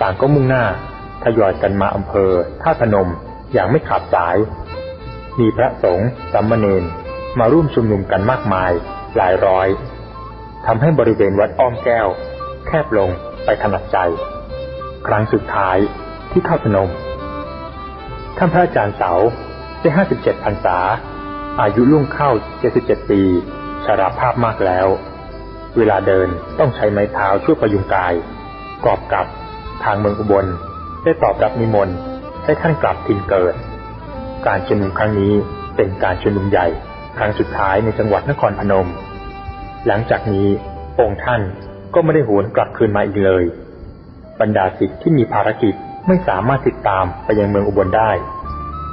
ต่างก็มุ่งหน้าทยอยกันมาอำเภอท่าพนมอย่างไม่ขาดสาย มีพระสงฆ์สัมมเนน มาร่วมชุมนุมกันมากมาย หลายร้อยทำให้บริเวณวัดอ้อมแก้ว แคบลงไปถนัดใจ ครั้งสุดท้ายที่ท่าพนม ท่านพระอาจารย์เสาได้ห้าสิบเจ็ดพรรษา อายุล่วงเข้าเจ็ดสิบเจ็ดปีชราภาพมากแล้ว เวลาเดินต้องใช้ไม้เท้าช่วยประยุงกายกอบกับทางเมืองอุบลได้ตอบรับนิมนต์ให้ท่านกลับถิ่นเกิด การชุมนุมครั้งนี้เป็นการชุมนุมใหญ่ ครั้งสุดท้ายในจังหวัดนครพนม หลังจากนี้องค์ท่านก็ไม่ได้หวนกลับคืนมาอีกเลย บรรดาศิษย์ที่มีภารกิจไม่สามารถติดตามไปยังเมืองอุบลได้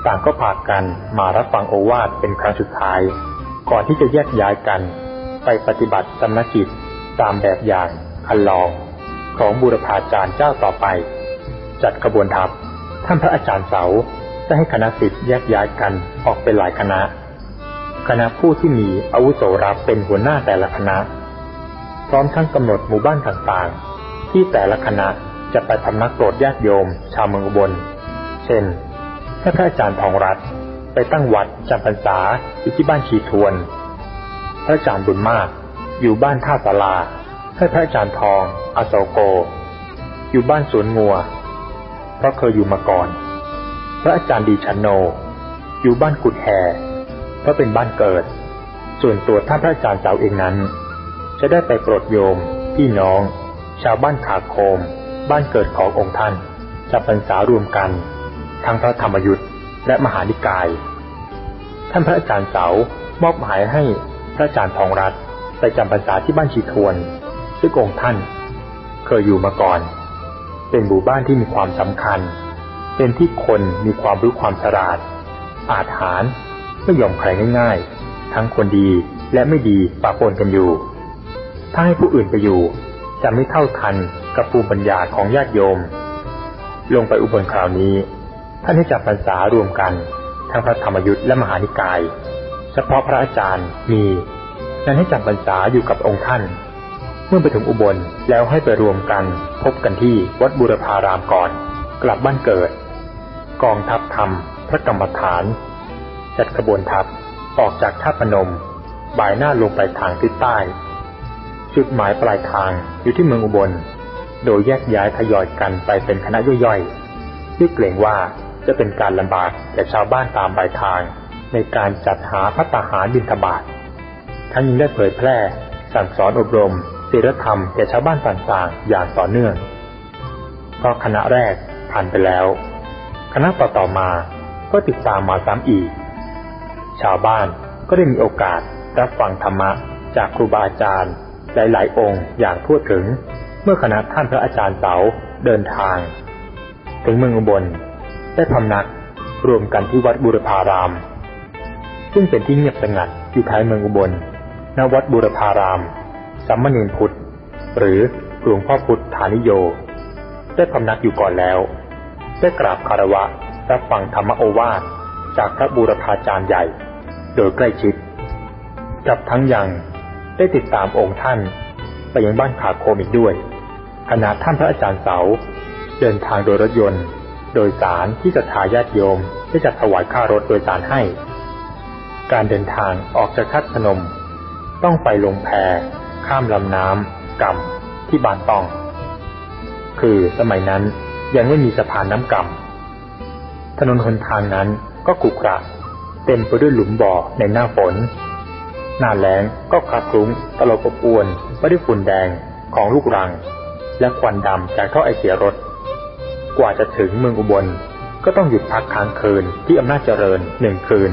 ต่างก็พากันมารับฟังโอวาทเป็นครั้งสุดท้าย ก่อนที่จะแยกย้ายกันไปปฏิบัติสำนักกิจตามแบบอย่างคันลองของบูรพาจารย์เจ้าต่อไป จัดขบวนทัพท่านพระอาจารย์เสาได้ให้คณะศิษย์แยกย้ายกันออกเป็นหลายคณะ คณะผู้ที่มีอาวุโสรับเป็นหัวหน้าแต่ละคณะ พร้อมทั้งกำหนดหมู่บ้านต่างๆ ที่แต่ละคณะจะไปทำนักโปรดญาติโยม ชาวเมืองอุบล เช่นให้พระอาจารย์ทองรัฐไปตั้งวัดจำพรรษาอยู่ที่บ้านชีทวน พระอาจารย์บุญมาก อยู่บ้านท่าสาลาให้พระอาจารย์ทองอโศโก อยู่บ้านสวนงัว เพราะเคยอยู่มาก่อน พระอาจารย์ดีชันโน อยู่บ้านกุดแฮ เพราะเป็นบ้านเกิด ส่วนตัวท่านพระอาจารย์เสาเองนั้น จะได้ไปโปรดโยม พี่น้อง ชาวบ้านขาโคม บ้านเกิดขององค์ท่านจะพรรษารวมกัน ทั้งพระธรรมยุทธและมหานิกาย ท่านพระอาจารย์เสามอบหมายให้พระอาจารย์ทองรัตไปจำพรรษาที่บ้านชีทวน ซึ่งองค์ท่าน เคยอยู่มาก่อน เป็นหมู่บ้านที่มีความสำคัญ เป็นที่คนมีความรู้ความฉลาด อาจหาร ไม่ยอมใครง่ายๆ ทั้งคนดีและไม่ดีปะปนกันอยู่ ถ้าให้ผู้อื่นไปอยู่ จะไม่เท่าทันกับภูมิปัญญาของญาติโยม ลงไปอุบลคราวนี้ ท่านให้จับพรรษารวมกัน ทั้งพระธรรมยุทธและมหานิกาย เฉพาะพระอาจารย์มีนั้นให้จับพรรษาอยู่กับองค์ท่าน เมื่อไปถึงอุบลแล้วให้ไปรวมกัน พบกันที่วัดบุรพารามก่อน กลับบ้านเกิด กองทัพธรรม พระกรรมฐาน จัดขบวนทัพออกจากท่าพนม บ่ายหน้าลงไปทางทิศใต้ จุดหมายปลายทางอยู่ที่เมืองอุบล โดยแยกย้ายทยอยกันไปเป็นคณะย่อยๆด้วยเกรงว่าจะเป็นการลำบากแก่ชาวบ้านตามปลายทาง ในการจัดหาพัตหารบิณฑบาตทั้งยังได้เผยแพร่ สั่งสอนอบรมศีลธรรมแก่ชาวบ้านต่างๆ อย่างต่อเนื่องเพราะคณะแรกผ่านไปแล้ว คณะต่อๆมาก็ติดตามมาซ้ำอีก ชาวบ้านก็ได้มีโอกาสรับฟังธรรมะจากครูบาอาจารย์ หลายๆ องค์อย่างทั่วถึง เมื่อคณะท่านพระอาจารย์เสาเดินทาง ถึงเมืองอุบลได้พำนักรวมกันที่วัดบุรพาราม ซึ่งเป็นที่เงียบสงัดอยู่ท้ายเมืองอุบลณวัดบุรพาราม สัมมณีพุทธ หรือหลวงพ่อพุทธานิโย ได้พำนักอยู่ก่อนแล้ว ได้กราบคารวะรับฟังธรรมโอวาทจากพระบูรพาจารย์ใหญ่ โดยใกล้ชิด กับทั้งยังได้ติดตามองค์ท่านไปยังบ้านขาโคมอีกด้วยขณะท่านพระอาจารย์เสา เดินทางโดยรถยนต์ โดยสารที่จะทายาทโยมได้จัดถวายค่ารถโดยสารให้ การเดินทางออกจากทัดพนม ต้องไปลงแพข้ามลำน้ำกำที่บานตอง คือสมัยนั้นยังไม่มีสะพานน้ำกำถนนหนทางนั้นก็ขรุขระ เต็มไปด้วยหลุมบ่อในหน้าฝน หน้าแล้งก็คลักคลุ้งตลบอบอวนไปด้วยฝุ่นแดงของลูกรัง และควันดำจากท่อไอเสียรถ กว่าจะถึงเมืองอุบลก็ต้องหยุดพักค้างคืนที่อำนาจเจริญหนึ่งคืน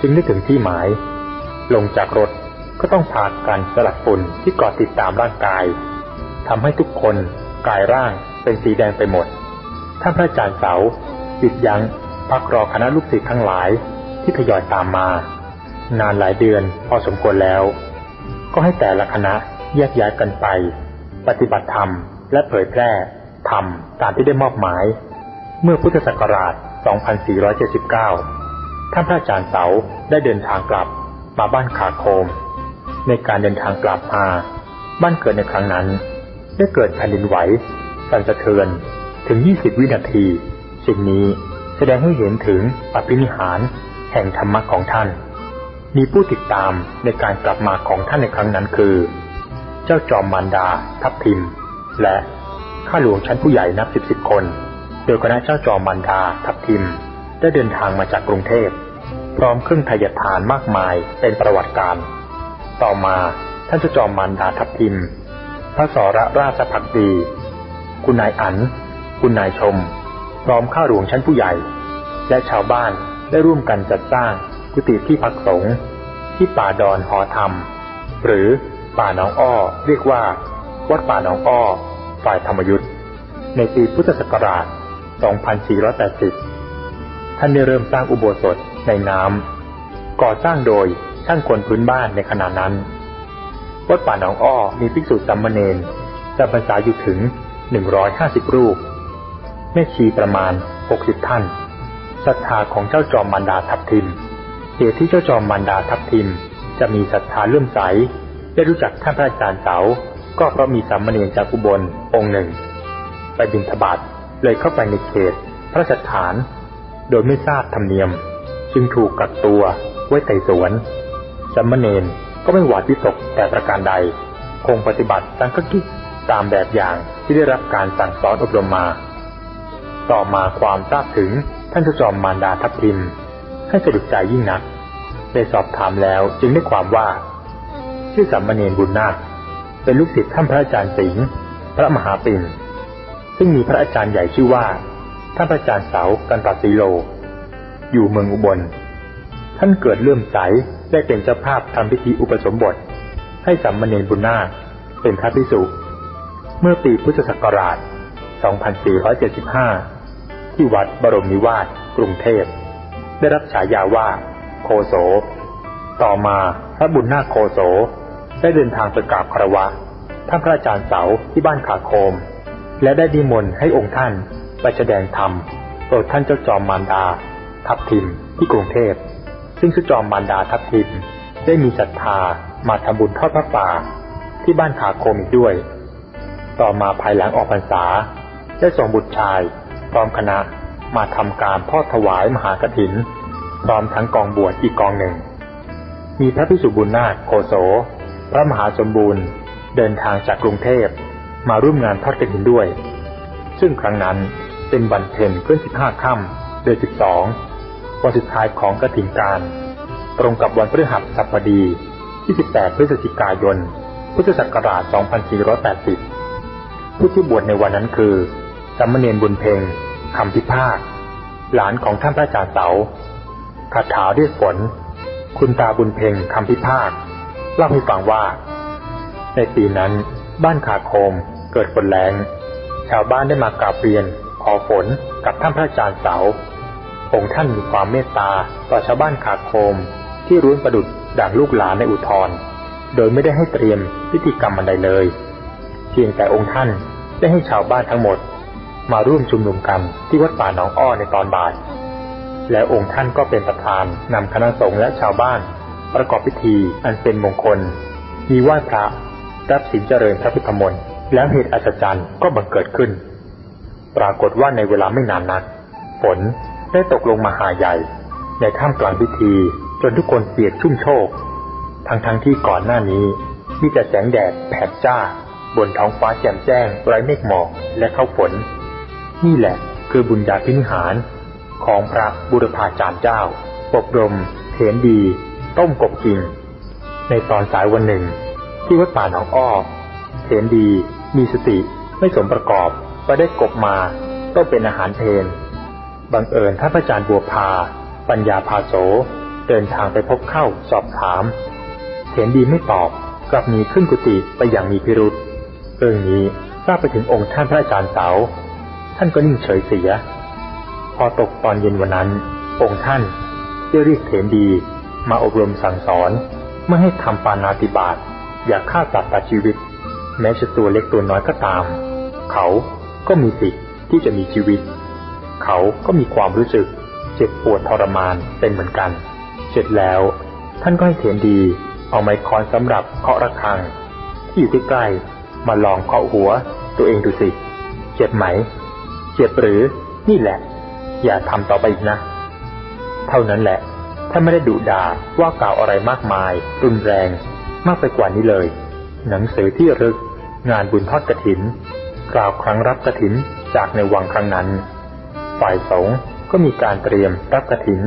จึงได้ถึงที่หมาย ลงจากรถก็ต้องผ่านการสลัดฝุ่นที่เกาะติดตามร่างกายทำให้ทุกคนกายร่างเป็นสีแดงไปหมดท่านพระอาจารย์เสาหยุดยัง้งพักรอคณะลูกศิษย์ทั้งหลาย ที่ทยอยตามมา นานหลายเดือนพอสมควรแล้ว ก็ให้แต่ละคณะแยกย้ายกันไป ปฏิบัติธรรมและเผยแพร่ธรรมตามที่ได้มอบหมาย เมื่อพุทธศักราช 2479 ท่านพระอาจารย์เสาได้เดินทางกลับมาบ้านขาโคม ในการเดินทางกลับมา บ้านเกิดในครั้งนั้น ได้เกิดแผ่นดินไหว สั่นสะเทือนถึง 20 วินาที สิ่งนี้แสดงให้เห็นถึงอภินิหาร แห่งธรรมะของท่าน มีผู้ติดตามในการกลับมาของท่านในครั้งนั้นคือ เจ้าจอมมารดา ทัพทิม และข้าหลวงชั้นผู้ใหญ่นับสิบสิบคน โดยคณะเจ้าจอมมารดา ทัพทิม ได้เดินทางมาจากกรุงเทพพร้อมเครื่องทยทานมากมายเป็นประวัติการ ต่อมาท่านเจ้าจอมมารดาทัพทิม พระสรราชพักดี คุณนายอันคุณนายชม พร้อมข้าหลวงชั้นผู้ใหญ่ และชาวบ้าน ได้ร่วมกันจัดสร้างกุฏิที่พักสงฆ์ที่ป่าดอนหอธรรม หรือป่าหนองอ้อ เรียกว่า วัดป่าหนองอ้อ ฝ่ายธรรมยุทธ์ในปีพุทธศักราช 2480 ท่านได้เริ่มสร้างอุโบสถในน้ำก่อสร้างโดยช่างคนพื้นบ้านในขณะนั้น วัดป่าหนองอ้อมีภิกษุสามเณรจำพรรษาอยู่ถึง 150 รูปแม่ชีประมาณ 60 ท่าน ศรัทธาของเจ้าจอมมันดาทับทิมเหตุที่เจ้าจอมมันดาทับทิม จะมีศรัทธาเลื่อมใสได้รู้จักท่านพระอาจารย์เสาก็เพราะมีสามเณรจากอุบลองค์หนึ่ง ไปบิณฑบาตเลยเข้าไปในเขต พระสถาน โดยไม่ทราบธรรมเนียม จึงถูกกักตัวไว้ไต่สวนสามเณรก็ไม่หวาดวิตกแต่ประการใด คงปฏิบัติตั้งกิจตามแบบอย่างที่ได้รับการสั่งสอนอบรมมา ต่อมาความทราบถึง ท่านเจ้าจอมมารดาทัพทิม ให้สะดุดใจยิ่งนักได้สอบถามแล้วจึงได้ความว่า ชื่อสัมมเนรบุญนาคเป็นลูกศิษย์ท่านพระอาจารย์สิงห์พระมหาปิ่นซึ่งมีพระอาจารย์ใหญ่ชื่อว่าท่านพระอาจารย์เสากันตสีโล อยู่เมืองอุบล ท่านเกิดเลื่อมใสได้เป็นเจ้าภาพทำพิธีอุปสมบท ให้สัมมเนรบุญนาคเป็นพระภิกษุเมื่อปีพุทธศักราช 2475 ที่วัดบรมนิวาสกรุงเทพ ได้รับฉายาว่า โคโส ต่อมาพระบุญนาคโคโส ได้เดินทางไปกราบคารวะท่านพระอาจารย์เสาที่บ้านขาโคม และได้ดิมนให้องค์ท่านไปแสดงธรรมโปรดท่านเจ้าจอมมารดา ทับทิมที่กรุงเทพ ซึ่งเจ้าจอมมารดาทับทิมได้มีศรัทธามาทำบุญทอดพระป่าที่บ้านขาโคมอีกด้วย ต่อมาภายหลังออกพรรษา ได้ส่งบุตรชาย ร้อมคณะมาทำการทอดถวายมหากถิน พร้อมทั้งกองบวชอีกกองหนึ่ง มีพระพิสุบุญนาคโคโส พระมหาสมบูรณ์ เดินทางจากกรุงเทพมาร่วมงานทอดกถินด้วย ซึ่งครั้งนั้นเป็นวันเพ็ญขึ้นสิบห้าค่ำเดือนสิบสองวันสุดท้ายของกถินการ ตรงกับวันพฤหัสบดีที่18พฤศจิกายน พุทธศักราช 2480 ผู้ที่บวชในวันนั้นคือสัมมเนรบุญเพ็ง คำพิพากหลานของท่านพระอาจาเสาคาถาเรียกฝน คุณตาบุญเพ็งคำพิพากเล่าให้ฟังว่า ในปีนั้นบ้านขาโคมเกิดฝนแรง ชาวบ้านได้มากราบเรียนขอฝนกับท่านพระอาจารย์เสาองค์ท่านมีความเมตตาต่อชาวบ้านขาโคมที่รุ้นประดุดด่างลูกหลานในอุทธรโดยไม่ได้ให้เตรียมพิธีกรรมอะไรเลย เพียงแต่องค์ท่านได้ให้ชาวบ้านทั้งหมด มาร่วมชุมนุมกันที่วัดป่าหนองอ้อในตอนบ่าย แล้วองค์ท่านก็เป็นประธานนำคณะสงฆ์และชาวบ้าน ประกอบพิธีอันเป็นมงคล มีไหว้พระ รับศีลเจริญพระพุทธมนต์แล้วเหตุอัศจรรย์ก็บังเกิดขึ้น ปรากฏว่าในเวลาไม่นานนัก ฝนได้ตกลงมาหาใหญ่ ในท่ามกลางพิธีจนทุกคนเปียกชุ่มโชก ทั้งทั้งที่ก่อนหน้านี้มีแต่แสงแดดแผดจ้า บนท้องฟ้าแจ่มแจ้งไร้เมฆหมอกและเข้าฝน นี่แหละคือบุญญาพินิหารของพระบุรพาจารย์เจ้า อบรมเถนดี ต้มกบกินในตอนสายวันหนึ่ง ที่วัดป่าหนองอ้อเถนดี มีสติไม่สมประกอบไปได้กบมาต้มเป็นอาหารเพนบังเอิญท่านพระอาจารย์บัวพา ปัญญาพาโส เดินทางไปพบเข้าสอบถามเถนดีไม่ตอบกลับมีขึ้นกุฏิไปอย่างมีพิรุษเรื่องนี้ทราบไปถึงองค์ท่านพระอาจารย์เสา ท่านก็นิ่งเฉยเสีย พอตกตอนเย็นวันนั้น องค์ท่านได้เรียกเถนดีมาอบรมสั่งสอนไม่ให้ทำปานาติบาตอย่าฆ่าสัตว์ตัดชีวิต แม้จะตัวเล็กตัวน้อยก็ตาม เขาก็มีสิทธิ์ที่จะมีชีวิต เขาก็มีความรู้สึก เจ็บปวดทรมานเป็นเหมือนกัน เสร็จแล้ว ท่านก็ให้เถนดีเอาไม้ค้อนสำหรับเคาะระฆัง ที่อยู่ใกล้ๆมาลองเคาะหัวตัวเองดูสิ เจ็บไหม เจ็บหรือ นี่แหละ อย่าทำต่อไปอีกนะ เท่านั้นแหละท่านไม่ได้ดุด่าว่ากล่าวอะไรมากมาย รุนแรง มากไปกว่านี้เลย หนังสือที่รึก งานบุญทอดกระถิน กล่าวครั้งรับกระถินจากในวังครั้งนั้น ฝ่ายสงฆ์ก็มีการเตรียมรับกระถิน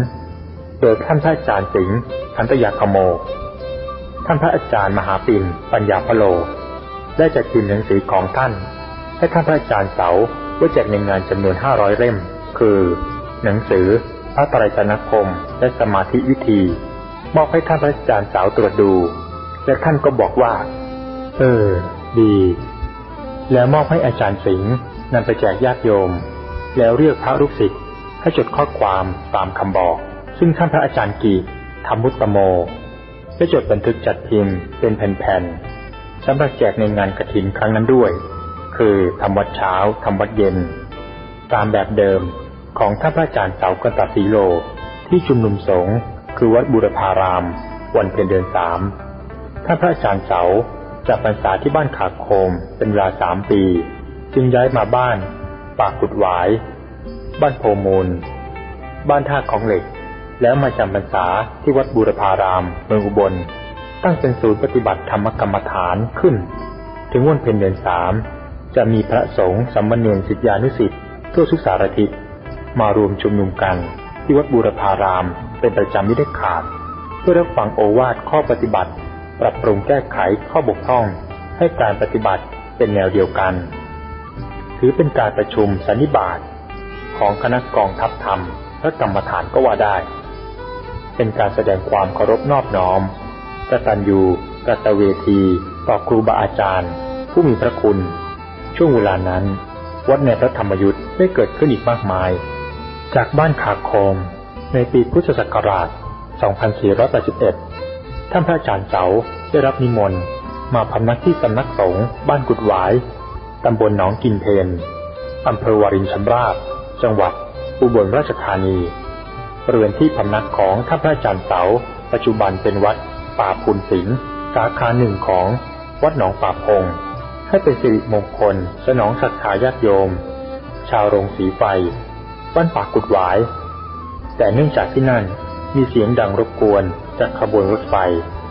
โดยท่านพระอาจารย์สิงห์คันตยาคโม ท่านพระอาจารย์มหาปิ่นปัญญาพโล ได้จัดพิมพ์หนังสือของท่าน ให้ท่านพระอาจารย์เสา ไว้แจกในงานจำนวนห้าร้อยเล่ม คือ หนังสือ พระไตรสนคม และสมาธิวิธี มอบให้ท่านพระอาจารย์สาวตรวจดู และท่านก็บอกว่า เออ ดี แล้วมอบให้อาจารย์สิงห์นำไปแจกญาติโยม แล้วเรียกพระลูกศิษย์ให้จดข้อความตามคำบอก ซึ่งท่านพระอาจารย์กีทำมุตตโมได้จดบันทึกจัดพิมพ์เป็นแผ่นๆสำหรับแจกในงานกระถินครั้งนั้นด้วย คือทำวัดเช้าทำวัดเย็น ตามแบบเดิมของท่านพระอาจารย์เสากันตสีโล ที่ชุมนุมสงฆ์คือวัดบุรพาราม วันเพ็ญเดือนสามท่านพระอาจารย์เสาจะพรรษาที่บ้านขาโคมเป็นเวลาสามปี จึงย้ายมาบ้าน ปากกุดหวาย บ้านโพมูล บ้านท่าของเหล็ก แล้วมาจำพรรษาที่วัดบูรพาราม เมืองอุบล ตั้งเป็นศูนย์ปฏิบัติธรรมกรรมฐานขึ้น ถึงวันเพ็ญเดือนสาม จะมีพระสงฆ์สัมมเนียนสิทธิานุสิทธิ์ทั่วทุกสารทิศมารวมชุมนุมกัน ที่วัดบูรพาราม เป็นประจำไม่ได้ขาด เพื่อรับฟังโอวาทข้อปฏิบัติ ปรับปรุงแก้ไขข้อบกพร่อง ให้การปฏิบัติเป็นแนวเดียวกัน ถือเป็นการประชุมสันนิบาตของคณะกองทัพธรรมและกรรมฐานก็ว่าได้ เป็นการแสดงความเคารพนอบน้อมกตัญญูกตเวที ต่อครูบาอาจารย์ ผู้มีพระคุณ ช่วงเวลานั้น วัดในพระธรรมยุทธ์ได้เกิดขึ้นอีกมากมาย จากบ้านขาโคม ในปีพุทธศักราช 2481 ท่านพระอาจารย์เสาได้รับนิมนต์มาพำนักที่สำนักสงฆ์บ้านกุดหวาย ตำบลหนองกินเพนอำเภอวารินชำราบ จังหวัด อุบลราชธานีบริเวณที่พำนักของท่านพระอาจารย์เสา ปัจจุบันเป็นวัดป่าพุนสิงสาขาหนึ่งของวัดหนองป่าพง ให้เป็นสิริมงคล สนองศรัทธาญาติโยม ชาวโรงสีไฟบ้านปากกุดหวาย แต่เนื่องจากที่นั่นมีเสียงดังรบกวนจากขบวนรถไฟ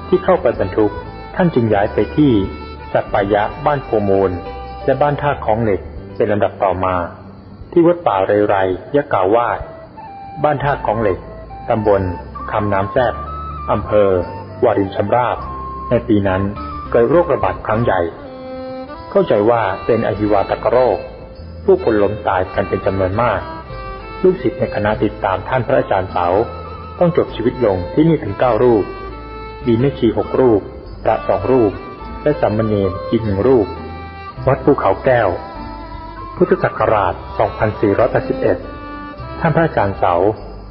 ที่เข้าไปบรรทุก ท่านจึงย้ายไปที่สัตปายะบ้านโพมูล และบ้านท่าของเหล็กเป็นลำดับต่อมา ที่วัดป่าเรไรยะกาวาดบ้านท่าของเหล็กตำบลคำน้ำแซบอำเภอ วารินชำราบ ในปีนั้นเกิดโรคระบาดครั้งใหญ่ เข้าใจว่าเป็นอหิวาตกโรค ผู้คนล้มตายกันเป็นจำนวนมาก ลูกศิษย์ในคณะติดตามท่านพระอาจารย์เสาต้องจบชีวิตลงที่นี่ถึงเก้ารูป มีแม่ชีหกรูปพระสองรูป และสัมมเนรอีกหนึ่งรูป วัดภูเขาแก้ว พุทธศักราช 2481 ท่านพระอาจารย์เสา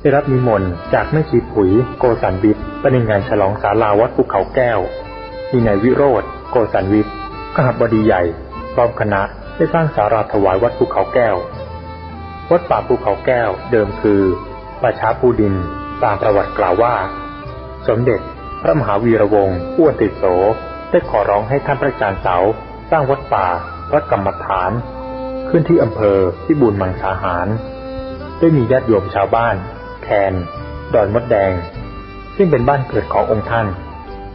ได้รับนิมนต์จากแม่ชีผุยโกสันวิทย์ไปในงานฉลองศาลาวัดภูเขาแก้ว มีนายวิโรธโกสันวิทย์ ขหบดีใหญ่พร้อมคณะได้สร้างสาราถวายวัดภูเขาแก้ว วัดป่าภูเขาแก้วเดิมคือป่าช้าภูดินตามประวัติกล่าวว่า สมเด็จพระมหาวีระวงศ์อ้วนติโสได้ขอร้องให้ท่านพระอาจารย์เสาสร้างวัดป่าวัดกรรมฐาน ขึ้นที่อำเภอพิบูลมังสาหาร ได้มีญาติโยมชาวบ้าน แคนดอนมดแดง ซึ่งเป็นบ้านเกิดขององค์ท่าน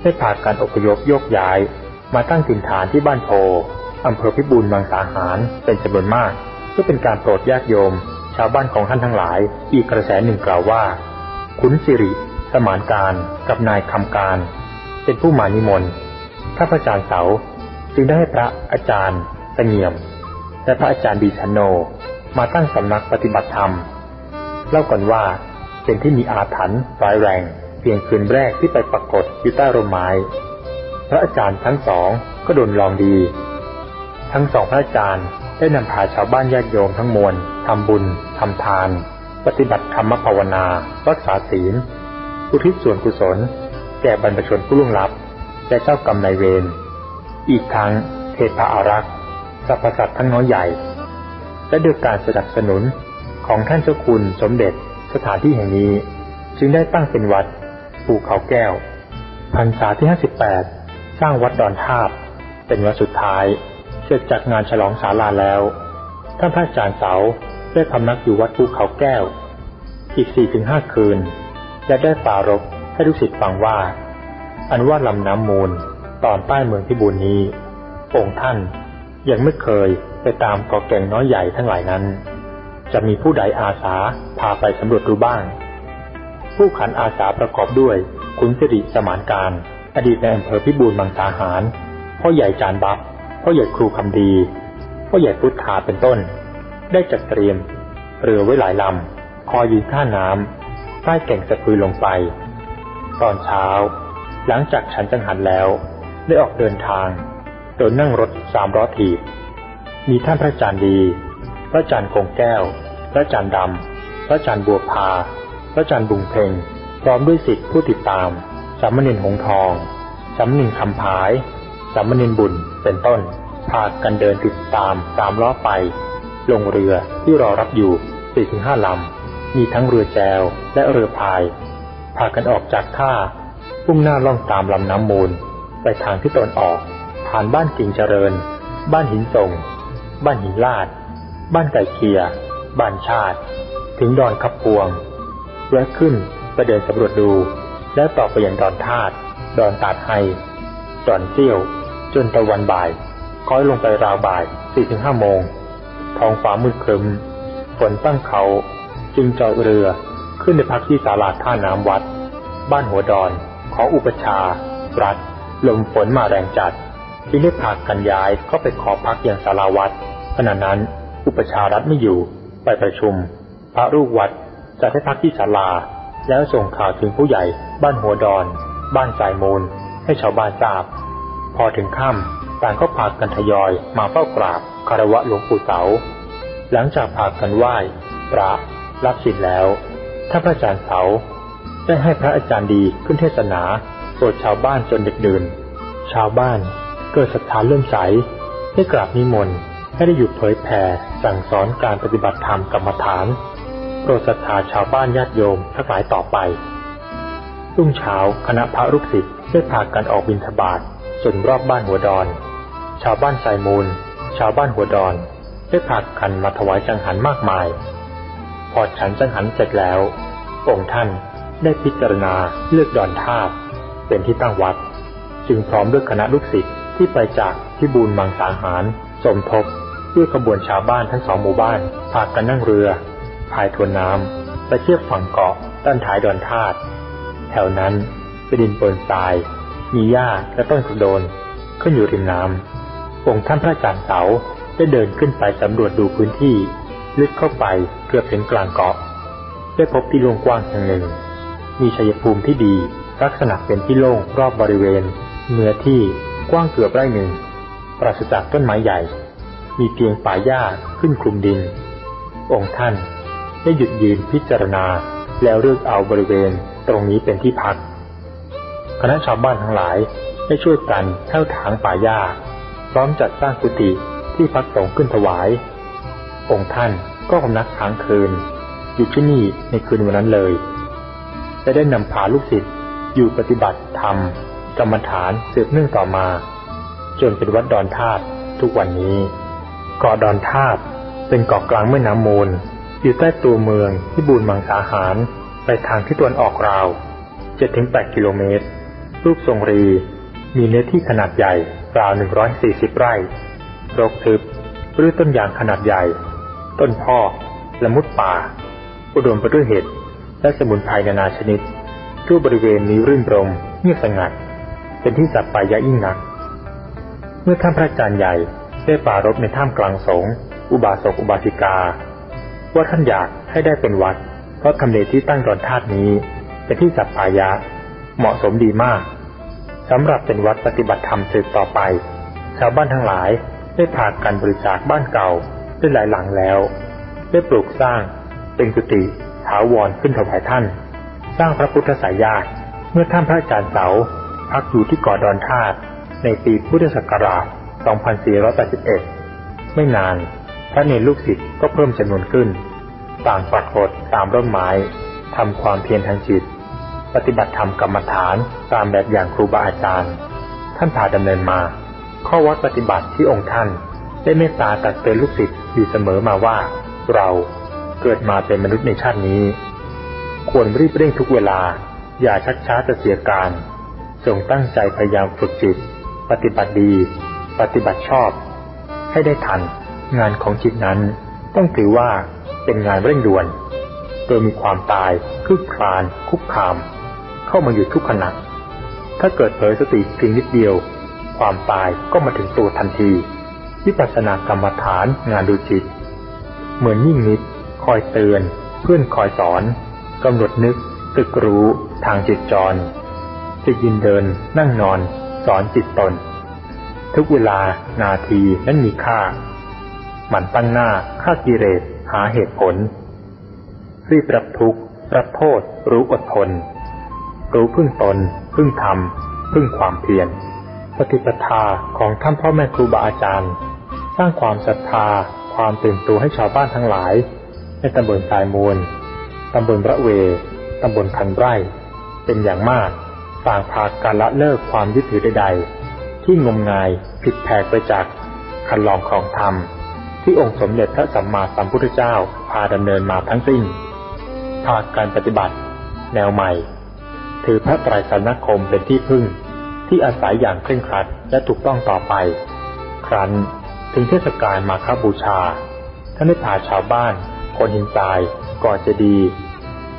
ได้พาการอพยพโยกย้าย มาตั้งถิ่นฐานที่บ้านโพอำเภอพิบูลมังสาหารเป็นจำนวนมาก เพื่อเป็นการโปรดญาติโยม ชาวบ้านของท่านทั้งหลาย อีกกระแสหนึ่งกล่าวว่า ขุนสิริ สมานการกับนายคำการ เป็นผู้มานิมนต์ข้าพระอาจารย์เสาจึงได้ให้พระอาจารย์เสงี่ยม และพระอาจารย์ดีชันโน มาตั้งสำนักปฏิบัติธรรม เล่าก่อนว่าเป็นที่มีอาถรรพ์ร้ายแรง เพียงคืนแรกที่ไปปรากฏอยู่ใต้ร่มไม้ ระอาจารย์ทั้งสองก็โดนลองดี ทั้งสองพระอาจารย์ได้นำพาชาวบ้านญาติโยมทั้งมวลทำบุญทำทาน ปฏิบัติธรรมภาวนา รักษาศีล อุทิศส่วนกุศล แก่บรรพชนผู้ล่วงลับ และเจ้ากรรมนายเวร อีกทั้งเทพอารักษ์สรรพสัตว์ทั้งน้อยใหญ่ และด้วยการสนับสนุนของท่านเจ้าคุณสมเด็จสถานที่แห่งนี้ จึงได้ตั้งเป็นวัดภูเขาแก้วพรรษาที่ 58ส ร้างวัดดอนทาบ เป็นวัดสุดท้ายเสร็จจากงานฉลองศาลาแล้วท่านพระอาจารย์เสาได้พำนักอยู่วัดภูเขาแก้ว อีกสี่ถึงห้าคืน และได้ปารบให้ลูกศิษย์ฟังว่า อันว่าลำน้ำมูลตอนใต้เมืองพิบูลนี้ องค์ท่านยังไม่เคยไปตามกอแก่งน้อยใหญ่ทั้งหลายนั้น จะมีผู้ใดอาสาพาไปสำรวจดูบ้าง ผู้ขันอาสาประกอบด้วยคุณสิริสมานการ อดีตในอำเภอพิบูลมังสาหารพ่อใหญ่จานบับพ่อใหญ่ครูคำดีพ่อใหญ่พุทธาเป็นต้น ได้จัดเตรียมเรือไว้หลายลำคอยยืนท่าน้ำใต้แก่งสะพือลงไป ตอนเช้า หลังจากฉันจังหันแล้วได้ออกเดินทาง โดยนั่งรถสามล้อถีบมีท่านพระอาจารย์ดี พระอาจารย์คงแก้ว พระอาจารย์ดำ พระอาจารย์บัวพา พระอาจารย์บุงเพ็งพร้อมด้วยสิทธิผู้ติดตาม สามเณรหงทอง สามเณรคำพาย สามเณรบุญ เป็นต้น พากันเดินติดตามตามล้อไป ลงเรือที่รอรับอยู่สี่ถึงห้าลำ มีทั้งเรือแจวและเรือพาย พากันออกจากท่าพุ่งหน้าล่องตามลำน้ำมูล ไปทางที่ตนออก ผ่านบ้านกิ่งเจริญ บ้านหินส่ง บ้านหินลาด บ้านไก่เคีย บ้านชาติ ถึงดอนขับพวงแวะขึ้นไปเดินสำรวจดู แล้วต่อไปอยังดอนธาตุดอนตาดไฮดอนเซี่ยว จนตะวันบ่ายค้อยลงไปราวบ่ายสี่ถึงห้าโมง ท้องฟ้ามืดครึมฝนตั้งเขาจึงจอดเรือขึ้นในพักที่ศาลาท่าน้ำวัด บ้านหัวดอนของอุปชา รัฐ ลมฝนมาแรงจัดจึงได้พากันย้ายเข้าไปขอพักอย่างศาลาวัดขณะนั้นอุปชารัฐไม่อยู่ไปประชุม พระลูกวัดจะให้พักที่ศาลา แล้วส่งข่าวถึงผู้ใหญ่ บ้านหัวดอน บ้านสายมูล ให้ชาวบ้านทราบ พอถึงค่ำต่างก็พากันทยอยมาเฝ้ากราบคารวะหลวงปู่เสาหลังจากพากันไหว้พระรับสิทธิ์แล้วท่านพระอาจารย์เสาได้ให้พระอาจารย์ดีขึ้นเทศนาโปรดชาวบ้านจนดึกดื่น ชาวบ้านเกิดศรัทธาเลื่อมใสได้กราบนิมนต์ให้ได้หยุดเผยแผ่สั่งสอนการปฏิบัติธรรมกรรมฐาน โปรดศรัทธาชาวบ้านญาติโยมทั้งหลายต่อไป รุ่งเช้าคณะพระลูกศิษย์ได้พากันออกบิณฑบาตจนรอบบ้านหัวดอน ชาวบ้านสายมูล ชาวบ้านหัวดอน ได้พากันมาถวายจังหันมากมาย พอฉันจังหันเสร็จแล้ว องค์ท่านได้พิจารณาเลือกดอนท่าเป็นที่ตั้งวัด จึงพร้อมด้วยคณะลูกศิษย์ที่ไปจากที่บูรมังสาหาร สมทบด้วยขบวนชาวบ้านทั้งสองหมู่บ้านพากันนั่งเรือ พายทวนน้ำไปเทียบฝั่งเกาะด้านท้ายดอนธาตุแถวนั้นเป็นดินปนทราย มีหญ้าและต้นกระโดนขึ้นอยู่ริมน้ำองค์ท่านพระอาจารย์เสาได้เดินขึ้นไปสำรวจดูพื้นที่ ลึกเข้าไปเกือบถึงกลางเกาะ ได้พบที่โล่งกว้างแห่งหนึ่ง มีชัยภูมิที่ดีลักษณะเป็นที่โล่งรอบบริเวณเนื้อที่กว้างเกือบไร่หนึ่ง ปราศจากต้นไม้ใหญ่ มีเพียงป่าหญ้าขึ้นคลุมดิน องค์ท่าน ได้หยุดยืนพิจารณา แล้วเลือกเอาบริเวณตรงนี้เป็นที่พัก คณะชาวบ้านทั้งหลายได้ช่วยกันเท่าถางป่าหญ้าพร้อมจัดสร้างกุฏิที่พักสงฆ์ขึ้นถวาย องค์ท่านก็พำนักค้างคืน อยู่ที่นี่ในคืนวันนั้นเลยและได้นำพาลูกศิษย์อยู่ปฏิบัติธรรมกรรมฐานสืบเนื่องต่อมา จนเป็นวัดดอนธาตุทุกวันนี้เกาะดอนธาตุเป็นเกาะกลางแม่น้ำมูล อยู่ใต้ตัวเมืองที่บูรมังสาหาร ไปทางที่ตะวันออกราว 7-8 กิโลเมตร รูปทรงรี มีเนื้อที่ขนาดใหญ่ราว 140 ไร่ รกทึบหรือต้นยางขนาดใหญ่ ต้นพอกละมุดป่า อุดมไปด้วยเห็ด และสมุนไพรนานาชนิด ทั่วบริเวณนี้รื่นรมเงียบสงัด เป็นที่สัปปายะยิ่งนัก เมื่อท่านพระอาจารย์ใหญ่ได้ปารบในถ้ำกลางสงอุบาสกอุบาสิกา ว่าท่านอยากให้ได้เป็นวัด เพราะทำเลที่ตั้งดอนธาตุนี้ เป็นที่สัปปายะ เหมาะสมดีมากสำหรับเป็นวัดปฏิบัติธรรมสืบต่อไป ชาวบ้านทั้งหลายได้พากันบริจาคบ้านเก่าได้หลายหลังแล้ว ได้ปลูกสร้างเป็นกุฏิถาวรขึ้นถวายท่าน สร้างพระพุทธสายญาติเมื่อท่านพระอาจารย์เสาพักอยู่ที่เกาะดอนธาตุในปีพุทธศักราช 2481 ไม่นาน พระเนรลูกศิษย์ก็เพิ่มจำนวนขึ้น ต่างปักกดตามร่มไม้ทำความเพียรทางจิต ปฏิบัติธรรมกรรมฐานตามแบบอย่างครูบาอาจารย์ ท่านพาดำเนินมา ข้อวัดปฏิบัติที่องค์ท่าน ได้เมตตาตักเตือนลูกศิษย์อยู่เสมอมาว่า เราเกิดมาเป็นมนุษย์ในชาตินี้ ควรรีบเร่งทุกเวลา อย่าชักช้าจะเสียการ จงตั้งใจพยายามฝึกจิต ปฏิบัติดี ปฏิบัติชอบ ให้ได้ทัน งานของจิตนั้น ต้องถือว่าเป็นงานเร่งด่วน โดยมีความตายคืบคลาน คุกคาม เข้ามาอยู่ทุกขณะ ถ้าเกิดเผยสติเพียงนิดเดียว ความตายก็มาถึงตัวทันทีวิปัสสนากรรมฐานงานดูจิต เหมือนยิ่งนิด คอยเตือน เพื่อนคอยสอนกำหนดนึกตึกรู้ทางจิตจรจะยืนเดิน นั่งนอน สอนจิตตน ทุกเวลานาทีนั้นมีค่า หมั่นตั้งหน้าฆ่ากิเลสหาเหตุผล รีบรับทุกข์รับโทษ รู้อดทน รู้พึ่งตน พึ่งธรรม พึ่งความเพียรปฏิปทาของท่านพ่อแม่ครูบาอาจารย์ สร้างความศรัทธา ความตื่นตัวให้ชาวบ้านทั้งหลาย ในตำบลสายมูลตำบลระเว ตำบลคันไร่ เป็นอย่างมาก ต่างพาการละเลิกความยึดถือใดๆ ที่งมงายผิดแผกไปจากคันลองของธรรม ที่องค์สมเด็จพระสัมมาสัมพุทธเจ้าพาดำเนินมาทั้งสิ้นภาคการปฏิบัติ แนวใหม่ ถือพระไตรสรณคมเป็นที่พึ่ง ที่อาศัยอย่างเคร่งครัดและถูกต้องต่อไป ครั้นถึงเทศกาลมาคบูชา ท่านได้พาชาวบ้าน คนหินทรายก่อเจดีย์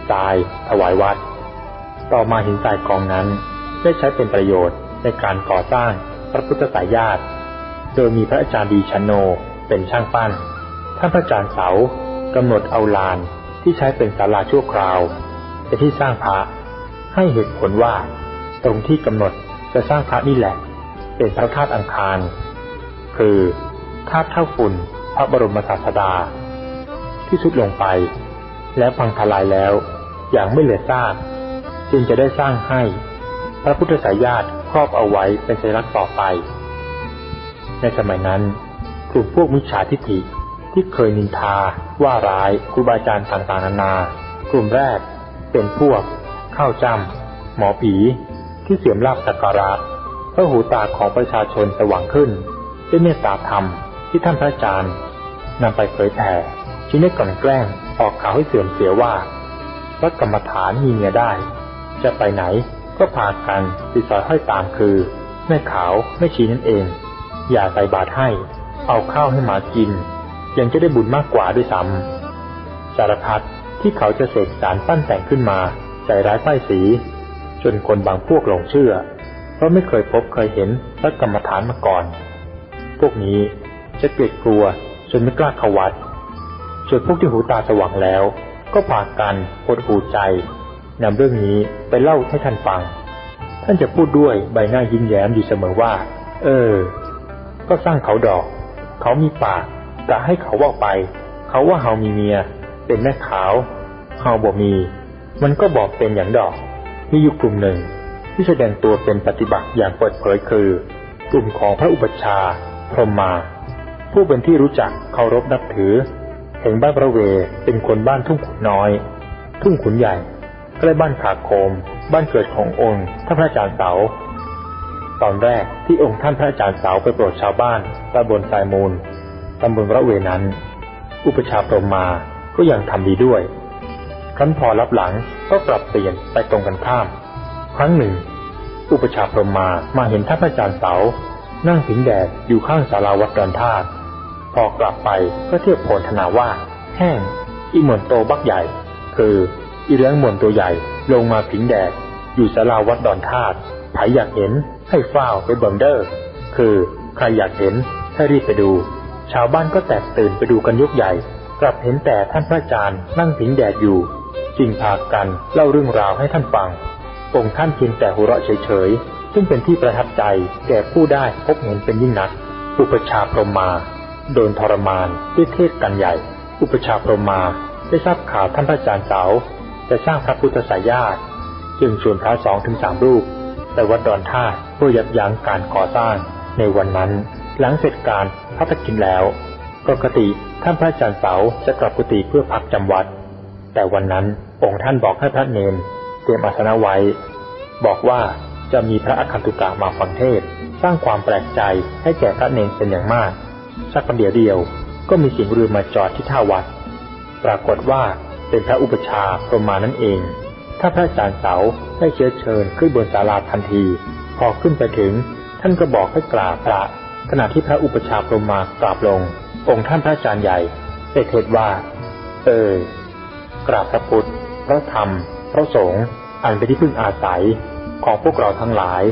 ทราย ถวายวัด ต่อมาหินทรายกองนั้น ได้ใช้เป็นประโยชน์ในการก่อสร้างพระพุทธสายญาติ โดยมีพระอาจารย์ดีชโน เป็นช่างปั้น ท่านพระอาจารย์เสากำหนดเอาลานที่ใช้เป็นศาลาชั่วคราวเป็นที่สร้างพระให้เหตุผลว่า ตรงที่กำหนดจะสร้างพระนี่แหละ เป็นพระธาตุอังคาร คือธาตุเท่าฝุ่นพระบรมศาสดา ที่สุดลงไป แล้วพังทลายแล้วอย่างไม่เหลือซากจึงจะได้สร้างให้ พระพุทธสายญาติครอบเอาไว้เป็นสัญลักษณ์ต่อไป ในสมัยนั้น กลุ่มพวกมิจฉาทิฏฐิที่เคยนินทา ว่าร้ายครูบาอาจารย์ต่างๆนานา กลุ่มแรกเป็นพวกข้าวจำหมอผี ที่เสื่อมลาบสักการะพระหูตาของประชาชนสว่างขึ้นด้วยเมตตาธรรมที่ท่านพระอาจารย์นำไปเผยแผ่จึงได้กลั่นแกล้งออกข่าวให้เสื่อมเสียว่าวัดกรรมฐานมีเมียได้ จะไปไหนก็พากันติดสอยห้อยตามคือแม่ขาวแม่ชี้นั่นเอง อย่าใส่บาตรให้ เอาข้าวให้หมากิน ยังจะได้บุญมากกว่าด้วยซ้ำสารพัดที่เขาจะเสกสารปั้นแต่งขึ้นมาใส่ร้ายป้ายสี จนคนบางพวกหลงเชื่อ เพราะไม่เคยพบเคยเห็นพระกรรมฐานมาก่อน พวกนี้จะเกลียดกลัวจนไม่กล้าเข้าวัดส่วนพวกที่หูตาสว่างแล้ว ก็พากันปดหูใจนำเรื่องนี้ไปเล่าให้ท่านฟัง ท่านจะพูดด้วยใบหน้ายิ้มแย้มอยู่เสมอว่า เออ ก็สร้างเขาดอก เขามีปากกะให้เขาว่าไป เขาว่าเฮามีเมีย เป็นแม่ขาวเฮาบ่มี มันก็บอกเป็นอย่างดอก มีอยู่กลุ่มหนึ่ง ที่แสดงตัวเป็นปฏิบัติอย่างเปิดเผยคือกลุ่มของพระอุปชาพรหมมา ผู้เป็นที่รู้จักเคารพนับถือเห็นบ้านพระเวเป็นคนบ้านทุ่งขุนน้อย ทุ่งขุนใหญ่ใกล้บ้านขาโคม บ้านเกิดขององค์ท่านพระอาจารย์เสา ตอนแรกที่องค์ท่านพระอาจารย์สาวไปโปรดชาวบ้านตำบลสายมูลตำบลพระเวนั้น อุปชาพรมมาก็ยังทำดีด้วย ครั้นพอรับหลังก็ปรับเปลี่ยนไปตรงกันข้าม ครั้งหนึ่ง อุปชาพรมมามาเห็นท่านพระอาจารย์เสานั่งผิงแดดอยู่ข้างศาลาวัดดอนธาตุพอกลับไปก็เทียบโผลธนาว่า แห้ง อีหมอนโตบักใหญ่ คืออีเลี้ยงมวนตัวใหญ่ลงมาผิงแดดอยู่ศาลาวัดดอนธาตุใครอยากเห็น ให้เฝ้าไปเบิงเดอร์ คือใครอยากเห็นให้รีบไปดู ชาวบ้านก็แตกตื่นไปดูกันยกใหญ่ กลับเห็นแต่ท่านพระอาจารย์นั่งผิงแดดอยู่ จึงพากันเล่าเรื่องราวให้ท่านฟังองค์ท่านเพียงแต่หัวเราะเฉยๆ ซึ่งเป็นที่ประทับใจแก่ผู้ได้พบเห็นเป็นยิ่งนัก อุปชาพรมา โดนทรมานด้วยเทศกันใหญ่ อุปชาพรมาได้ทราบข่าวท่านพระอาจารย์เสาจะสร้างพระพุทธสายญาติจึงชวนพระสองถึงสามรูป ไปวัดดอนท่าเพื่อยับยั้งการก่อสร้าง ในวันนั้น หลังเสร็จการพัฒกินแล้ว ปกติท่านพระอาจารย์เสาจะกลับกุฏิเพื่อพักจำวัด แต่วันนั้นองค์ท่านบอกให้พระเนนเตรียมอาสนะไว้ บอกว่าจะมีพระอคันตุกะมาฟังเทศ สร้างความแปลกใจให้แก่พระเนนเป็นอย่างมาก สักประเดี๋ยวเดียว ก็มีเสียงเรือมาจอดที่ท่าวัด ปรากฏว่าเป็นพระอุปชาพรหมานั่นเอง ถ้าพระอาจารย์เสาได้เชื้อเชิญขึ้นบนศาลาทันที พอขึ้นไปถึง ท่านก็บอกให้กราบพระขณะที่พระอุปชาพรหมากราบลง องค์ท่านพระอาจารย์ใหญ่ได้เทศว่า เออ กราบพระพุทธ พระธรรม พระสงฆ์อันเป็นที่พึ่งอาศัยของพวกเราทั้งหลาย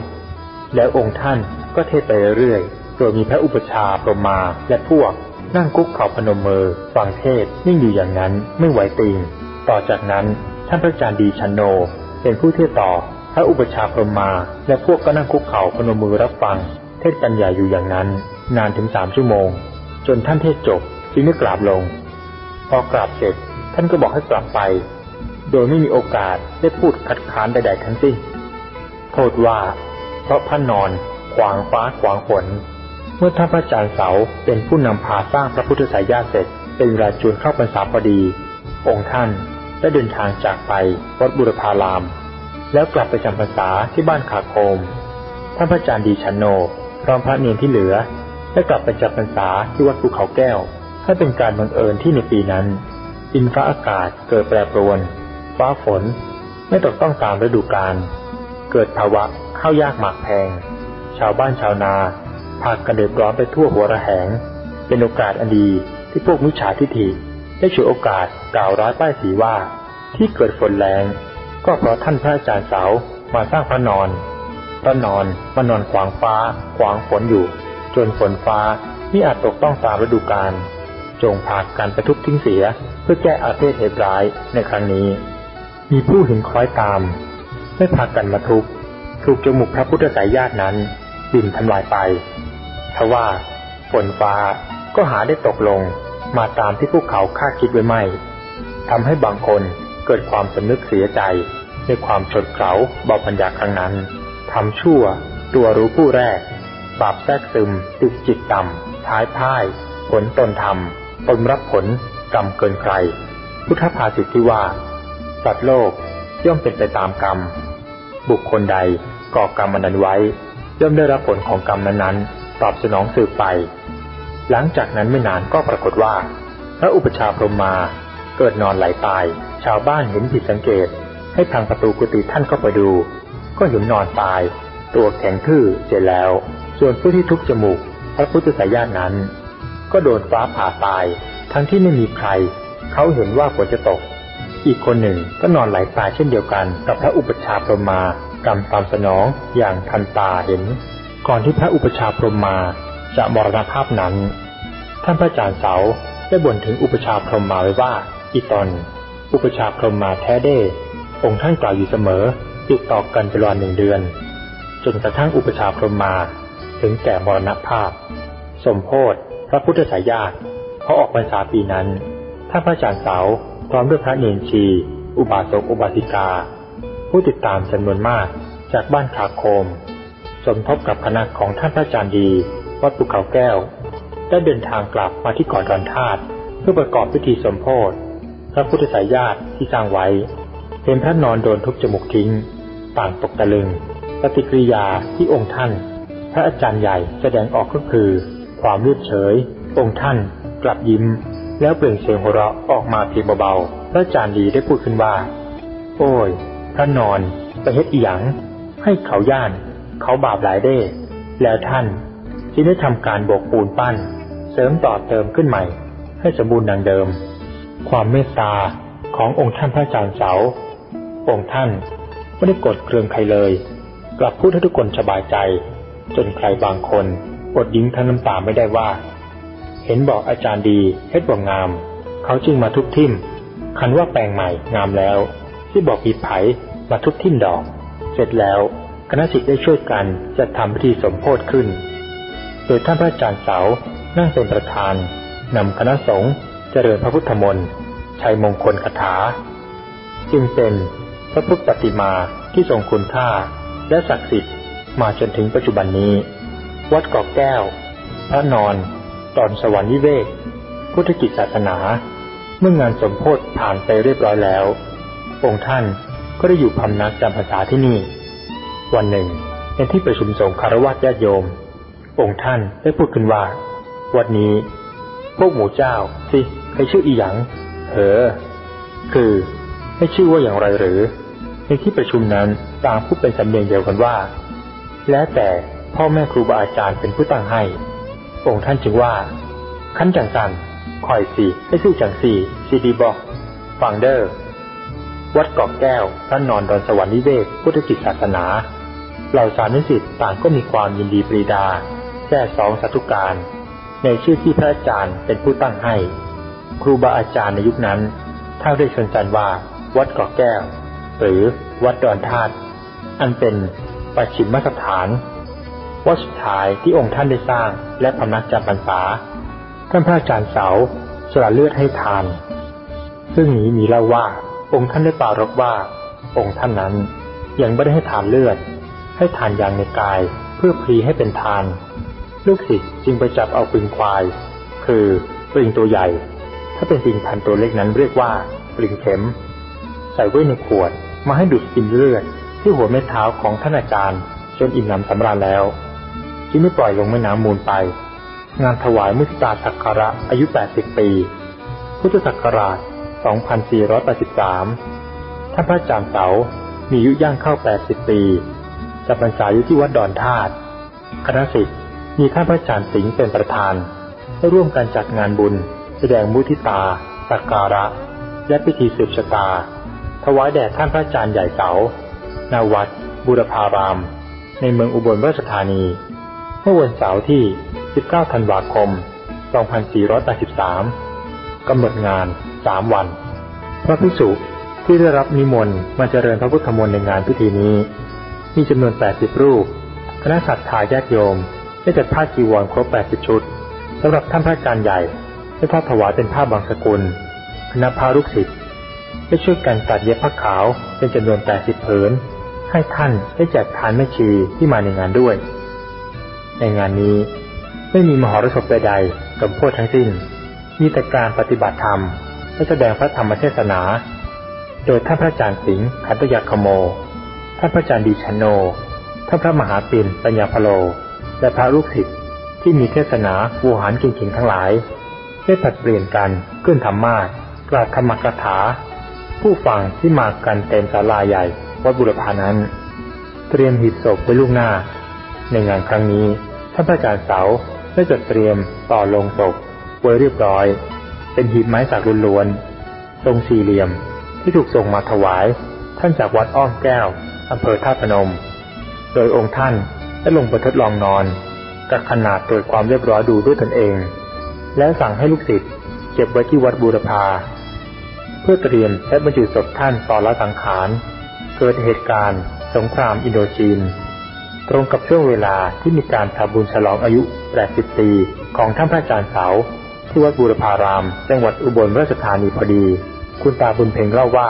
แล้วองค์ท่านก็เทศไปเรื่อยโดยมีพระอุปชาพรมาและพวกนั่งกุ๊กเข่าพนมมือฟังเทศนิ่งอยู่อย่างนั้นไม่ไหวติง ต่อจากนั้น ท่านพระอาจารย์ดีชันโน เป็นผู้เทศต่อพระอุปชาพรหมา และพวกก็นั่งคุกเข่าพนมมือรับฟัง เทศกันใหญ่อยู่อย่างนั้น นานถึงสามชั่วโมง จนท่านเทศจบจึงได้กราบลง พอกราบเสร็จท่านก็บอกให้กลับไป โดยไม่มีโอกาสได้พูดคัดค้านใดๆทั้งสิ้นโทษว่า เพราะท่านนอนขวางฟ้าขวางฝนเมื่อท่านพระอาจารย์เสาเป็นผู้นำพาสร้างพระพุทธสายญาเสร็จเป็นเวลาจูนเข้าพรรษาพอดี องค์ท่าน ได้เดินทางจากไปวัดบุรพาราม แล้วกลับไปจำพรรษาที่บ้านขาโคม ท่านพระอาจารย์ดีชันโนพร้อมพระเนียนที่เหลือ ได้กลับไปจำพรรษาที่วัดภูเขาแก้วให้เป็นการบังเอิญที่ในปีนั้น อินฟ้าอากาศเกิดแปรปรวน ฟ้าฝนไม่ตกต้องตามฤดูกาลเกิดภาวะข้าวยากหมากแพง ชาวบ้านชาวนาพากันเดือดร้อนไปทั่วหัวระแหง เป็นโอกาสอันดีที่พวกมิจฉาทิฐิ ได้ฉวยโอกาสกล่าวร้ายป้ายสีว่า ที่เกิดฝนแรงก็เพราะท่านพระอาจารย์เสามาสร้างพระนอนพระนอนมานอนขวางฟ้า ขวางฝนอยู่ จนฝนฟ้ามิอาจตกต้องตามฤดูกาลจงพากันไปทุบทิ้งเสียเพื่อแก้อาเพศเหตุร้ายในครั้งนี้ มีผู้เห็นคล้อยตาม ไม่พากันมาทุบถูกจมูกพระพุทธสายญาตินั้นบินทำลายไปทว่าฝนฟ้าก็หาได้ตกลง มาตามที่พวกเขาคาดคิดไว้ไม่ทำให้บางคนเกิดความสำนึกเสียใจในความฉดเขาเบาปัญญาครั้งนั้นทำชั่ว ตัวรู้ผู้แรกบาปแทรกซึม ติดจิตต่ำท้ายพ่าย ผลตนทำตนรับผลกรรมเกินใคร พุทธภาษิตที่ว่า สัตว์โลกย่อมเป็นไปตามกรรม บุคคลใดก่อกรรมนั้นไว้ ย่อมได้รับผลของกรรมนั้นๆตอบสนองสืบไป หลังจากนั้นไม่นานก็ปรากฏว่า พระอุปชาพรหมาเกิดนอนไหลตาย ชาวบ้านเห็นผิดสังเกต ให้พังประตูกุฏิท่านเข้าไปดู ก็เห็นนอนตาย ตัวแข็งทื่อเสร็จแล้ว ส่วนผู้ที่ทุกจมูก พระพุทธสายานั้น ก็โดนฟ้าผ่าตาย ทั้งที่ไม่มีใคร เขาเห็นว่าฝนจะตก อีกคนหนึ่งก็นอนไหลตายเช่นเดียวกัน กับพระอุปชาพรหมากรรมตามสนองอย่างทันตาเห็น ก่อนที่พระอุปชาพรมมา จะมรณภาพนั้น ท่านพระอาจารย์เสาได้บ่นถึงอุปชาพรหมมาไว้ว่า อีตอน อุปชาพรหมมาแท้เด้ องค์ท่านกล่าวอยู่เสมอ ติดต่อกันเป็นวันหนึ่งเดือน จนกระทั่งอุปชาพรหมมาถึงแก่มรณภาพ สมโพธพระพุทธสายญาติพอออกพรรษาปีนั้น ท่านพระอาจารย์เสาพร้อมด้วยพระเนนชี อุบาสกอุบาสิกา ผู้ติดตามจำนวนมากจากบ้านขาโคม สมทบกับคณะของท่านพระอาจารย์ดี วัดภูเขาแก้ว ได้เดินทางกลับมาที่เกาะดอนธาตุเพื่อประกอบพิธีสมโพธิพระพุทธสายญาติที่สร้างไว้เป็นพระนอนโดนทุบจมูกทิ้ง ต่างตกตะลึง ปฏิกิริยาที่องค์ท่าน พระอาจารย์ใหญ่แสดงออกก็คือ ความเรียบเฉย องค์ท่าน กลับยิ้ม แล้วเปล่งเสียงหัวเราะออกมาเพียงเบาๆพระอาจารย์ดีได้พูดขึ้นว่า โอ้ย พระนอนไปเฮ็ดอีหยังให้เขาย่าน เขาบาปหลายเด้ แล้วท่าน จึงได้ทำการโบกปูนปั้น เสริมต่อเติมขึ้นใหม่ ให้สมบูรณ์ดังเดิม ความเมตตาขององค์ท่านพระอาจารย์เสาองค์ท่านไม่ได้กดเครืองใครเลย กลับพูดให้ทุกคนสบายใจ จนใครบางคนอดยิ้มทั้งน้ำตาไม่ได้ว่า เห็นบอกอาจารย์ดีเฮ็ดบอกงาม เขาจึงมาทุบทิ่ม คันว่าแปลงใหม่งามแล้ว ที่บอกปีไผ่มาทุบทิ่มดอก เสร็จแล้วคณะสิทธิ์ได้ช่วยกันจัดทำพิธีสมโพธิขึ้น ดยท่านพระอาจารย์เสา นั่งเป็นประธานนำคณะสงฆ์เจริญพระพุทธมนต์ชัยมงคลคาถา จึงเป็นพระพุทธปฏิมาที่ทรงคุณค่าและศักดิ์สิทธิ์มาจนถึงปัจจุบันนี้ วัดกอกแก้ว พระนอน ตอนสวรรค์วิเวก พุทธกิจศาสนา เมื่องานสมโพธิผ่านไปเรียบร้อยแล้ว องค์ท่านก็ได้อยู่พำนักจำภาษาที่นี่ วันหนึ่งในที่ประชุมสงฆ์คารวะญาติโยม องค์ท่านได้พูดขึ้นว่า วัดนี้ พวกหมูเจ้าสิใครชื่ออีหยังเออ คือให้ชื่อว่าอย่างไรหรือ ในที่ประชุมนั้นต่างพูดเป็นสำเนียงเดียวกันว่า แล้วแต่พ่อแม่ครูบาอาจารย์เป็นผู้ตั้งให้ องค์ท่านจึงว่า ขั้นจังสันคอยสี่ให้สู้จังสี่ซีดีบอกฟังเดอร์วัดเกาะแก้วพระนอนดอนสวรรค์นิเวศพุทธกิจศาสนา เหล่าสานุสิทธิ์ต่างก็มีความยินดีปรีดา แท้สองสัตุการ ในชื่อที่พระอาจารย์เป็นผู้ตั้งให้ ครูบาอาจารย์ในยุคนั้นท่านได้ชนจันว่า วัดเกาะแก้ว หรือวัดดอนธาตุอันเป็นปัจฉิมสถาน วัดสุดท้ายที่องค์ท่านได้สร้างและพำนักจำพรรษา ท่านพระอาจารย์เสาสละเลือดให้ทาน ซึ่งนี้มีเล่าว่าองค์ท่านได้ปารกว่า องค์ท่านนั้นยังไม่ได้ให้ทานเลือด ให้ทานยางในกายเพื่อพลีให้เป็นทาน ลูกศิษย์จึงไปจับเอาปึงควาย คือปลิงตัวใหญ่ ถ้าเป็นปลิงพันตัวเล็กนั้นเรียกว่าปลิงเข็ม ใส่ไว้ในขวดมาให้ดูดกินเลือดที่หัวแม่เท้าของท่านอาจารย์จนอิ่มหนำสำราญแล้วจึงไม่ปล่อยลงแม่น้ำมูลไป งานถวายมุสตาสักระอายุ 80 ปี พุทธศักราช 2483 ท่านพระอาจารย์เสา มีอายุย่างเข้า 80 ปีจะบรรษาอยู่ที่วัดดอนธาตุคณะสิทธิ์ มีท่านพระอาจารย์สิงห์เป็นประธานให้ร่วมกันจัดงานบุญ แสดงมุทิตา สักการะ และพิธีสืบชะตา ถวายแด่ท่านพระอาจารย์ใหญ่เสานาวัด บุรพาราม ในเมืองอุบลราชธานี เมื่อวันเสาร์ที่ 19 ธันวาคม 2483 กำหนดงาน 3 วัน พระภิกษุที่ได้รับนิมนต์มาเจริญพระพุทธมนต์ในงานพิธีนี้ มีจำนวน 80 รูป คณะสัตยาญาติโยม ได้จัดผ้าจีวรครบ 80 ชุดสำหรับท่านพระอาจารย์ใหญ่ได้ทอดถวายเป็นผ้าบางสกุลคณะพาลูกศิษย์ได้ช่วยกันตัดเย็บผ้าขาวเป็นจำนวน 80 ผืน ให้ท่านได้แจกทานแม่ชีที่มาในงานด้วย ในงานนี้ไม่มีมหรสพใดๆสมโพธิทั้งสิ้น มีแต่การปฏิบัติธรรมและแสดงพระธรรมเทศนา โดยท่านพระอาจารย์สิงห์ขันตยาคโม ท่านพระอาจารย์ดีชโน ท่านพระมหาปินปัญญาพโล และพระลูกศิษย์ที่มีเทศนาวูหารเก่งๆทั้งหลาย ได้ผัดเปลี่ยนกันขึ้นธรรมะกราบธรรมกถา ผู้ฟังที่มากันเต็มศาลาใหญ่วัดบุรพานั้น เตรียมหีบศพไว้ล่วงหน้า ในงานครั้งนี้ท่านพระอาจารย์เสาได้จัดเตรียมต่อลงศพไว้เรียบร้อย เป็นหีบไม้สักล้วนๆทรงสี่เหลี่ยมที่ถูกส่งมาถวาย ท่านจากวัดอ้อมแก้วอำเภอท่าพนม โดยองค์ท่าน ได้ลงไปทดลองนอนกับขนาดโดยความเรียบร้อยดูด้วยตนเอง แล้วสั่งให้ลูกศิษย์เก็บไว้ที่วัดบูรพา เพื่อเตรียมและบรรจุศพท่านต่อละสังขาร เกิดเหตุการณ์ สงครามอินโดจีน ตรงกับช่วงเวลาที่มีการทำบุญฉลองอายุ 80 ปีของท่านพระอาจารย์เสาที่วัดบูรพาราม จังหวัดอุบลราชธานีพอดี คุณตาบุญเพ็งเล่าว่า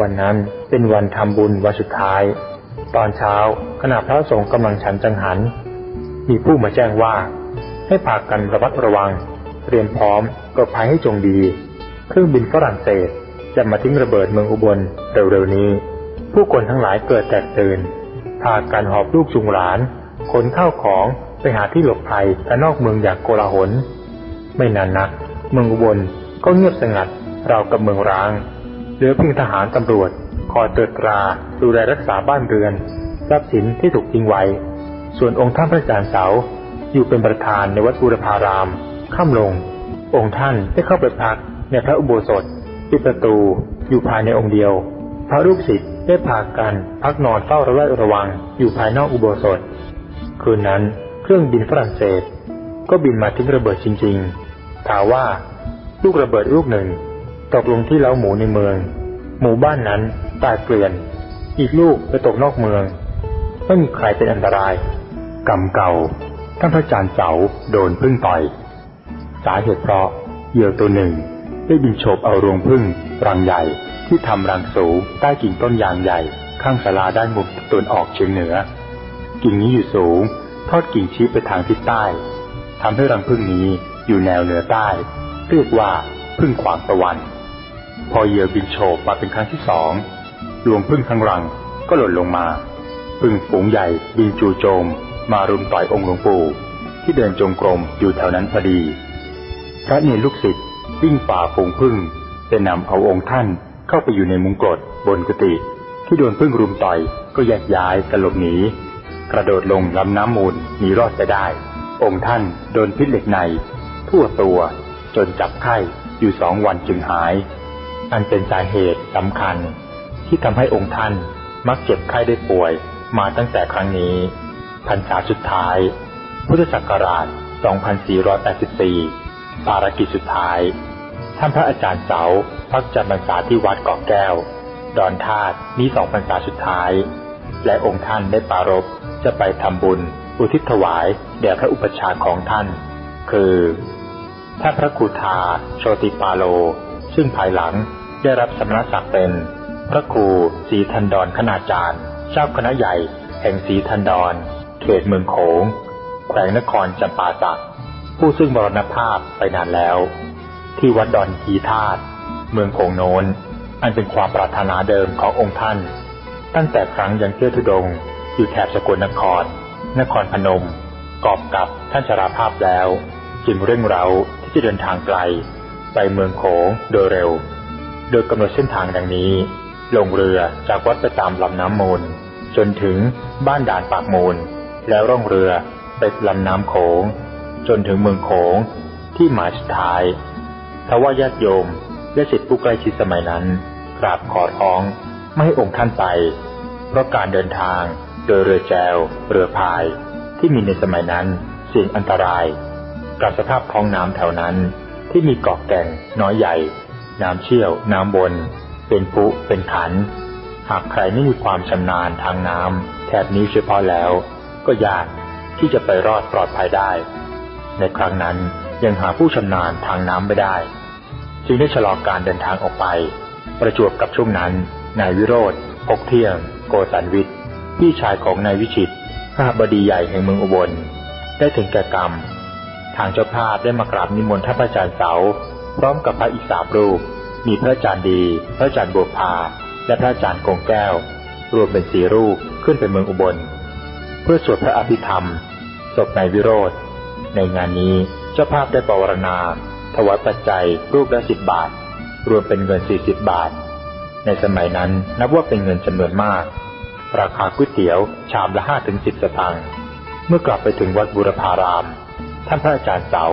วันนั้นเป็นวันทำบุญวันสุดท้าย ตอนเช้าขณะพระสงฆ์กำลังฉันจังหัน มีผู้มาแจ้งว่า ให้พากันระมัดระวัง เตรียมพร้อมกดภัยให้จงดี เครื่องบินฝรั่งเศสจะมาทิ้งระเบิดเมืองอุบลเร็วๆนี้ ผู้คนทั้งหลายเกิดแตกตื่นพากันหอบลูกจุงหลานขนข้าวของไปหาที่หลบภัยแต่นอกเมืองอย่างโกลาหล ไม่นานนัก เมืองอุบลก็เงียบสงัดราวกับเมืองร้างเหลือเพียงทหารตำรวจ คอยเตือนตรา ดูแลรักษาบ้านเรือน ทรัพย์สินที่ถูกทิ้งไว้ ส่วนองค์ท่านพระอาจารย์เสาอยู่เป็นประธานในวัดบูรพารามข้ามลง องค์ท่านได้เข้าไปพักในพระอุโบสถปิดประตูอยู่ภายในองค์เดียว พระลูกศิษย์ได้พากันพักนอนเฝ้าระแวดระวังอยู่ภายนอกอุโบสถ คืนนั้นเครื่องบินฝรั่งเศส ก็บินมาทิ้งระเบิดจริงๆถาว่าลูกระเบิดลูกหนึ่ง ตกลงที่เล้าหมูในเมือง หมู่บ้านนั้น ตายเกลื่อน อีกลูกไปตกนอกเมือง ไม่มีใครเป็นอันตราย กรรมเก่าท่านพระอาจารย์เสาโดนพึ่งต่อย สาเหตุเพราะเหยื่อตัวหนึ่ง ได้บินโฉบเอารวงพึ่งรังใหญ่ที่ทำรังสูงใต้กิ่งต้นยางใหญ่ ข้างศาลาด้านมุมตะวันออกเฉียงเหนือ กิ่งนี้อยู่สูง ทอดกิ่งชี้ไปทางทิศใต้ทำให้รังพึ่งนี้อยู่แนวเหนือใต้ เรียกว่าพึ่งขวางตะวัน พอเหยื่อบินโฉบมาเป็นครั้งที่สอง รวงพึ่งทั้งรังก็หล่นลงมาพึ่งฝูงใหญ่บินจูโจม มารุมต่อยองค์หลวงปู่ ที่เดินจงกรมอยู่แถวนั้นพอดี พระเนรลูกศิษย์วิ่งฝ่าฝูงพึ่งจะนำเอาองค์ท่านเข้าไปอยู่ในมุงกรดบนกุฏิที่โดนพึ่งรุมต่อยก็แยกย้ายกันหลบหนีกระโดดลงลำน้ำมูลหนีรอดไปได้ องค์ท่านโดนพิษเหล็กใน ทั่วตัวจนจับไข้อยู่สองวันจึงหาย อันเป็นสาเหตุสำคัญ ที่ทำให้องค์ท่านมักเจ็บไข้ได้ป่วยมาตั้งแต่ครั้งนี้พรรษาสุดท้าย พุทธศักราช 2484 ภารกิจสุดท้าย ท่านพระอาจารย์เสาพักจำพรรษาที่วัดเกาะแก้ว ดอนธาตุนี้สองพรรษาสุดท้าย และองค์ท่านได้ปรารภจะไปทำบุญ อุทิศถวายแด่พระอุปชาของท่าน คือท่านพระครูธาโชติปาโล ซึ่งภายหลังได้รับสมณศักดิ์เป็น พระครูศรีทันดรคณาจารย์เจ้าคณะใหญ่ แห่งศรีทันดร เขตเมืองโขง แขวงนครจำปาสักผู้ซึ่งมรณภาพไปนานแล้ว ที่วัดดอนขีธาตเมืองโขงโนนอันเป็นความปรารถนาเดิมขององค์ท่าน ตั้งแต่ครั้งยังเที่ยวทุดง อยู่แถบสกลนคร นครพนม กอบกับท่านชราภาพแล้ว จึงเร่งเราที่จะเดินทางไกล ไปเมืองโขงโดยเร็ว โดยกำหนดเส้นทางดังนี้ ลงเรือจากวัดไปตามลำน้ำมูล จนถึงบ้านด่านปากมูล แล้วร่องเรือไปลำน้ำโขง จนถึงเมืองโขงที่หมายสุดท้ายทว่าญาติโยมและศิษย์ผู้ใกล้ชิดสมัยนั้นกราบขอร้องไม่ให้องค์ท่านไป เพราะการเดินทางโดยเรือแจว เรือพาย ที่มีในสมัยนั้นเสี่ยงอันตราย กับสภาพท้องน้ำแถวนั้นที่มีเกาะแก่งน้อยใหญ่ น้ำเชี่ยว น้ำบน เป็นปุเป็นขัน หากใครไม่มีความชำนาญทางน้ำแถบนี้เฉพาะแล้ว ก็ยากที่จะไปรอดปลอดภัยได้ ในครั้งนั้นยังหาผู้ชำนาญทางน้ำไม่ได้ จึงได้ชะลอการเดินทางออกไป ประจวบกับช่วงนั้นนายวิโรธพกเที่ยง โกสันวิทย์พี่ชายของนายวิชิตข้าบดีใหญ่แห่งเมืองอุบล ได้ถึงแก่กรรม ทางเจ้าภาพได้มากราบนิมนต์ท่านพระอาจารย์เสา พร้อมกับพระอีกสามรูป มีพระอาจารย์ดี พระอาจารย์บัวพา และพระอาจารย์กงแก้ว รวมเป็นสี่รูปขึ้นไปเมืองอุบล เพื่อสวดพระอภิธรรมศพนายวิโรธในงานนี้เจ้าภาพได้ปวารณา ถวายปัจจัยรูปละสิบบาท รวมเป็นเงินสี่สิบบาท ในสมัยนั้นนับว่าเป็นเงินจำนวนมาก ราคาก๋วยเตี๋ยวชามละห้าถึงสิบสตางค์เมื่อกลับไปถึงวัดบุรพาราม ท่านพระอาจารย์เสา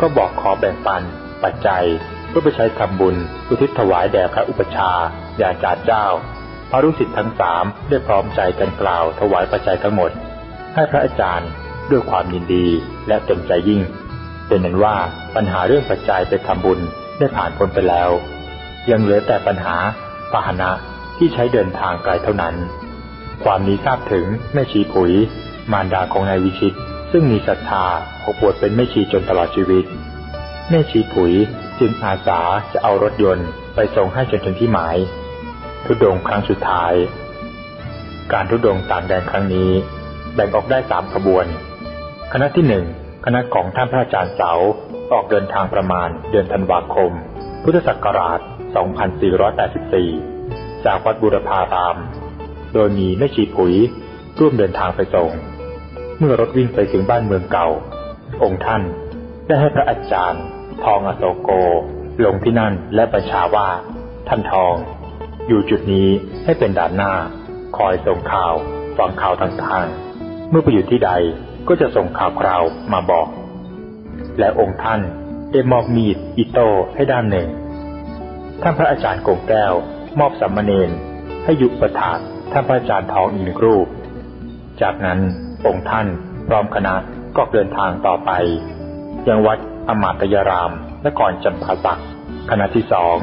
ก็บอกขอแบ่งปัน ปัจจัย เพื่อไปใช้ทำบุญอุทิศถวายแด่พระอุปชาย์ยาจารย์เจ้า พระรุสิทธิ์ทั้งสามได้พร้อมใจกันกล่าวถวายปัจจัยทั้งหมด ให้พระอาจารย์ด้วยความยินดีและเต็มใจยิ่ง เป็นนั้นว่าปัญหาเรื่องปัจจัยไปทำบุญได้ผ่านพ้นไปแล้ว ยังเหลือแต่ปัญหาปาหนะที่ใช้เดินทางไกลเท่านั้น ความนี้ทราบถึงแม่ชีผุย มารดาของนายวิชิต ซึ่งมีศรัทธาออกบวชเป็นแม่ชีจนตลอดชีวิต แม่ชีผุย จึงอาสาจะเอารถยนต์ไปส่งให้จนถึงที่หมาย ทุดงครั้งสุดท้าย การทุดงต่างแดนครั้งนี้แบ่งออกได้สามขบวน คณะที่หนึ่งคณะของท่านพระอาจารย์เสาออกเดินทางประมาณเดือนธันวาคม พุทธศักราช 2484 จากวัดบุรพาราม โดยมีแม่ชีผุยร่วมเดินทางไปส่ง เมื่อรถวิ่งไปถึงบ้านเมืองเก่า องค์ท่านได้ให้พระอาจารย์ ทองอโศโก ลงที่นั่นและประชาว่า ท่านทอง อยู่จุดนี้ให้เป็นด่านหน้า คอยส่งข่าวฟังข่าวต่างๆ เมื่อไปอยู่ที่ใดก็จะส่งข่าวคราวมาบอก และองค์ท่านได้มอบมีดอิโต้ให้ด้านหนึ่ง ท่านพระอาจารย์กงแก้ว มอบสัมมเนนให้ยุประถานท่านพระอาจารย์ทองอีกหนึ่งรูป จากนั้นองค์ท่านพร้อมคณะก็เดินทางต่อไป ยังวัด อมาตยรามนครจำปาสักคณะที่สอง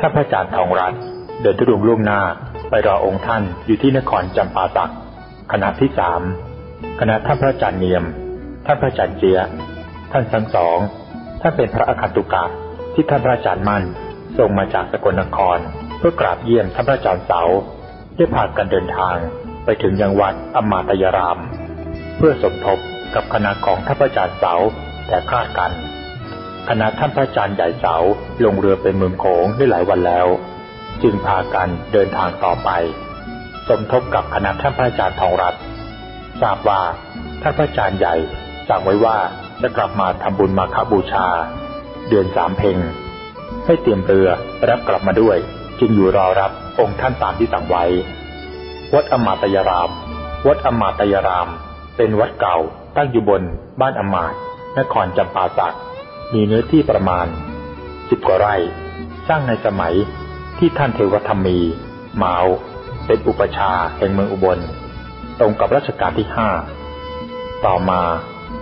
ท่านพระอาจารย์ทองรัตน์เดินทุดงล่วงหน้าไปรอองค์ท่านอยู่ที่นครจำปาสักคณะที่สามคณะท่านพระอาจารย์เนียม ท่านพระอาจารย์เจียท่านทั้งสองท่านเป็นพระอาคันตุกะที่ท่านพระอาจารย์มั่นส่งมาจากสกลนคร เพื่อกราบเยี่ยมท่านพระอาจารย์เสาได้พากันเดินทางไปถึงยังวัดอมาตยราม เพื่อสมทบกับคณะของท่านพระอาจารย์เสาแต่คลาดกัน คณะท่านพระอาจารย์ใหญ่เสาลงเรือไปเมืองโขงได้หลายวันแล้ว จึงพากันเดินทางต่อไป สมทบกับคณะท่านพระอาจารย์ทองรัตทราบว่าท่านพระอาจารย์ใหญ่สั่งไว้ว่าจะกลับมาทำบุญมาคบูชา เดือนสามเพงให้เตรียมเรือรับกลับมาด้วย จึงอยู่รอรับองค์ท่านตามที่สั่งไว้ วัดอมาตยราม วัดอมาตยราม เป็นวัดเก่าตั้งอยู่บนบ้านอมาตนครจำปาสัก มีเนื้อที่ประมาณสิบกว่าไร่ สร้างในสมัยที่ท่านเทวธรรมีเมาเป็นอุปชาแห่งเมืองอุบล ตรงกับรัชกาลที่ห้าต่อมา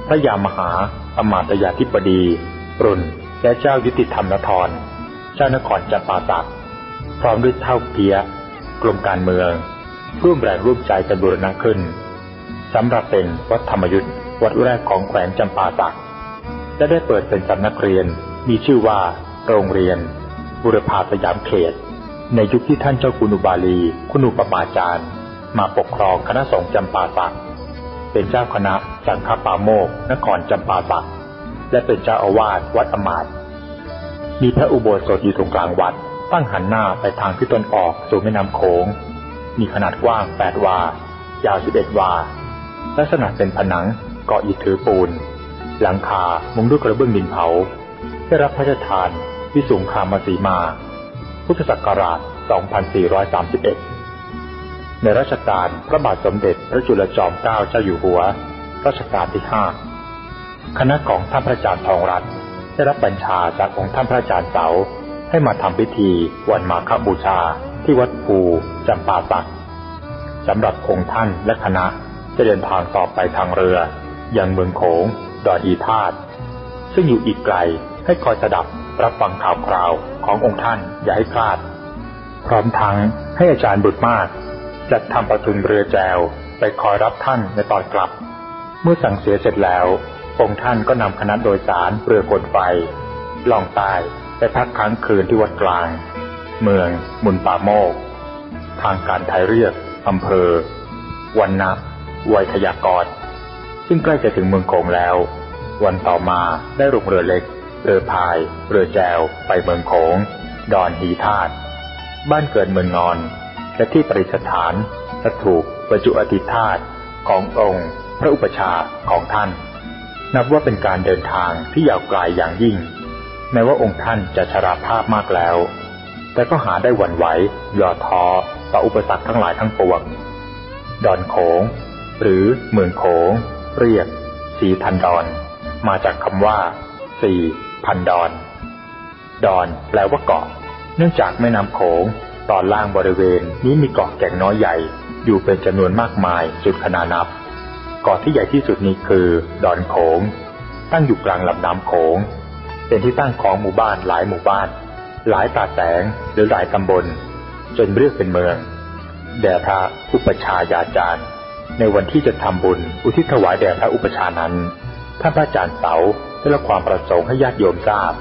พระยามหาอมาตยาธิบดีรุนและเจ้ายุติธรรมนทร เจ้านครจำปาสักพร้อมด้วยเท่าเพียกรมการเมือง ร่วมแรงร่วมใจกันบูรณะขึ้นสำหรับเป็นวัดธรรมยุทธ์วัดแรกของแขวงจำปาสัก และได้เปิดเป็นสำนักเรียน มีชื่อว่าโรงเรียน บุรพาสยามเขต ในยุคที่ท่านเจ้าคุณุบาลี คุณุปมาจารย์ มาปกครองคณะสงฆ์จำปาสักเป็นเจ้าคณะสังฆปาโมกนครจำปาสักและเป็นเจ้าอาวาสวัดอมาตมีพระอุโบสถอยู่ตรงกลางวัด ตั้งหันหน้าไปทางทิศตะวันออกสู่แม่น้ำโขง มีขนาดกว้างแปดวา ยาวสิบเอ็ดวา ลักษณะเป็นผนังเกาะอิฐถือปูน หลังคามุงด้วยกระเบื้องดินเผา ได้รับพระราชทาน วิสุงคามสีมา พุทธศักราช 2431 ในรัชกาลพระบาทสมเด็จพระจุลจอมเกล้าเจ้าอยู่หัว รัชกาลที่ห้าคณะของท่านพระอาจารย์ทองรัตน์ได้รับบัญชาจากองค์ท่านพระอาจารย์เสาให้มาทำพิธีวันมาฆบูชาที่วัดภูจำปาสักสำหรับองค์ท่านและคณะจะเดินทางต่อไปทางเรือยังเมืองโขง ดอนอีธาตซึ่งอยู่อีกไกลให้คอยสดับรับฟังข่าวคราวขององค์ท่านอย่าให้พลาด พร้อมทั้งให้อาจารย์บุตรมากจัดทำประทุนเรือแจวไปคอยรับท่านในตอนกลับ เมื่อสั่งเสียเสร็จแล้ว องค์ท่านก็นำคณะโดยสารเรือกลไฟล่องใต้ไปพักค้างคืนที่วัดกลาง เมือง มุนป่าโมก ทางการไทยเรียกอำเภอวันนะวัยทยากร ซึ่งใกล้จะถึงเมืองโขงแล้ว วันต่อมาได้ลงเรือเล็ก เรือพาย เรือแจว ไปเมืองโขง ดอนหีธาตุบ้านเกิดเมืองนอน และที่ประดิษฐานและถูกบรรจุอธิธาตุขององค์ พระอุปชาของท่าน นับว่าเป็นการเดินทางที่ยาวไกลอย่างยิ่ง แม้ว่าองค์ท่านจะชราภาพมากแล้ว แต่ก็หาได้หวันไหวย่อท้อต่ออุปสรรคทั้งหลายทั้งปวงดอนโขง หรือเมืองโขง เรียกสีพันดอน มาจากคำว่าสี่พันดอน ดอนแปลว่าเกาะ เนื่องจากแม่น้ำโขงตอนล่างบริเวณนี้มีเกาะแก่งน้อยใหญ่ อยู่เป็นจำนวนมากมายสุดขนานับ เกาะที่ใหญ่ที่สุดนี้คือ ดอนโขง ตั้งอยู่กลางลำน้ำโขง เป็นที่ตั้งของหมู่บ้านหลายหมู่บ้าน หลายตาแสงหรือหลายตำบล จนเรียกเป็นเมือง แด่พระอุปชายาจารย์ ในวันที่จะทำบุญอุทิศถวายแด่พระอุปชานั้น ท่านพระอาจารย์เสาได้รับความประสงค์ให้ญาติโยมทราบ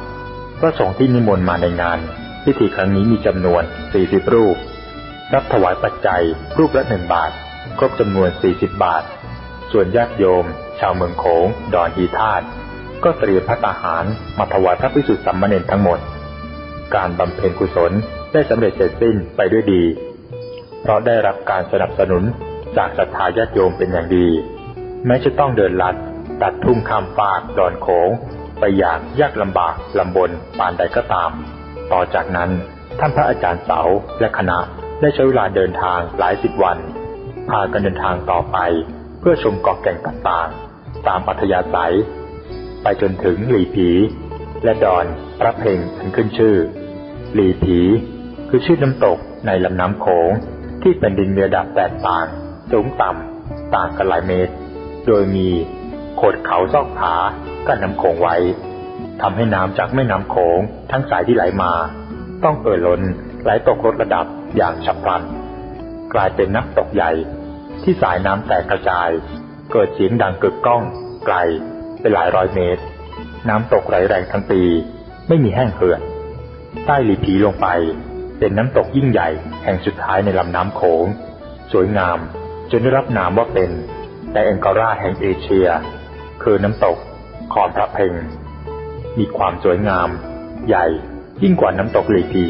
พระสงฆ์ที่นิมนต์มาในงาน พิธีครั้งนี้มีจำนวน 40 รูป รับถวายปัจจัยรูปละหนึ่งบาท ครบจำนวน 40 บาท ส่วนญาติโยม ชาวเมืองโขง ดอนฮีธาตก็เตรียมพระตาหารมาถวายพระพิสุทธิสัมมาเนรทั้งหมด การบำเพ็ญกุศลได้สำเร็จเสร็จสิ้นไปด้วยดี เพราะได้รับการสนับสนุน จากศรัทธาญาติโยมเป็นอย่างดีแม้จะต้องเดินลัดตัดทุ่งข้ามฟากดอนโขงไปอย่างยากลำบากลำบนปานใดก็ตาม ต่อจากนั้นท่านพระอาจารย์เสาและคณะได้ใช้เวลาเดินทางหลายสิบวัน พากันเดินทางต่อไป เพื่อชมเกาะแก่งต่างๆ ตามปัธยาศัยไปจนถึงหลีผี และดอนพระเพลงอันขึ้นชื่อ หลีผี คือชื่อน้ำตกในลำน้ำโขงที่เป็นดินเนื้อดับแตกต่าง สูงต่ำต่างกันหลายเมตร โดยมีโขดเขาซอกผากั้นน้ำโขงไว้ทำให้น้ำจากแม่น้ำโขงทั้งสายที่ไหลมา ต้องเอ่อล้นไหลตกลดระดับอย่างฉับพลัน กลายเป็นนักตกใหญ่ ที่สายน้ำแตกกระจาย เกิดเสียงดังกึกก้อง ไกลเป็นหลายร้อยเมตร น้ำตกไหลแรงทั้งปี ไม่มีแห้งเหือดใต้หลีผีลงไป เป็นน้ำตกยิ่งใหญ่แห่งสุดท้ายในลำน้ำโขง สวยงาม จนได้รับนามว่าเป็นไดแองการาแห่งเอเชีย คือน้ำตกขอนพระเพ็งมีความสวยงาม ใหญ่ยิ่งกว่าน้ำตกหลีผี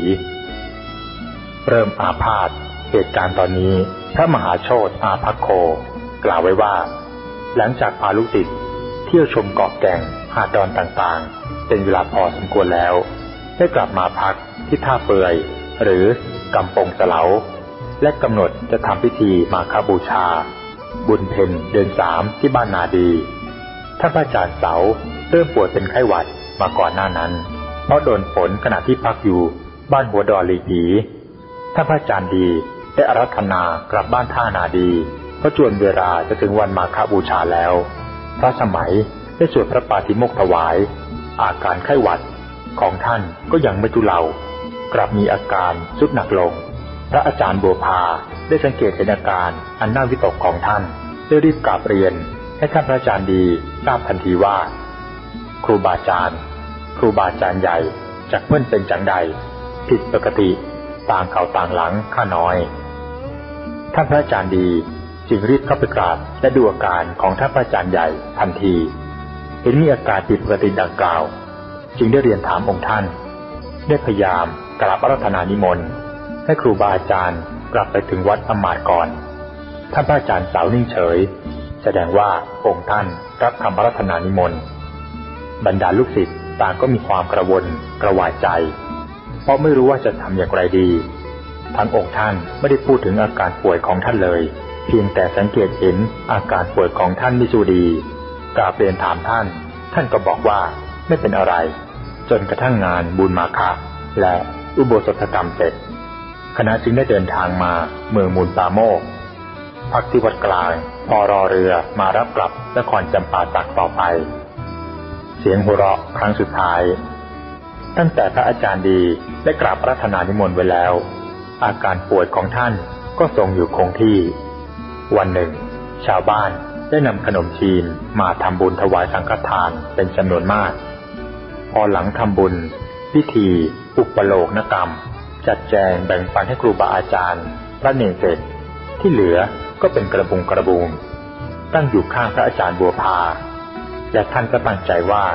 เริ่มอาพาธเหตุการณ์ตอนนี้พระมหาโชตอาภัคโค กล่าวไว้ว่า หลังจากพาลูกศิษย์เที่ยวชมเกาะแก่งหาดดอนต่างๆ เป็นเวลาพอสมควรแล้ว ได้กลับมาพักที่ท่าเปื่อย หรือกำปงสลา และกำหนดจะทำพิธีมาคาบูชา บุญเพนเดือนสามที่บ้านนาดี ท่านพระอาจารย์เสาเริ่มป่วยเป็นไข้หวัดมาก่อนหน้านั้น เพราะโดนฝนขณะที่พักอยู่บ้านหัวดอลีผีท่านพระอาจารย์ดีได้อารัธนากลับบ้านท่านาดีเพราะจวนเวลาจะถึงวันมาคาบูชาแล้ว พระสมัยได้สวดพระปาฏิโมกถวาย อาการไข้หวัดของท่านก็ยังไม่ทุเลากลับมีอาการสุดหนักลง พระอาจารย์บัวพาได้สังเกตเห็นอาการอันน่าวิตกของท่านได้รีบกราบเรียนให้ท่านพระอาจารย์ดีทราบทันทีว่า ครูบาอาจารย์ ครูบาอาจารย์ใหญ่จากเพื่อนเป็นจังใด ผิดปกติต่างเขาต่างหลังข้าน้อย ท่านพระอาจารย์ดีจึงรีบเข้าไปกราบและดูอาการของท่านพระอาจารย์ใหญ่ทันที เห็นมีอาการผิดปกติดังกล่าว จึงได้เรียนถามองค์ท่าน ได้พยายามกราบอารัธนานิมนต์ ให้ครูบาอาจารย์กลับไปถึงวัดอมาตก่อน ท่านพระอาจารย์สาวนิ่งเฉย แสดงว่าองค์ท่านรับคำรัธนานิมนต์บรรดาลูกศิษย์ต่างก็มีความกระวนกระวายใจ เพราะไม่รู้ว่าจะทำอย่างไรดี ทั้งองค์ท่านไม่ได้พูดถึงอาการป่วยของท่านเลย เพียงแต่สังเกตเห็นอาการป่วยของท่านมิสูดีกราบเรียนถามท่าน ท่านก็บอกว่าไม่เป็นอะไร จนกระทั่งงานบุญมาคะและอุโบสถกรรมเสร็จ คณะจึงได้เดินทางมาเมืองมูลปาโมก พักที่วัดกลางพอรอเรือมารับกลับนครจำปาสักต่อไป เสียงหัวเราะครั้งสุดท้าย ตั้งแต่พระอาจารย์ดีได้กราบรัตนานิมนต์ไว้แล้ว อาการป่วยของท่านก็ทรงอยู่คงที่ วันหนึ่ง ชาวบ้านได้นำขนมจีนมาทำบุญถวายสังฆทานเป็นจำนวนมาก พอหลังทำบุญ พิธี อุปโลกนกรรม จัดแจงแบ่งปันให้ครูบาอาจารย์ พระเนรเสร็จที่เหลือก็เป็นกระบุงกระบุง ตั้งอยู่ข้างพระอาจารย์บัวพา และท่านก็ตั้งใจว่า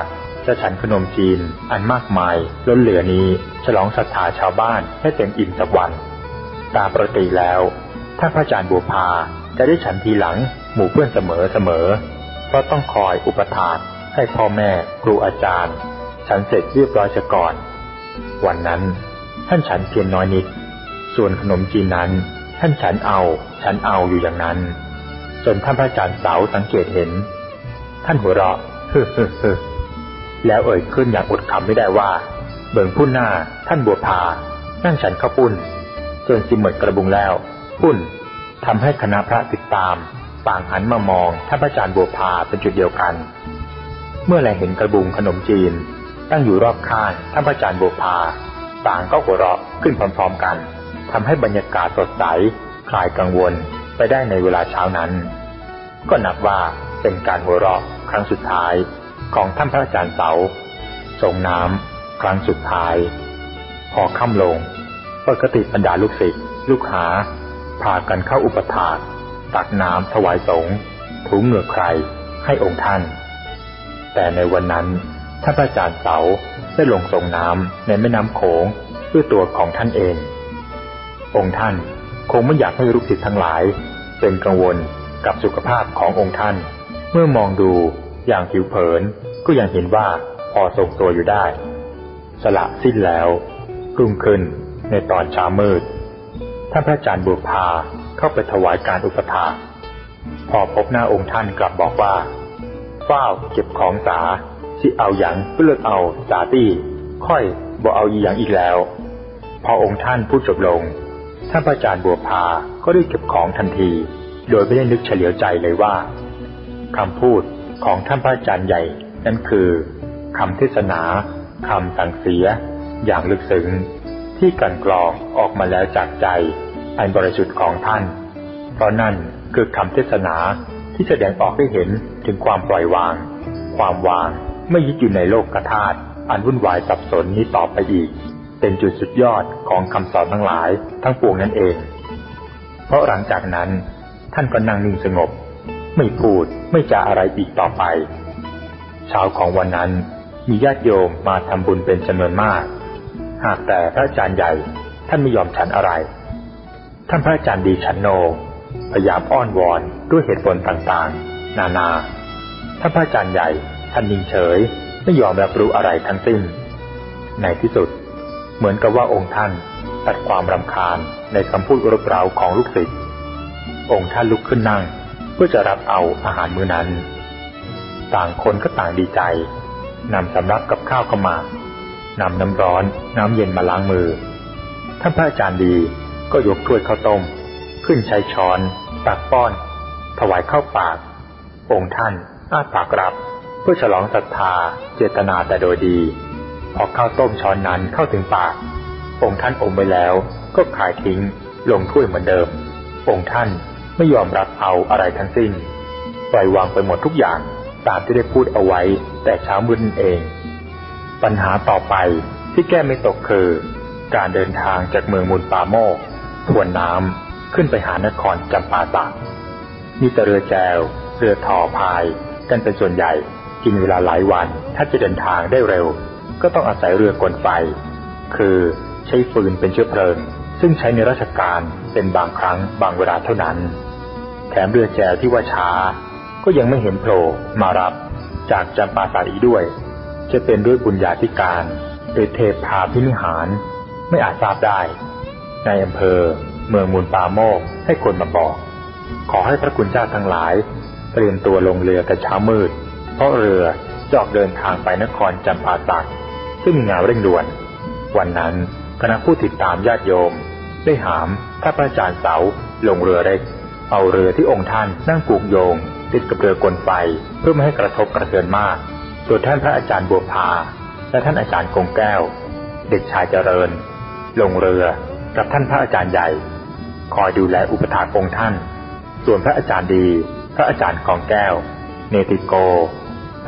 จะฉันขนมจีนอันมากมายล้นเหลือนี้ฉลองศรัทธาชาวบ้านให้เต็มอิ่มสักวัน ตามปกติแล้วท่านพระอาจารย์บัวพาจะได้ฉันทีหลังหมู่เพื่อนเสมอเสมอ เพราะต้องคอยอุปถากให้พ่อแม่ครูอาจารย์ ฉันเสร็จเรียบร้อยเสียก่อน วันนั้น ท่านฉันเพียงน้อยนิด ส่วนขนมจีนนั้น ท่านฉันเอา ฉันเอาอยู่อย่างนั้น จนท่านพระอาจารย์เสาสังเกตเห็น ท่านหัวเราะฮึฮึฮึแล้วเอ่ยขึ้นอย่างอดคำไม่ได้ว่า เบิ่งพุ่นหน้า ท่านบัวพา นั่งฉันข้าวปุ้น จนสิเหมดกระบุงแล้ว ปุ้นทำให้คณะพระติดตามต่างหันมามองท่านพระอาจารย์บัวพาเป็นจุดเดียวกัน เมื่อแลเห็นกระบุงขนมจีน ตั้งอยู่รอบข้างท่านพระอาจารย์บัวพา ต่างก็หัวเราะขึ้นพร้อมๆกันทำให้บรรยากาศสดใส คลายกังวลไปได้ในเวลาเช้านั้น ก็นับว่าเป็นการหัวเราะครั้งสุดท้ายของท่านพระอาจารย์เสาส่งน้ำครั้งสุดท้าย พอค่ำลงปกติบรรดาลูกศิษย์ลูกหาพากันเข้าอุปถาตักน้ำถวายสงฆ์ถูเหงื่อใครให้องค์ท่าน แต่ในวันนั้นท่านพระอาจารย์เสา ได้ลงส่งน้ำในแม่น้ำโขงด้วยตัวของท่านเอง องค์ท่านคงไม่อยากให้ลูกศิษย์ทั้งหลาย เป็นกังวลกับสุขภาพขององค์ท่าน เมื่อมองดูอย่างผิวเผินก็ยังเห็นว่าพอทรงตัวอยู่ได้ สละสิ้นแล้วรุ่งขึ้นในตอนเช้ามืด ท่านพระอาจารย์บุพาเข้าไปถวายการอุปถาพอพบหน้าองค์ท่านกลับบอกว่าเฝ้าเก็บของสา ที่เอาอย่างเลือกเอาสาตี้ค่อยบ่เอาอีอย่างอีกแล้ว พอองค์ท่านพูดจบลง ท่านพระอาจารย์บัวพาก็ได้เก็บของทันที โดยไม่ได้นึกเฉลียวใจเลยว่าคำพูดของท่านพระอาจารย์ใหญ่นั่นคือคำเทศนาคำสั่งเสีย อย่างลึกซึ้งที่กันกรองออกมาแล้วจากใจอันบริสุทธิ์ของท่าน เพราะนั่นคือคำเทศนาที่แสดงออกให้เห็นถึงความปล่อยวาง ความวาง ไม่ยึดอยู่ในโลกกระธาตุอันวุ่นวายสับสนนี้ต่อไปอีก เป็นจุดสุดยอดของคำสอนทั้งหลายทั้งปวงนั่นเอง เพราะหลังจากนั้น ท่านก็นั่งนิ่งสงบ ไม่พูดไม่จาอะไรอีกต่อไป เช้าของวันนั้นมีญาติโยมมาทำบุญเป็นจำนวนมาก หากแต่พระอาจารย์ใหญ่ท่านไม่ยอมฉันอะไร ท่านพระอาจารย์ดีฉันโน พยายามอ้อนวอนด้วยเหตุผลต่างๆ นานา ท่านพระอาจารย์ใหญ่ ท่านนิ่งเฉยไม่ยอมรับรู้อะไรทั้งสิ้น ในที่สุด เหมือนกับว่าองค์ท่านตัดความรำคาญในคำพูดรบเร้าของลูกศิษย์องค์ท่านลุกขึ้นนั่ง เพื่อจะรับเอาอาหารมื้อนั้น ต่างคนก็ต่างดีใจนำสำรับกับข้าวเข้ามานำน้ำร้อนน้ำเย็นมาล้างมือ ท่านพระอาจารย์ดีก็ยกถ้วยข้าวต้ม ขึ้นใช้ช้อนตักป้อน ถวายเข้าปาก องค์ท่านอ้าปากรับ พื่อฉลองศรัทธาเจตนาแต่โดยดี พอข้าวต้มช้อนนั้นเข้าถึงปาก องค์ท่านอมไปแล้ว ก็ขายทิ้ง ลงถ้วยเหมือนเดิม องค์ท่านไม่ยอมรับเอาอะไรทั้งสิ้น ปล่อยวางไปหมดทุกอย่างตามที่ได้พูดเอาไว้แต่เช้ามืดเอง ปัญหาต่อไปที่แก้ไม่ตกคือ การเดินทางจากเมืองมูลปาโมกทวนน้ำขึ้นไปหานครจำปาสักมีแต่เรือแจว เรือถอพาย กันเป็นส่วนใหญ่ กินเวลาหลายวัน ถ้าจะเดินทางได้เร็ว ก็ต้องอาศัยเรือกลไฟ คือใช้ฟืนเป็นเชื้อเพลิง ซึ่งใช้ในราชการเป็นบางครั้งบางเวลาเท่านั้น แถมเรือแจวที่ว่าช้า ก็ยังไม่เห็นโผล่มารับ จากจำปาสักอีด้วย จะเป็นด้วยบุญญาธิการหรือเทพพาพินิหาร ไม่อาจทราบได้ ในอำเภอ เมืองมูลปาโมกให้คนมาบอก ขอให้พระคุณเจ้าทั้งหลาย เตรียมตัวลงเรือแต่เช้ามืด เพราะเรือจะออกเดินทางไปนครจำปาสัก ซึ่งมีงานเร่งด่วน วันนั้นคณะผู้ติดตามญาติโยม ได้หามท่านพระอาจารย์เสาลงเรือเล็ก เอาเรือที่องค์ท่านนั่งผูกโยง ติดกับเรือกลไฟเพื่อไม่ให้กระทบกระเทือนมากส่วนท่านพระอาจารย์บัวพาและท่านอาจารย์กงแก้ว เด็กชายเจริญ ลงเรือกับท่านพระอาจารย์ใหญ่ คอยดูแลอุปถากองค์ท่าน ส่วนพระอาจารย์ดี พระอาจารย์กองแก้ว เนติโก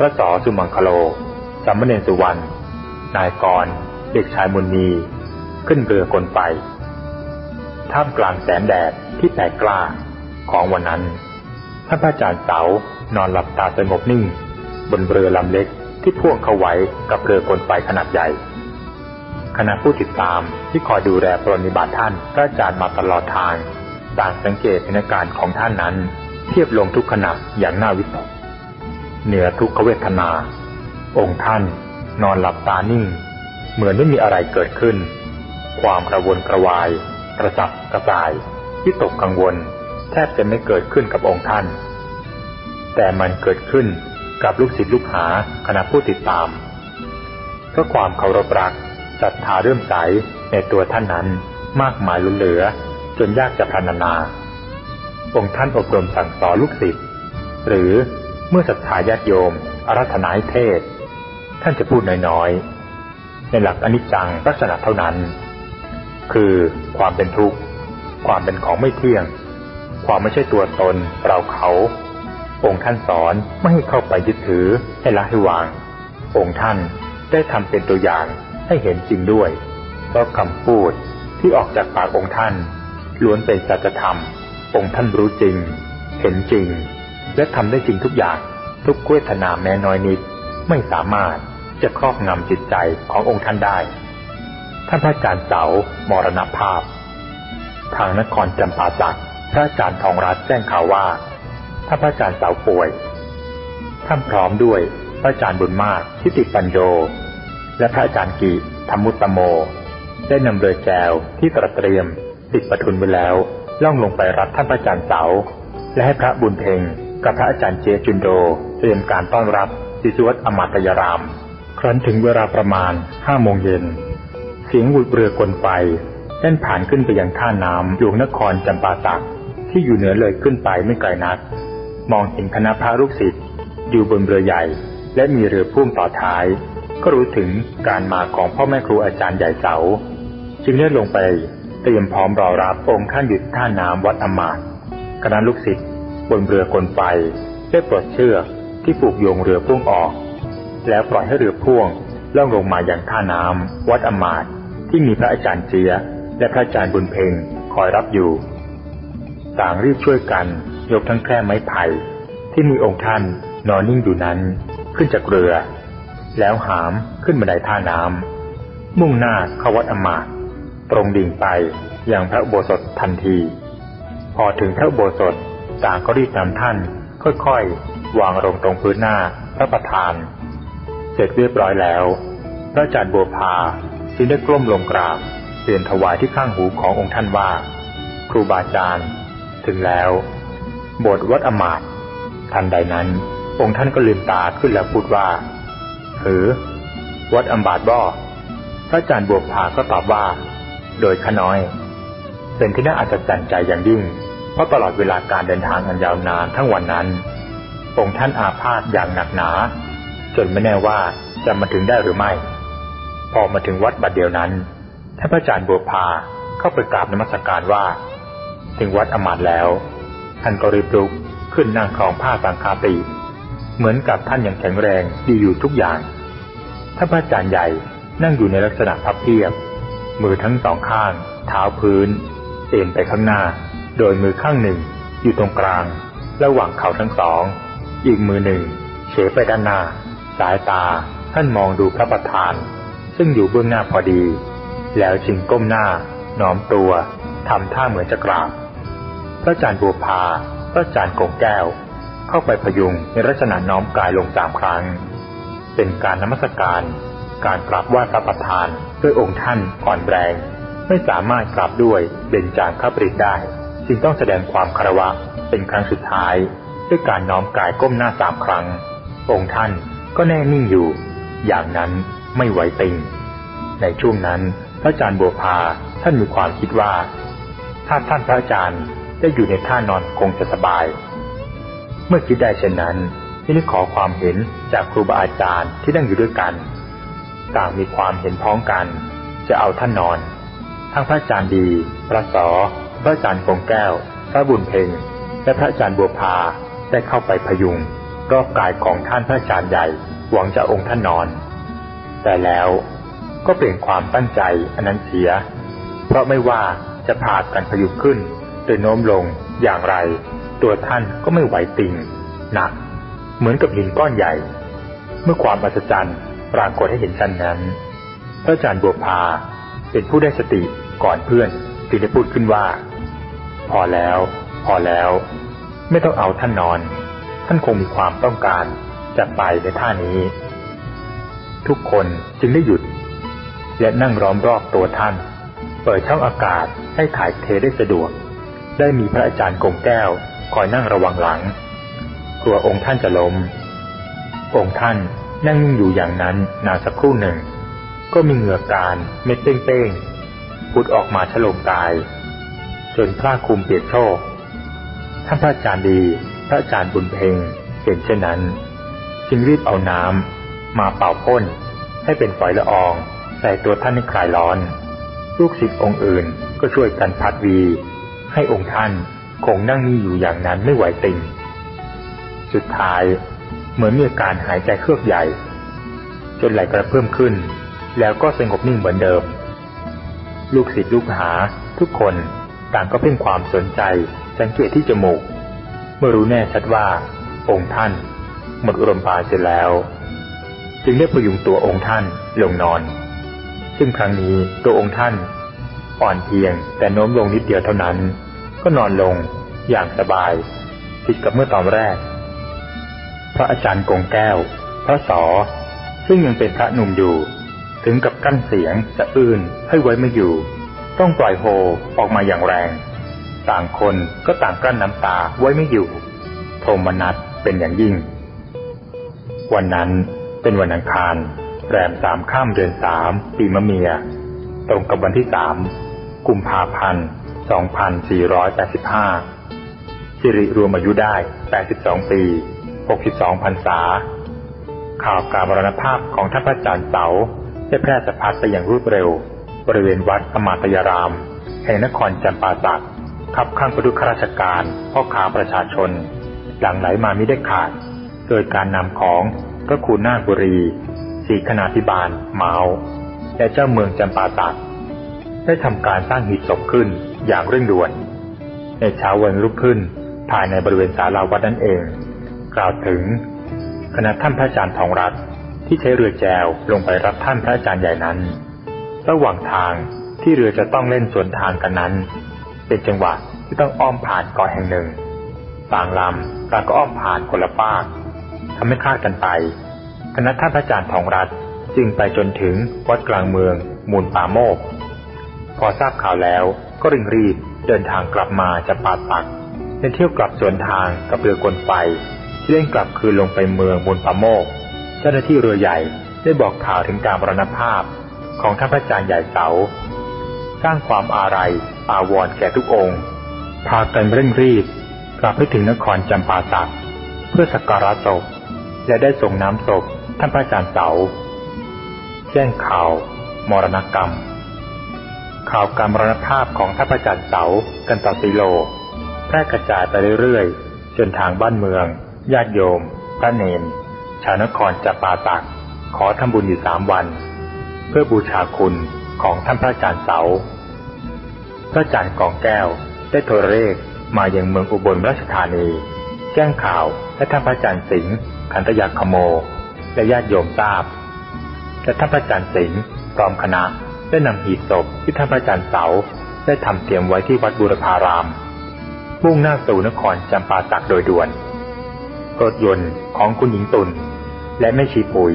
พระสอสุมังคโลสัมเนสุวรรณ นายกร เด็กชายมุนี ขึ้นเรือกลไฟท่ามกลางแสงแดดที่แตกกล้าของวันนั้นท่านพระอาจารย์เสานอนหลับตาสงบนิ่ง บนเรือลำเล็กที่พ่วงเข้าไว้กับเรือกลไฟขนาดใหญ่ คณะผู้ติดตามที่คอยดูแลปรนิบัติท่านพระอาจารย์มาตลอดทางต่างสังเกตพฤติการของท่านนั้น เทียบลงทุกขณะอย่างน่าวิตก เหนือทุกขเวทนา องค์ท่านนอนหลับตานิ่ง เหมือนไม่มีอะไรเกิดขึ้น ความกระวนกระวาย กระสับกระส่ายที่ตกกังวลแทบจะไม่เกิดขึ้นกับองค์ท่าน แต่มันเกิดขึ้นกับลูกศิษย์ลูกหาคณะผู้ติดตามเพราะความเคารพรักศรัทธาเริ่มใสในตัวท่านนั้นมากมายล้นเหลือจนยากจะพรรณนา องค์ท่านอบรมสั่งสอนลูกศิษย์หรือ เมื่อศรัทธาญาติโยมอารัธนาเทศ ท่านจะพูดน้อยๆ ในหลักอนิจจังลักษณะเท่านั้น คือความเป็นทุกข์ ความเป็นของไม่เที่ยง ความไม่ใช่ตัวตนเราเขา องค์ท่านสอนไม่ให้เข้าไปยึดถือให้ละให้วาง องค์ท่านได้ทำเป็นตัวอย่างให้เห็นจริงด้วยเพราะคำพูดที่ออกจากปากองค์ท่านล้วนเป็นสัจธรรม องค์ท่านรู้จริง เห็นจริง และทำได้จริงทุกอย่าง ทุกเวทนาแม้น้อยนิด ไม่สามารถจะครอบงำจิตใจขององค์ท่านได้ ท่านพระอาจารย์เสามรณภาพ ทางนครจำปาสักพระอาจารย์ทองรัตแจ้งข่าวว่าท่านพระอาจารย์สาวป่วย ท่านพร้อมด้วยพระอาจารย์บุญมากทิติปัญโยและพระอาจารย์กิธรรมุตตโม ได้นำเรือแจวที่ตระเตรียมติดประทุนไว้แล้ว ล่องลงไปรับท่านพระอาจารย์เสา และให้พระบุญเพ็ง กับพระอาจารย์เจจุนโดเตรียมการต้อนรับสิสุวัตอมาตยราม ครั้นถึงเวลาประมาณห้าโมงเย็น เสียงวุดเรือกลไฟเล่นผ่านขึ้นไปยังท่าน้ำหลวงนครจำปาสักที่อยู่เหนือเลยขึ้นไปไม่ไกลนัก มองเห็นคณะพระลูกศิษย์อยู่บนเรือใหญ่ และมีเรือพ่วงต่อท้าย ก็รู้ถึงการมาของพ่อแม่ครูอาจารย์ใหญ่เสา จึงเลื่อนลงไปเตรียมพร้อมรอรับองค์ท่านหยุดท่าน้ำวัดอมาตคณะลูกศิษย์ บนเรือกลไฟได้ปลดเชือกที่ผูกโยงเรือพ่วงออก แล้วปล่อยให้เรือพ่วงล่องลงมาอย่างท่าน้ำวัดอมาตที่มีพระอาจารย์เจียและพระอาจารย์บุญเพ็งคอยรับอยู่ ต่างรีบช่วยกันยกทั้งแคร่ไม้ไผ่ที่มีองค์ท่านนอนนิ่งอยู่นั้นขึ้นจากเรือ แล้วหามขึ้นบันไดท่าน้ำมุ่งหน้าเข้าวัดอมาตตรงดิ่งไปอยังพระโบสถทันที พอถึงพระโบสถ ต่างก็รีบนำท่าน ค่อยๆ วางลงตรงพื้นหน้าพระประธาน เสร็จเรียบร้อยแล้ว พระอาจารย์บัวพาจึงได้กล้มลงกราบเรียนถวายที่ข้างหูขององค์ท่านว่า ครูบาอาจารย์ ถึงแล้วบสถ์วัดอมาตทันใดนั้น องค์ท่านก็ลืมตาขึ้นแล้วพูดว่าเหือวัดอมบาดบ่อพระอาจารย์บวพาก็ตอบว่า โดยขน้อย เป็นที่น่าอัศจรรย์ใจอย่างยิ่ง เพราะตลอดเวลาการเดินทางอันยาวนานทั้งวันนั้นองค์ท่านอาพาธอย่างหนักหนา จนไม่แน่ว่าจะมาถึงได้หรือไม่ พอมาถึงวัดบัดเดียวนั้นท่านพระอาจารย์บวพาเข้าไปกราบนมัสการว่า ถึงวัดอมาตแล้วท่านก็รีบลุกขึ้นนั่งครองผ้าสังคาติเหมือนกับท่านยังแข็งแรงดีอยู่ทุกอย่างท่านพระอาจารย์ใหญ่นั่งอยู่ในลักษณะพับเพียบ มือทั้งสองข้าง เท้าพื้น เอ็นไปข้างหน้า โดยมือข้างหนึ่งอยู่ตรงกลาง ระหว่างเข่าทั้งสอง อีกมือหนึ่งเฉไปด้านหน้า สายตาท่านมองดูพระประธาน ซึ่งอยู่เบื้องหน้าพอดี แล้วจึงก้มหน้าน้อมตัวทำท่าเหมือนจะกราบ พระอาจารย์บัวพา พระอาจารย์กงแก้ว เข้าไปพยุงในลักษณะน้อมกายลงสามครั้ง เป็นการนมัสการ การกราบไหว้พระประธานด้วยองค์ท่านอ่อนแรง ไม่สามารถกราบด้วยเบญจางคปริตได้ จึงต้องแสดงความคารวะเป็นครั้งสุดท้าย ด้วยการน้อมกายก้มหน้าสามครั้ง องค์ท่านก็แน่นิ่งอยู่ อย่างนั้นไม่ไหวติง ในช่วงนั้นพระอาจารย์บัวพาท่านมีความคิดว่า ถ้าท่านพระอาจารย์ได้อยู่ในท่านอนคงจะสบาย เมื่อคิดได้เช่นนั้นที่ได้ขอความเห็นจากครูบาอาจารย์ที่นั่งอยู่ด้วยกัน ต่างมีความเห็นพ้องกัน จะเอาท่านนอน ทั้งพระอาจารย์ดี พระสอ พระอาจารย์กงแก้ว พระบุญเพ็งและพระอาจารย์บัวพาได้เข้าไปพยุงรอบกายของท่านพระอาจารย์ใหญ่หวังจะองค์ท่านนอน แต่แล้วก็เปลี่ยนความตั้งใจอันนั้นเสีย เพราะไม่ว่าจะพากันพยุงขึ้นหรือโน้มลงอย่างไร ตัวท่านก็ไม่ไหวติงหนัก เหมือนกับหินก้อนใหญ่ เมื่อความอัศจรรย์ปรากฏให้เห็นชันนั้น พระอาจารย์บัวพาเป็นผู้ได้สติก่อนเพื่อนจึงได้พูดขึ้นว่า พอแล้ว พอแล้ว ไม่ต้องเอาท่านนอน ท่านคงมีความต้องการจะไปในท่านี้ ทุกคนจึงได้หยุด และนั่งร้อมรอบตัวท่าน เปิดช่องอากาศให้ถ่ายเทได้สะดวก ได้มีพระอาจารย์กงแก้ว คอยนั่งระวังหลังกลัวองค์ท่านจะล้มองค์ท่านนั่งนิ่งอยู่อย่างนั้นนานสักครู่หนึ่ง ก็มีเหงื่อการเม็ดเป้งๆพุดออกมาฉลมกาย จนผ้าคลุมเปียกโชกท่านพระอาจารย์ดี พระอาจารย์บุญเพ็งเห็นเช่นนั้น จึงรีบเอาน้ำมาเป่าพ่นให้เป็นฝอยละออง ใส่ตัวท่านให้คลายร้อน ลูกศิษย์องค์อื่นก็ช่วยกันพัดวี ให้องค์ท่านคงนั่งนิ่งอยู่อย่างนั้นไม่ไหวติงสุดท้ายเหมือนมีอาการหายใจเครือกใหญ่ จนไหลกระเพิ่มขึ้น แล้วก็สงบนิ่งเหมือนเดิม ลูกศิษย์ลูกหาทุกคน ต่างก็เพ่งความสนใจสังเกตที่จมูก เมื่อรู้แน่ชัดว่า องค์ท่าน หมดอุรมปาเสร็จแล้ว จึงได้พยุงตัวองค์ท่านลงนอน ซึ่งครั้งนี้ตัวองค์ท่าน อ่อนเพียงแต่โน้มลงนิดเดียวเท่านั้น ก็นอนลงอย่างสบายผิดกับเมื่อตอนแรก พระอาจารย์กงแก้ว พระสอ ซึ่งยังเป็นพระหนุ่มอยู่ ถึงกับกั้นเสียงสะอื้นให้ไว้ไม่อยู่ ต้องปล่อยโฮออกมาอย่างแรง ต่างคนก็ต่างกลั้นน้ำตาไว้ไม่อยู่โทมนัสเป็นอย่างยิ่ง วันนั้นเป็นวันอังคาร แรมสามข้ามเดือนสามปีมะเมีย ตรงกับวันที่สามกุมภาพันธ์สองพันสี่ร้อยแปดสิบห้าสิริรวมอายุได้แปดสิบสองปี 62พรรษา ข่าวการมรณภาพของท่านพระอาจารย์เสาได้แพร่สะพัดไปอย่างรวดเร็ว บริเวณวัดอมาตยาราม แห่งนครจำปาสักขับข้างประดุข้าราชการพ่อค้าประชาชน หลังไหลมาไม่ได้ขาด โดยการนำของพระคุณนาบุรี สีคณาธิบาลเมาและเจ้าเมืองจำปาสักได้ทำการสร้างหีบศพขึ้นอย่างเร่งด่วน ในเช้าวันรุ่งขึ้นภายในบริเวณศาลาวัดนั่นเอง กล่าวถึงคณะท่านพระอาจารย์ทองรัตที่ใช้เรือแจวลงไปรับท่านพระอาจารย์ใหญ่นั้น ระหว่างทางที่เรือจะต้องเล่นสวนทางกันนั้น เป็นจังหวะที่ต้องอ้อมผ่านเกาะแห่งหนึ่งบางลำต่างก็อ้อมผ่านคนละฟากทำให้คลาดกันไปคณะท่านพระอาจารย์ทองรัตจึงไปจนถึงวัดกลางเมือง มูลป่าโมก พอทราบข่าวแล้วก็ริงรีบเดินทางกลับมาจากป่าตักเนเที่ยวกลับสวนทางกับเรือกลไฟที่เล่นกลับคืนลงไปเมืองมูลป่าโมก เจ้าหน้าที่เรือใหญ่ได้บอกข่าวถึงการบรณภาพ ของท่านพระอาจารย์ใหญ่เสา สร้างความอาลัยอาวรณ์แก่ทุกองค์ พากันเร่งรีบกลับไปถึงนครจำปาสักเพื่อสักการะศพ และได้ส่งน้ำศพท่านพระอาจารย์เสา แจ้งข่าว มรณกรรม ข่าวการมรณภาพของท่านพระอาจารย์เสากันต่อสิโล แพร่กระจายไปเรื่อยๆ จนทางบ้านเมือง ญาติโยม พระเนนชาวนครจำปาสักขอทำบุญอยู่สามวัน เพื่อบูชาคุณของท่านพระอาจารย์เสา พระอาจารย์กองแก้วได้โทรเลขมายังเมืองอุบลราชธานี แจ้งข่าวให้ท่านพระอาจารย์สิงห์ขันตยาคโม และญาติโยมทราบ และท่านพระอาจารย์สิงห์พร้อมคณะได้นำหีบศพที่ท่านพระอาจารย์เสาได้ทำเตรียมไว้ที่วัดบุรพาราม มุ่งหน้าสู่นครจำปาสักโดยด่วน รถยนต์ของคุณหญิงตุลและแม่ชีปุ๋ย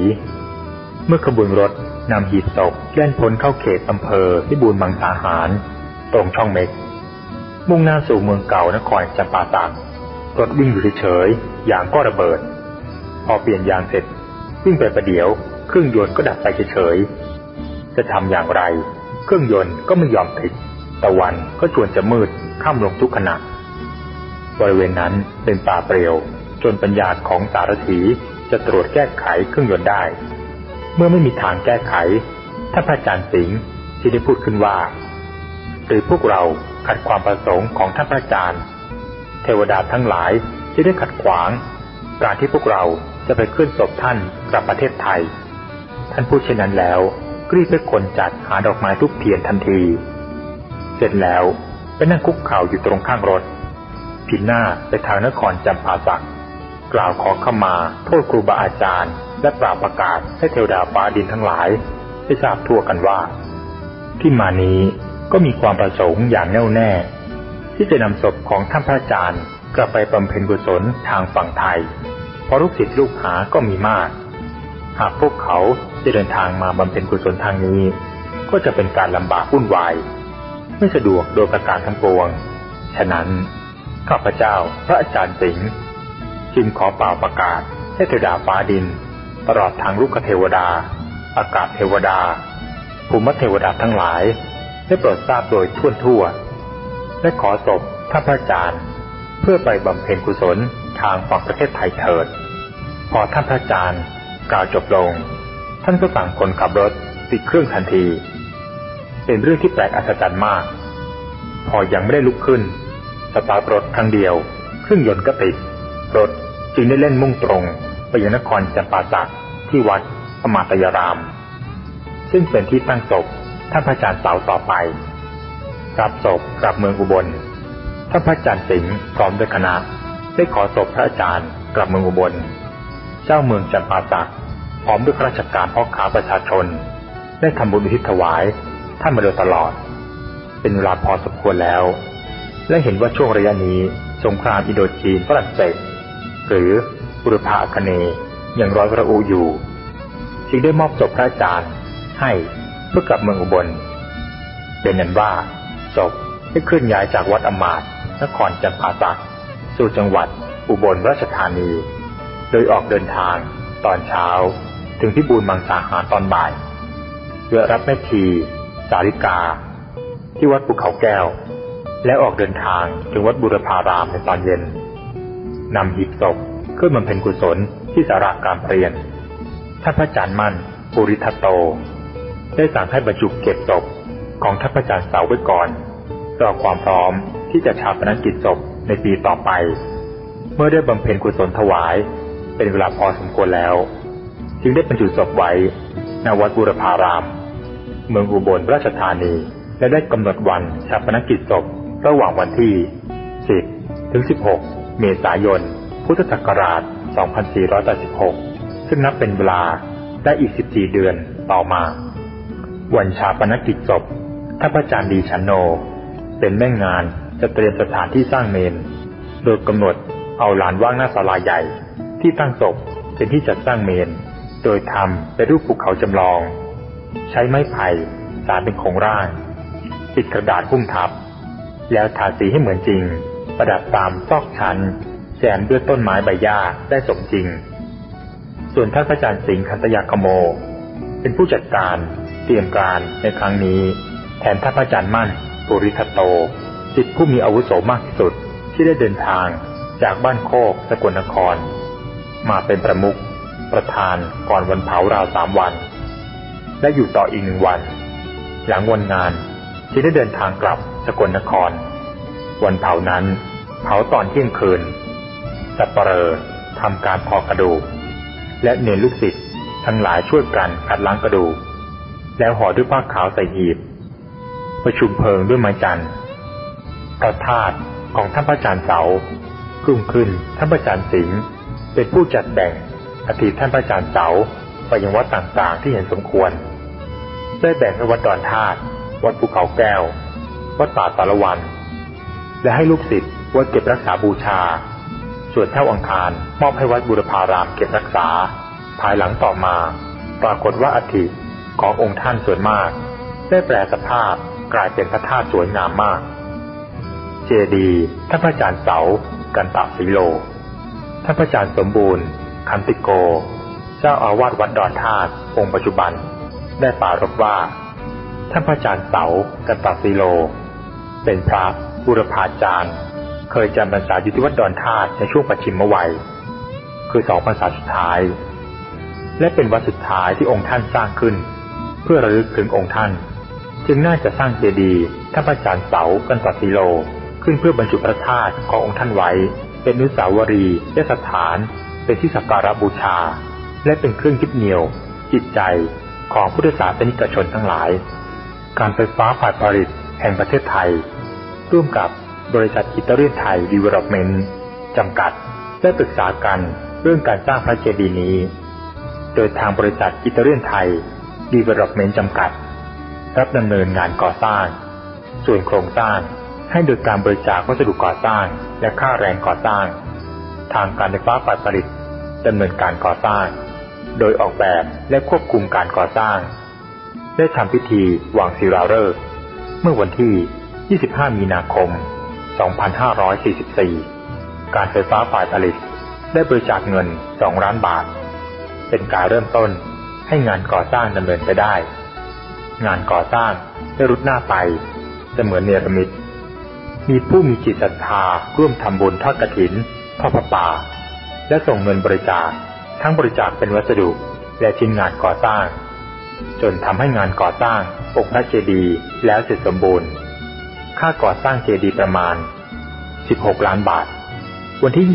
เมื่อขบวนรถ นำหีบศพแล่นพ้นเข้าเขตอำเภอที่บูรมังสาหาร ตรงช่องเม็ก มุ่งหน้าสู่เมืองเก่านครจำปาสักรถวิ่งอยู่เฉยๆอย่างก็ระเบิด พอเปลี่ยนยางเสร็จ วิ่งไปประเดี๋ยว เครื่องยนต์ก็ดับไปเฉยๆจะทำอย่างไร เครื่องยนต์ก็ไม่ยอมติดตะวันก็ชวนจะมืดข้ามลงทุกขณะบริเวณนั้นเป็นป่าเปลี่ยว จนปัญญาของสารถีจะตรวจแก้ไขเครื่องยนต์ได้ เมื่อไม่มีทางแก้ไขท่านพระอาจารย์สิงห์ที่ได้พูดขึ้นว่า หรือพวกเราขัดความประสงค์ของท่านพระอาจารย์ เทวดาทั้งหลายจะได้ขัดขวาง การที่พวกเราจะไปขึ้นศพท่านกลับประเทศไทย ท่านพูดเช่นนั้นแล้วกรีบไปคนจัดหาดอกไม้ทุกเทียนทันที เสร็จแล้วไปนั่งคุกเข่าอยู่ตรงข้างรถพินหน้าไปทางนครจำปาสักกล่าวขอขมาโทษครูบาอาจารย์ และปราบประกาศให้เทวดาฟ้าดินทั้งหลายได้ทราบทั่วกันว่า ที่มานี้ก็มีความประสงค์อย่างแน่วแน่ ที่จะนำศพของท่านพระอาจารย์กลับไปบำเพ็ญกุศลทางฝั่งไทย เพราะลูกศิษย์ลูกหาก็มีมาก หากพวกเขาจะเดินทางมาบำเพ็ญกุศลทางนี้ ก็จะเป็นการลำบากวุ่นวาย ไม่สะดวกโดยประการทั้งปวง ฉะนั้นข้าพเจ้าพระอาจารย์สิงห์จึงขอเป่าประกาศให้เทวดาฟ้าดิน ตลอดทางลูกเทวดา อากาศเทวดา ภูมิเทวดาทั้งหลาย ได้โปรดทราบโดยทั่วทั่ว และขอศพท่านพระอาจารย์ เพื่อไปบำเพ็ญกุศลทางฝั่งประเทศไทยเถิด พอท่านพระอาจารย์กล่าวจบลง ท่านก็สั่งคนขับรถติดเครื่องทันที เป็นเรื่องที่แปลกอัศจรรย์มาก พอยังไม่ได้ลุกขึ้นสตาร์ทรถครั้งเดียว เครื่องยนต์ก็ติดรถจึงได้เล่นมุ่งตรง ไปยังนครจำปาสักที่วัดอมาตยาราม ซึ่งเป็นที่ตั้งศพท่านพระอาจารย์เสาต่อไปรับศพกลับเมืองอุบลท่านพระอาจารย์สิงห์พร้อมด้วยคณะได้ขอศพพระอาจารย์กลับเมืองอุบล เจ้าเมืองจำปาสักพร้อมด้วยข้าราชการพ่อค้าประชาชน ได้ทำบุญอุทิศถวายท่านมาโดยตลอด เป็นเวลาพอสมควรแล้ว และเห็นว่าช่วงระยะนี้สงครามอิโดจีนฝรั่งเศสหรือ บุรพาคเนยังร้อยระอุอยู่จึงได้มอบศพพระอาจารย์ให้เพื่อกลับเมืองอุบล เป็นนั้นว่าศพได้เคลื่อนย้ายจากวัดอมาตนครจำปาสักสู่จังหวัดอุบลราชธานี โดยออกเดินทางตอนเช้า ถึงที่บูรมังสาหารตอนบ่ายเพื่อรับแม่ทีสาริกา ที่วัดภูเขาแก้ว และออกเดินทางถึงวัดบุรพารามในตอนเย็นนำหีบศพ ขึ้นบำเพ็ญกุศลที่สาราการเปลี่ยนท่านพระอาจารย์มั่นปุริทัตโต ได้สั่งให้บรรจุเก็บศพของท่านพระอาจารย์เสาไว้ก่อนรอความพร้อมที่จะชาปนกิจศพในปีต่อไป เมื่อได้บำเพ็ญกุศลถวาย เป็นเวลาพอสมควรแล้ว จึงได้บรรจุศพไว้ณวัดบุรพาราม เมืองอุบลราชธานี และได้กำหนดวันชาปนกิจศพระหว่างวันที่ 10 ถึง 16 เมษายน พุทธศักราช 2486 ซึ่งนับเป็นเวลาได้อีก 14 เดือนต่อมา วันชาปนกิจศพท่านพระอาจารย์ดีชันโน เป็นแม่งานจะเตรียมสถานที่สร้างเมน โดยกำหนดเอาลานว่างหน้าศาลาใหญ่ที่ตั้งศพเป็นที่จัดสร้างเมน โดยทำเป็นรูปภูเขาจำลอง ใช้ไม้ไผ่สารเป็นโครงร่างติดกระดาษหุ้มทับ แล้วทาสีให้เหมือนจริง ประดับตามซอกชั้น แซมด้วยต้นไม้ใบหญ้าได้สมจริง ส่วนท่านพระอาจารย์สิงห์คันตยาคโม เป็นผู้จัดการเตรียมการในครั้งนี้ แทนท่านพระอาจารย์มั่นปุริทัตโตจิตผู้มีอาวุโสมากที่สุดที่ได้เดินทางจากบ้านโคกสกลนคร มาเป็นประมุขประธานก่อนวันเผาราวสามวัน และอยู่ต่ออีกหนึ่งวัน หลังวันงานจึงได้เดินทางกลับสกลนคร วันเผานั้นเผาตอนเที่ยงคืน สัปเหร่อทำการพอกระดูก และเนรลูกศิษย์ทั้งหลายช่วยกันคัดล้างกระดูก แล้วห่อด้วยผ้าขาวใส่หีบ ประชุมเพลิงด้วยไม้จันทร์พระธาตุของท่านพระอาจารย์เสารุ่งขึ้นท่านพระอาจารย์สิงห์เป็นผู้จัดแบ่งอธิท่านพระอาจารย์เสาไปยังวัดต่างๆที่เห็นสมควร ได้แบ่งให้วัดดอนธาตุวัดภูเขาแก้ว วัดป่าสารวัน และให้ลูกศิษย์วัดเก็บรักษาบูชา ส่วนเท่าอังคารมอบให้วัดบุรพารามเก็บรักษา ภายหลังต่อมา ปรากฏว่าอธิขององค์ท่านส่วนมาก ได้แปลสภาพกลายเป็นพระธาตุสวยงามมาก เจดีท่านพระอาจารย์เสา กันตะสีโลท่านพระอาจารย์สมบูรณ์ คันติโก เจ้าอาวาสวัดดอนธาตุองค์ปัจจุบัน ได้ปารบว่าท่านพระอาจารย์เสา กันตะสีโล เป็นพระบุรพาจารย์ เคยจำพรรษาอยู่ที่วัดดอนธาตุในช่วงปัจฉิมวัย คือสองพรรษาสุดท้าย และเป็นวัดสุดท้ายที่องค์ท่านสร้างขึ้น เพื่อระลึกถึงองค์ท่าน จึงน่าจะสร้างเจดีย์ท่านพระอาจารย์เสากันตะสีโล ขึ้นเพื่อบรรจุพระธาตุขององค์ท่านไว้ เป็นนุสาวรีย์และสถานเป็นที่สักการะบูชา และเป็นเครื่องยึดเหนี่ยว จิตใจของพุทธศาสนิกชนทั้งหลาย การไฟฟ้าฝ่ายผลิตแห่งประเทศไทย ร่วมกับ บริษัทอิตาเลียนไทยดีเวล็อปเมนต์จำกัดได้ปรึกษากันเรื่องการสร้างพระเจดีย์นี้ โดยทางบริษัทอิตาเลียนไทยดีเวล็อปเมนต์จำกัด รับดำเนินงานก่อสร้าง ส่วนโครงสร้างให้โดยการบริจาควัสดุก่อสร้างและค่าแรงก่อสร้าง ทางการไฟฟ้าฝ่ายผลิตดำเนินการก่อสร้าง โดยออกแบบและควบคุมการก่อสร้าง ได้ทำพิธีวางศิลาฤกษ์เมื่อวันที่ 25 มีนาคม 2544 การไฟฟ้าฝ่ายผลิต ได้บริจาคเงิน 2 ล้านบาท เป็นการเริ่มต้นให้งานก่อสร้างดำเนินไปได้ งานก่อสร้างได้รุดหน้าไปเสมือนเนรมิต มีผู้มีจิตศรัทธาร่วมทำบุญทอดกระถินทอดพระป่าและส่งเงินบริจาคทั้งบริจาคเป็นวัสดุและชิ้นงานก่อสร้าง จนทำให้งานก่อสร้างองค์พระเจดีย์แล้วเสร็จสมบูรณ์ ค่าก่อสร้างเจดีย์ประมาณ 16 ล้านบาท วันที่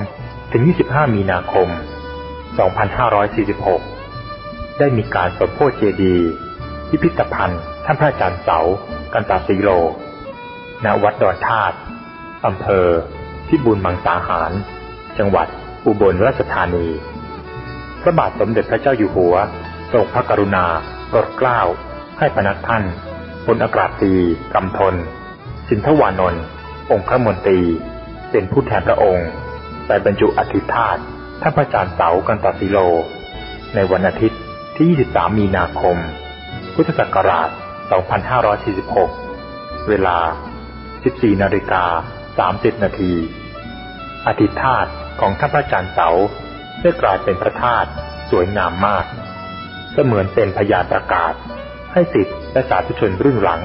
22 ถึง 25 มีนาคม 2546 ได้มีการสมโพธิเจดีย์พิพิธภัณฑ์ท่านพระอาจารย์เสา กันตาสีโล ณ วัดดอนธาตุอำเภอ พิบูลมังสาหาร จังหวัดอุบลราชธานี พระบาทสมเด็จพระเจ้าอยู่หัวทรงพระกรุณาโปรดเกล้าให้พนักท่าน พลอากาศตรีกำทน สินทวานนท์องค์ขมนตรี เป็นผู้แทนพระองค์ไปบรรจุอธิธาตท่านพระอาจารย์เสากันตสิโล ในวันอาทิตย์ที่ 23 มีนาคม พุทธศักราช 2546 เวลา 14 นาฬิกา 30 นาทีอธิธาตของท่านพระอาจารย์เสาได้กลายเป็นพระธาตุสวยงามมาก เสมือนเป็นพยานประกาศ ให้สิทธิและสาธุชนรุ่นหลัง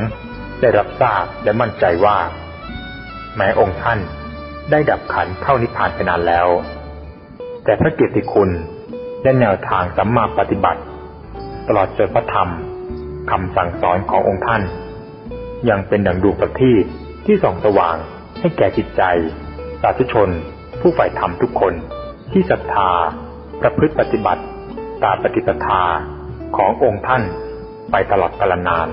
ได้รับทราบและมั่นใจว่า แม้องค์ท่านได้ดับขันเข้านิพพานไปนานแล้ว แต่พระเกียรติคุณและแนวทางสัมมาปฏิบัติ ตลอดจนพระธรรมคำสั่งสอนขององค์ท่าน ยังเป็นดังดวงประทีปที่ส่องสว่างให้แก่จิตใจ สาธุชน ผู้ใฝ่ธรรมทุกคนที่ศรัทธาประพฤติปฏิบัติตามปฏิปทาขององค์ท่าน ไปตลอดกาลนาน